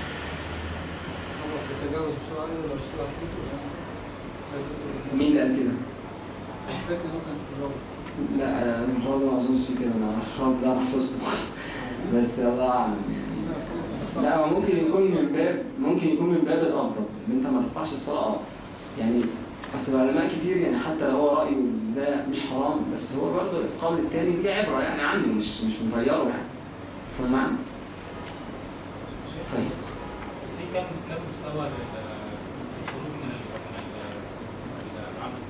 خلاص يتجاوز بسرعة. ولا بسرعة كده مين اللي قال كده؟ فاكر مثلا في الروضة لا أنا برضه ما أظنش في كده. معرفش الرب ده حفظته بس الله يعني لا هو ممكن يكون من باب ممكن يكون من باب الأفضل. إن أنت ما تقطعش الصلاة يعني أصل العلماء كتير يعني حتى لو هو رأيه ده مش حرام بس هو برضه القول الثاني دي عبرة يعني عنده مش مش مغيره يعني. فاهم معنى؟ طيب. في كم كم مستوى للخروج من ال- من ال- العمل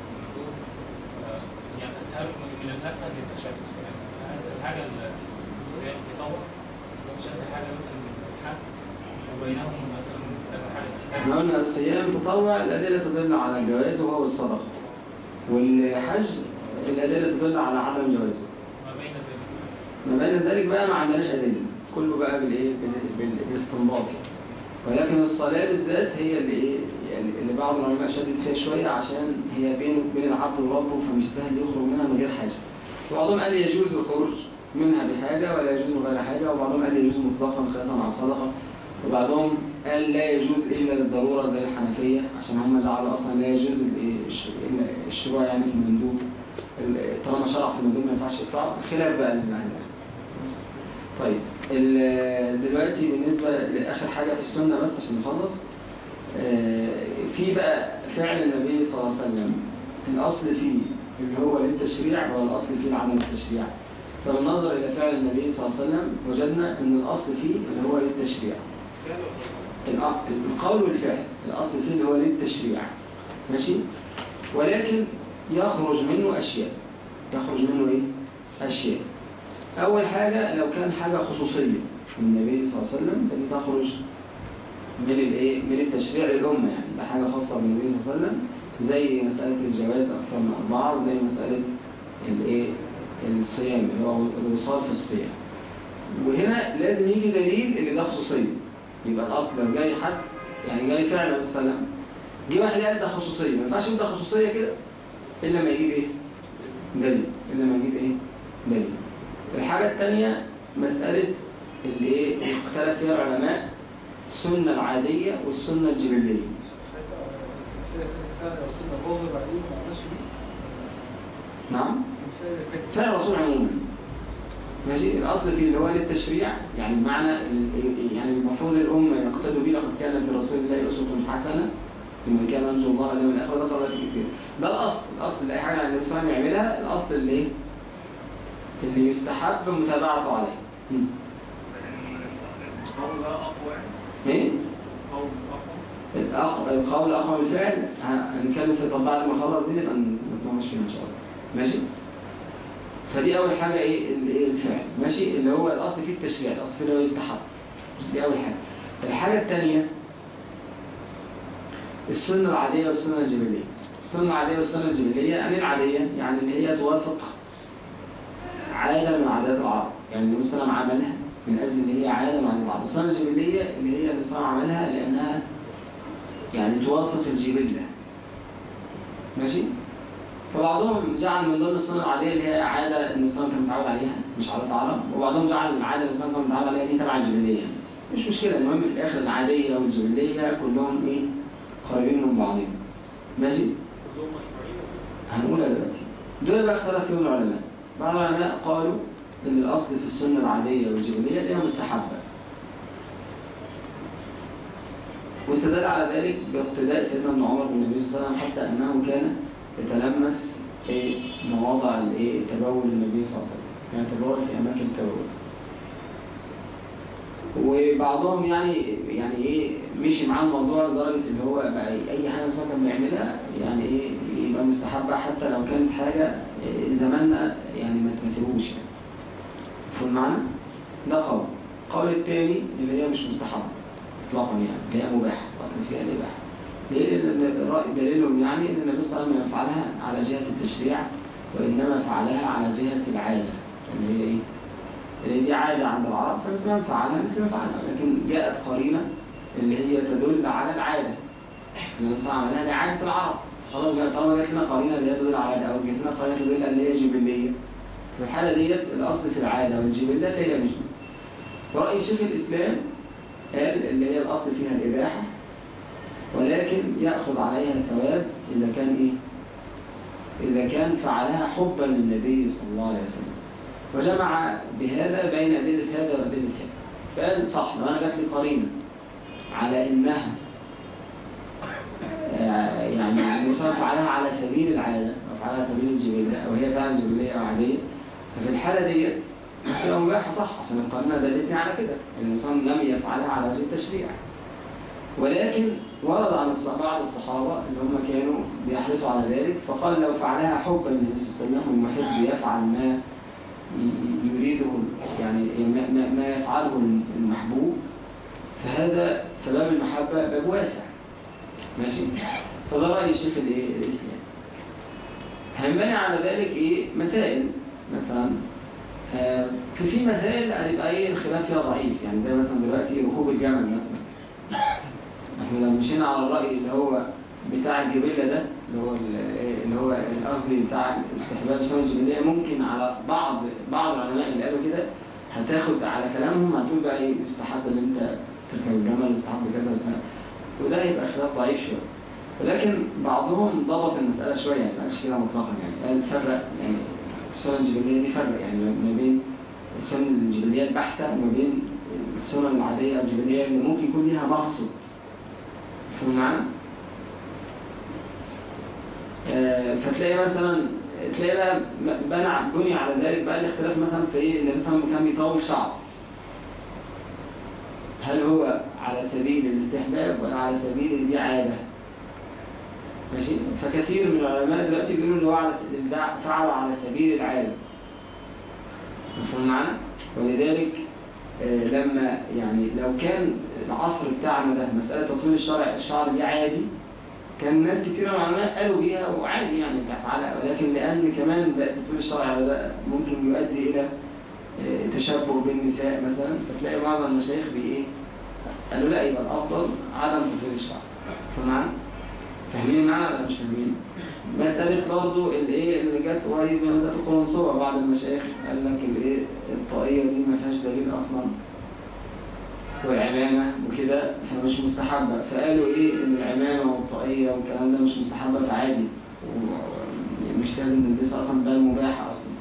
آه، يعني أسهل من للتشتت يعني أسهل حاجة الصيام في طبق حاجة مثلا مثلا إحنا قلنا الصيام تطوع الأدلة تدل على الجواز وهو الصدقة. والحج الأدلة تدل على عدم جوازه. ما بين ذلك؟ بين بقى ما عندناش أدلة. كله بقى بالايه بال- بال- بالاستنباط. ولكن الصلاة بالذات هي اللي إيه؟ يعني اللي بعض العلماء شدد فيها شوية عشان هي بينه وبين العبد وربه فمش سهل يخرج منها من غير حاجة. وبعضهم قال يجوز الخروج منها بحاجة ولا يجوز من غير حاجة وبعضهم قال يجوز مطلقا قياسا على الصدقة. وبعضهم قال لا يجوز إلا للضرورة زي الحنفية عشان هم جعلوا أصلا لا يجوز الشروع يعني في المندوب. ال- طالما شرع في المندوب ما ينفعش يقطعه خلاف بقى المعنى. طيب دلوقتي بالنسبة لآخر حاجة في السنة بس عشان نخلص آه، في بقى فعل النبي صلى الله عليه وسلم. الأصل فيه اللي هو للتشريع ولا الأصل فيه لعدم التشريع. فبالنظر إلى فعل النبي صلى الله عليه وسلم وجدنا أن الأصل فيه اللي هو للتشريع. القول والفعل. الأصل فيه اللي هو للتشريع. ماشي؟ ولكن يخرج منه أشياء. يخرج منه إيه؟ أشياء. أول حاجة لو كان حاجة خصوصية من النبي صلى الله عليه وسلم فدي تخرج من الإيه؟ من التشريع للأمة يعني. ده حاجة خاصة بالنبي صلى الله عليه وسلم زي مسألة الجواز أكثر من أربعة وزي مسألة الإيه؟ الصيام اللي هو الوصال في الصيام. وهنا لازم يجي دليل اللي ده خصوصية. يبقى الأصل لو جاي حد يعني جاي فعلا وسلم جه واحد قال ده خصوصية ما ينفعش ده خصوصية كده إلا ما يجيب إيه؟ دليل إلا ما يجيب إيه؟ دليل. الحاجة الثانية مسألة اللي إيه؟ اختلف فيها العلماء السنة العادية والسنة الجبلية. نعم؟ فعل الرسول عموما. ماشي الأصل في اللي هو للتشريع يعني بمعنى يعني المفروض الأمة يقتدوا به لقد كان في رسول الله أسوة حسنة لمن كان يرجو الله واليوم الآخر ده طلعت كتير ده الأصل الأصل أي حاجة عن الله وسلم يعملها الأصل اللي إيه؟ اللي يستحب متابعته عليه مم. القول أقوى إيه؟ قول أقوى القول أقوى من الفعل ه- هنتكلم في طب بعد ما نخلص دي نبقى نتناقش فيها إن شاء الله ماشي؟ فدي أول حاجة إيه؟ إيه الفعل. ماشي؟ اللي هو الأصل فيه التشريع الأصل فيه اللي هو يستحب. دي أول حاجة. الحاجة الثانية السنة العادية والسنة الجبلية. السنة العادية والسنة الجبلية يعني العادية يعني اللي هي توافق عادة من عادات العرب. يعني النبي صلى الله عليه وسلم عملها من أجل اللي هي عادة من عادات العرب. السنة الجبلية اللي هي النبي صلى الله عليه وسلم عملها لأنها يعني توافق الجبلة ماشي؟ فبعضهم جعل من ضمن السنة العادية اللي هي عليه وسلم كان متعود عليها مش عادة العرب وبعضهم جعل اللي عليه وسلم كان متعود عليها دي تبع الجبلية. يعني. مش مشكلة المهم في الآخر العادية والجبلية كلهم إيه؟ قريبين من بعضهم. ماشي؟ هنقولها دلوقتي؟ دول بقى اختلف فيهم العلماء. بعض العلماء قالوا إن الأصل في السنة العادية والجبلية اللي هي مستحبة. واستدل على ذلك باقتداء سيدنا ابن عمر بالنبي صلى الله عليه وسلم حتى أنه كان يتلمس إيه مواضع الايه؟ تبول النبي صلى الله عليه وسلم. كان يتبول في أماكن التبول. وبعضهم يعني يعني إيه مشي معاه الموضوع لدرجة اللي هو بقى أي حاجة كان بيعملها يعني إيه يبقى مستحبة حتى لو كانت حاجة إيه زماننا يعني ما تناسبوش. يعني فهم؟ ده قول. القول الثاني اللي هي مش مستحبة اطلاقا يعني اللي هي مباحة أصل فيها الإباحة. دليلهم يعني إن النبي صلى الله عليه وسلم يفعلها على جهة التشريع وإنما فعلها على جهة العادة. اللي هي إيه؟ اللي دي عادة عند العرب فمثل ما فعلها مثل ما فعلها. لكن جاءت قرينة اللي هي تدل على العادة. النبي صلى الله عليه وسلم عملها لعادة العرب. خلاص طالما جات لنا قرينة اللي هي تدل على العادة أو جات لنا قرينة تدل اللي هي جبلية. في الحالة ديت الأصل في العادة والجبلة اللي هي مش رأي شيخ الإسلام قال اللي هي الأصل فيها الإباحة ولكن يأخذ عليها ثواب إذا كان إيه؟ إذا كان فعلها حبا للنبي صلى الله عليه وسلم. وجمع بهذا بين أدلة هذا وأدلة هذا فقال صح لو أنا جات لي قرينة على إنها آه، يعني مثلا فعلها على سبيل العادة أو فعلها سبيل الجبلية أو هي فعلا جبلية أو عادية. ففي الحالة ديت هتبقى مباحة صح عشان القرينة دلتني على كده. إن الإنسان لم يفعلها على وجه التشريع. ولكن ورد عن بعض الصحابة اللي هم كانوا بيحرصوا على ذلك فقال لو فعلها حبا للنبي صلى الله عليه وسلم المحب يفعل ما يريده يعني ما, ما, ما يفعله المحبوب فهذا فباب المحبة باب واسع. ماشي؟ فده رأي شيخ؟ الإسلام. هينبني على ذلك إيه؟ مسائل. مثلا آه، في مسائل هتبقى إيه؟ الخلاف فيها ضعيف. يعني زي مثلا دلوقتي ركوب الجمل مثلا. إحنا لو مشينا على الرأي اللي هو بتاع الجبلة ده اللي هو ال- اللي هو القصدي بتاع استحباب السنة الجبلية. ممكن على بعض بعض العلماء اللي قالوا كده هتاخد على كلامهم هتقول بقى إيه يستحب إن أنت تركب الجمل يستحب كذا. وده هيبقى خلاف ضعيف شوية. ولكن بعضهم ضبط المسألة شوية يعني ما قالش كده مطلقا يعني قال فرق يعني السنن الجبلية دي فرق يعني ما بين السنن الجبلية البحتة وما بين السنن العادية الجبلية اللي ممكن يكون ليها مقصد معانا؟ آه، فتلاقي مثلا تلاقي بقى بني على ذلك بقى الاختلاف مثلا في إيه؟ عليه وسلم كان بيطول شعره هل هو على سبيل الاستحباب ولا على سبيل ان دي عاده ماشي؟ فكثير من العلماء دلوقتي بيقولوا إن هو على فعل على سبيل العاده مفهوم معنا ولذلك لما يعني لو كان العصر بتاعنا ده مسألة تطويل الشرع الشعر دي عادي. كان ناس كتير من العلماء قالوا بيها وعادي يعني كفعلها ولكن لأن كمان بقى تطويل الشرع بدأ ممكن يؤدي إلى آه، تشبه بالنساء مثلا. فتلاقي معظم المشايخ بي إيه؟ قالوا لا يبقى الأفضل عدم تطويل الشعر فمعنى فاهمين معنا ولا مش فاهمين؟ مسألة برضو الايه اللي جت قريب من مسألة القرنصوة بعض المشايخ قال لك الايه الطاقية دي ما فيهاش دليل أصلا وعمامة وكده فمش مستحبة. فقالوا إيه؟ إن العمامة والطاقية والكلام ده مش مستحبة فعادي. ومش لازم نلبسها أصلا بل مباحة أصلا.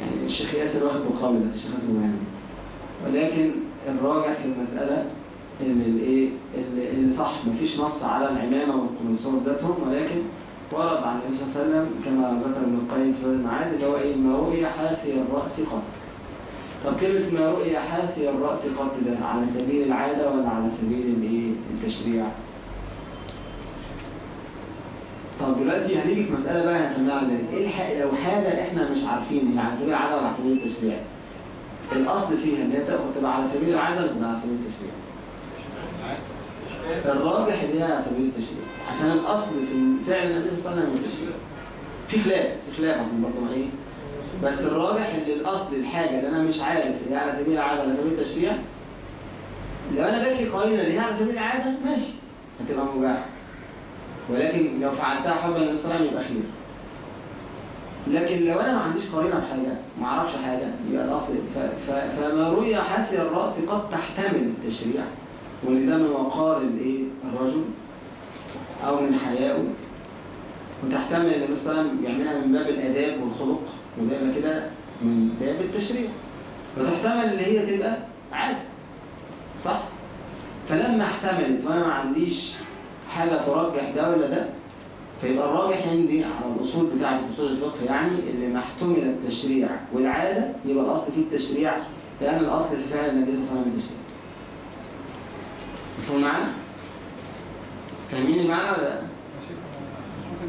يعني الشيخ ياسر واخد بالقول ده الشيخ ياسر مهم ولكن الراجح في المسألة إن الايه اللي اللي صح مفيش نص على العمامة والقميصات ذاتهم ولكن ورد عن النبي صلى الله عليه وسلم كما ذكر ابن القيم في المعاد اللي هو إيه؟ ما رؤي حافي الرأس قط. طب كلمة ما رؤي حافي الرأس قط ده على سبيل العادة ولا على سبيل الإيه؟ التشريع؟ طب دلوقتي هنيجي في مسألة بقى هنفهمها إزاي إيه. لو حاجة إحنا مش عارفين هي على سبيل العادة ولا على سبيل التشريع؟ الأصل فيها إن هي تبقى على سبيل العادة ولا على سبيل التشريع؟ الراجح اللي هي على سبيل التشريع عشان الأصل في فعل النبي صلى الله عليه وسلم التشريع في خلاف في خلاف أصلا برضه إيه؟ بس الراجح اللي الأصل الحاجة اللي أنا مش عارف هي على سبيل العادة ولا سبيل التشريع لو أنا جات لي قرينه اللي هي على سبيل العادة ماشي. هتبقى مباحة. ولكن لو فعلتها حبا للنبي صلى الله عليه وسلم يبقى خير. لكن لو أنا ما عنديش قرينة بحاجه ما أعرفش حاجة يبقى الأصل. فما روي حافي الرأس قد تحتمل التشريع. وان ده من وقار الايه؟ الرجل أو من حيائه وتحتمل النبي صلى الله عليه وسلم يعملها من باب الآداب والخلق وده كده من باب التشريع. وتحتمل ان هي تبقى عادة صح؟ فلما احتملت وأنا ما عنديش حاجة ترجح ده ولا ده فيبقى الراجح عندي على الأصول بتاعة أصول الفقه يعني اللي ما احتمل التشريع والعادة يبقى الأصل فيه التشريع لأن الأصل في فعل النبي صلى الله عليه وسلم التشريع مفهوم معانا؟ فاهمين المعنى ولا لا؟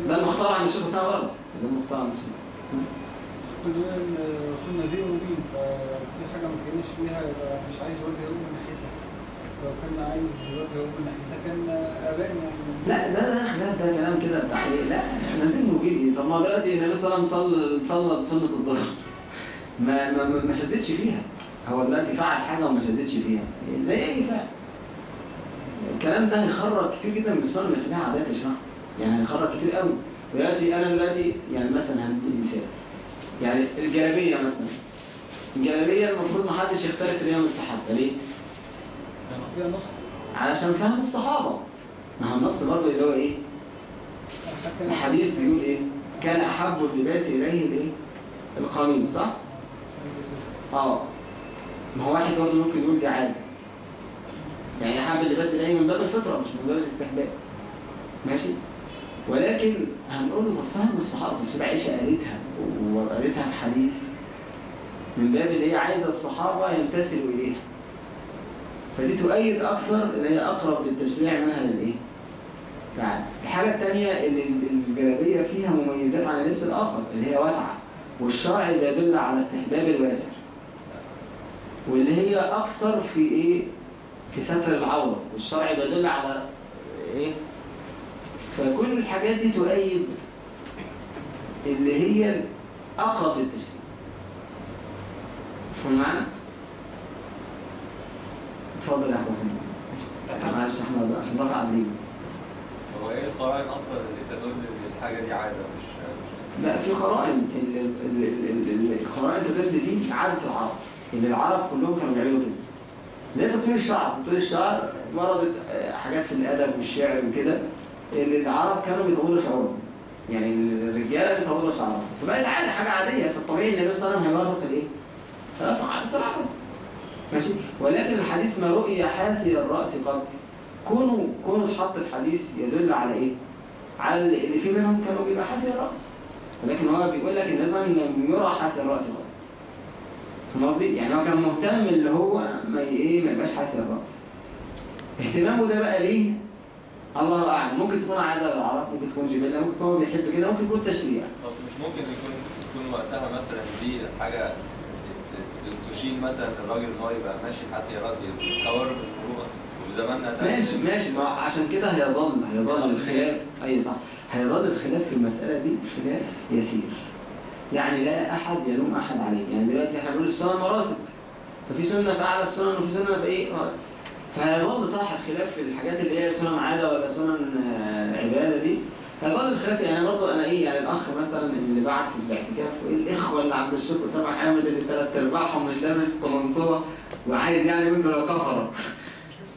ده المختار عن الشيخ حسام برضه. ده المختار عن الشيخ. وصلنا دي ودي ففي حاجة ما كانش فيها مش عايز وجه يقوم من ناحيتها. لو كان عايز وجه يقوم من ناحيتها كان آبائنا يعني. لا ده ده خلاف ده كلام كده بتاع إيه لا إحنا عايزين نجيب طب ما دلوقتي النبي صلى الله عليه وسلم صلى صلى سنة الظهر. ما ما ما- ما شددش فيها. هو دلوقتي فعل حاجة وما شددش فيها. زي أي فعل. الكلام ده هيخرج كتير جدا من السنة اللي فيها عادات يا جماعة يعني هيخرج كتير قوي دلوقتي أنا دلوقتي يعني مثلا هندي مثال يعني الجلابية مثلا الجلابية المفروض ما حدش يختلف إن هي مستحبة ليه؟ علشان فهم الصحابة ما هو النص برضه اللي هو إيه؟ الحديث بيقول إيه؟ كان أحب اللباس إليه الايه؟ القميص صح؟ آه ما هو واحد برضه ممكن يقول دي عادة يعني احب اللباس اليه من باب الفطرة مش من باب الاستحباب ماشي؟ ولكن هنقول له فهم الصحابة بس عائشة قالتها وقالتها في حديث من باب اللي هي عايزة الصحابة يمتثلوا إليها فدي تؤيد أكثر اللي هي أقرب للتشريع منها للإيه؟ فعلا الحاجة الثانية اللي الجلابية فيها مميزات عن اللبس الآخر اللي هي واسعة والشرع بيدل على استحباب الواسع واللي هي أكثر في إيه؟ في ستر العورة والشرع بيدل على إيه؟ فكل الحاجات دي تؤيد اللي هي أقرب للتشريع فهم معنا؟ اتفضل يا أخو محمد معلش يا أحمد عشان ضغط عليك هو إيه القرائن أصلا اللي تدل إن الحاجة دي عادة مش لا في قرائن ال- ال- ال- ال- ال- القرائن تدل دي عادة العرب إن العرب كلهم كانوا بيعملوا كده. زي تطوير الشعر تطوير الشعر وردت آه، حاجات في الأدب والشعر وكده اللي العرب كانوا بيطولوا شعرهم يعني الرجالة بيطولوا شعرهم فبقت عادة حاجة عادية فالطبيعي النبي صلى الله عليه وسلم هيوافق الايه؟ هيوافق عادة العرب ماشي؟ ولكن الحديث ما رؤي حاسي الرأس قط. كونه كونه اتحط في حديث يدل على إيه؟ على اللي في منهم كانوا بيبقى حاسي الرأس. ولكن هو بيقول لك الناس لم يرى حاسي الرأس قط. فاهم قصدي؟ يعني هو كان مهتم اللي هو ما إيه ما يبقاش حاسي الرأس. اهتمامه ده بقى ليه؟ الله أعلم. ممكن تكون عادة للعرب ممكن تكون جبلة ممكن تكون بيحب كده ممكن تكون تشريع. طب مش ممكن يكون تكون وقتها مثلا دي حاجة تشيل مثلا الراجل إن هو يبقى ماشي حتى راسي قوارب الفروع وفي زماننا ده ماشي ماشي. ما عشان كده هيظل هيظل الخلاف. اي صح. هيظل الخلاف في المسألة دي خلاف يسير. يعني لا أحد يلوم أحد عليه يعني دلوقتي إحنا بنقول السنة مراتب. ففي سنة في اعلى السنن وفي سنة في آه. فهيظل صح الخلاف في الحاجات اللي هي سنن عادة ولا سنن آه، عبادة دي. هيظل الخلاف يعني برضه أنا إيه يعني الأخ مثلا اللي بعت في الاعتكاف والاخوه اللي عند الشيخ اسامه حامد اللي ثلاث أرباعهم مش لابس قلنسوه وعايز يعني منه لو كفره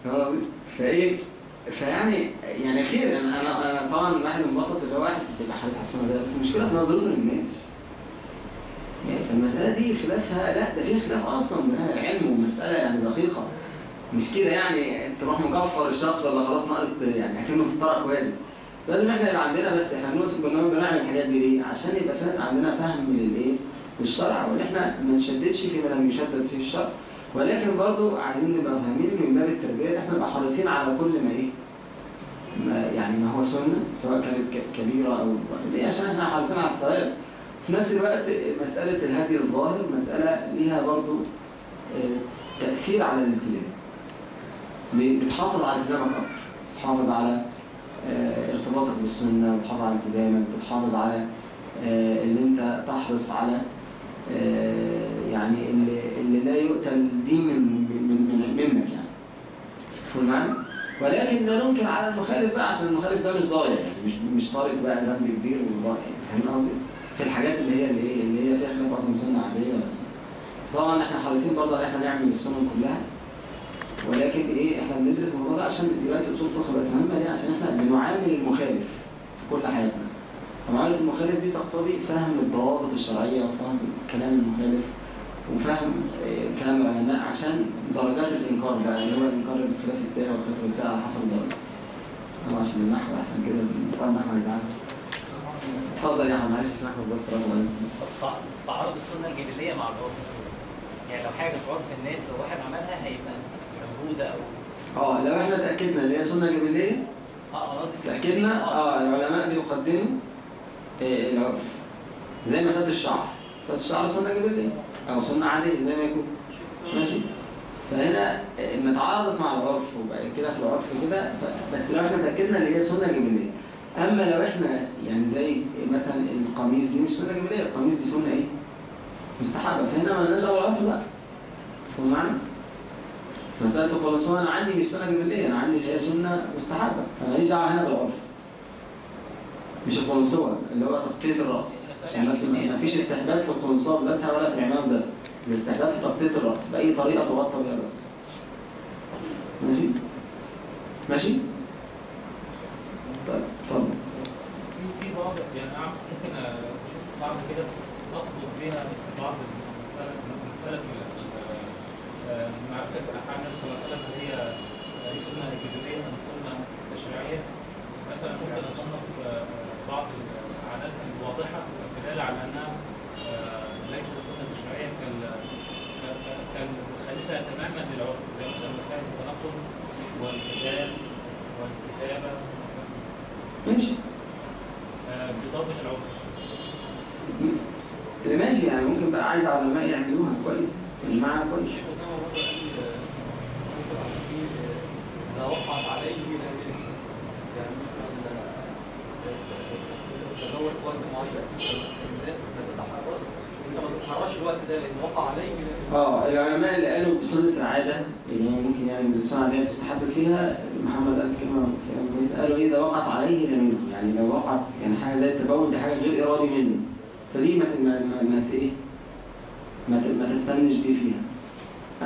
فاهم؟ فإيه؟ فيعني يعني خير أنا أنا طبعا الواحد انبسط اللي هو واحد بتبقى حاسس على السنة ده بس المشكلة في نظرته للناس. يعني فالمساله دي خلافها لا ده فيها خلاف أصلا ده علم ومسألة يعني دقيقة مش كده يعني تروح مكفر الشخص ولا خلاص ناقص يعني اكنه في الطرق واجب لازم إحنا يبقى عندنا بس إحنا بنوصف برنامج بنعمل الحاجات دي ليه؟ عشان يبقى فات عندنا فهم للإيه؟ للشرع وان إحنا ما نشددش فيما لم يشدد فيه الشرع ولكن برضو عايزين نبقى فاهمين إن من باب التربية إحنا نبقى حريصين على كل ما إيه؟ ما يعني ما هو سنة سواء كانت كبيرة أو ليه؟ عشان إحنا حريصين على الثواب في نفس الوقت مسألة الهدي الظاهر مسألة ليها برضو آه، تأثير على الالتزام بتحافظ على التزامك أكتر بتحافظ على آه، ارتباطك بالسنة بتحافظ على التزامك بتحافظ على آه، اللي انت تحرص على آه، يعني اللي, لا يؤتى الدين من, من, من منك يعني فهم معنا؟ ولكن لا ننكر على المخالف بقى عشان المخالف ده مش ضايع يعني مش مش طارق بقى ذنب كبير وضايع فاهم قصدي؟ في الحاجات اللي هي اللي هي اللي هي فيها خلاف أصلا سنة عادية ولا طبعا إحنا حريصين برضه إن إحنا نعمل السنن كلها. ولكن إيه إحنا بندرس الموضوع ده عشان دلوقتي أصول فقه بقت مهمه ليه عشان إحنا بنعامل المخالف في كل حياتنا. فمعاملة المخالف دي تقتضي فهم الضوابط الشرعية وفهم كلام المخالف وفهم آه، كلام العلماء عشان درجات الإنكار بقى اللي هو إنكار الخلاف السائغ والخلاف السائغ على حسب الدرجة. عشان النحو أحسن كده بتاع النحو هيتعامل اتفضل يا احمد معلش اسمح لي بس رغم تعارض السنة الجبليه مع العرف يعني لو حاجة في عرف الناس لو واحد عملها هيبقى موجودة أو آه لو إحنا تأكدنا ان هي سنة جبليه آه قصدي تأكدنا؟ آه. العلماء بيقدموا آه، العرف. زي ما فات الشعر. فات الشعر سنة جبلية أو سنة عادية زي ما يكون. ماشي؟ فهنا آه، نتعارض مع العرف وبقى كده في العرف كده. بس لو إحنا تأكدنا ان هي سنة جبلية أما لو إحنا يعني زي مثلا القميص دي مش سنة جبلية القميص دي سنة إيه؟ مستحبة. فهنا ما لناش دعوة بالعرف بقى فهم معنا؟ مسألة القلصون أنا عندي مش سنة جبلية أنا عندي اللي هي سنة مستحبة. فأنا ماليش دعوة هنا بالعرف؟ مش القلصوة اللي هو تغطية الرأس. بس ما فيش استحباب في القلصوة بذاتها ولا في العمام ذاتها. الاستحباب في تغطية الرأس بأي طريقة تغطى بها الرأس. ماشي؟ ماشي؟ في بعض يعني ممكن أشوف بعض كده اطلب فيها بعض آه، النبي صلى الله عليه وسلم هي آه، السنة الجبلية أم السنة التشريعية مثلا ممكن أصنف آه، بعض العادات الواضحة دلالة على أنها آه، ليست سنة تشريعية كال- ك- ك- كالمخالفة تماما للعرف زي مثلا مخالفة التنقل والقتال والكتابة مثلا ماشي آه، ماشي يعني ممكن بقى عايز علماء يعملوها كويس المعنى كويس آه، آه، عليه لا. يعني مثلا آه، وقت معين ما تتحرش انت ما تتحرش الوقت ده لأن وقع عليه. لا يلزم. آه العلماء اللي قالوا بسنة العادة اللي هي ممكن يعني السنة العادية تستحب فيها محمد قال كلمة كلام كويس قالوا إذا وقعت عليه لم يعني لو وقعت يعني حاجة زي التبول دي حاجة غير إرادي منه. فدي ما ما ما إيه؟ ما ما تستنش بيه فيها.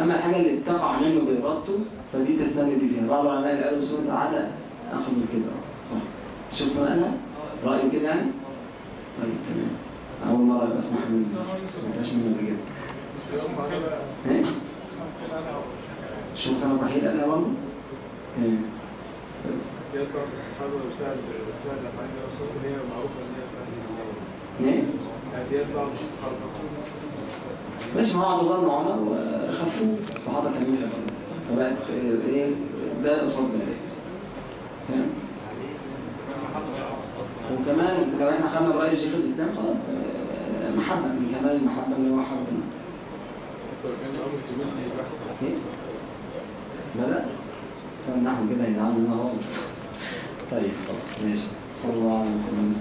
أما الحاجة اللي بتقع منه بإرادته فدي تستند بيه فيها. بعض العلماء اللي قالوا بسنة العادة أخذوا كده آه، صح. شوف سنة قالها رأيه كده يعني؟ طيب تمام. أول مرة أسمع ما سمعتهاش مش بعد بقى إيه؟ شو سنة وحيد قالها برضه؟ كويس. يطلع الصحابة وفعل فعل أفعال الرسول هي معروفة إن هي إيه؟ هذه يطلع مش الصحابة ما هو عبد الله بن عمر وخفوا الصحابة كانوا يحبوا فبقت إيه ده قصاد ده فاهم؟ وكمان لو إحنا خدنا برأي شيخ الإسلام خلاص آه، محبة من كمال المحبة اللي هو حب كان الامر جميل يبقى إيه بدأ نحن كده يتعامل لنا هو طيب خلاص ماشي. صلى الله عليه وسلم.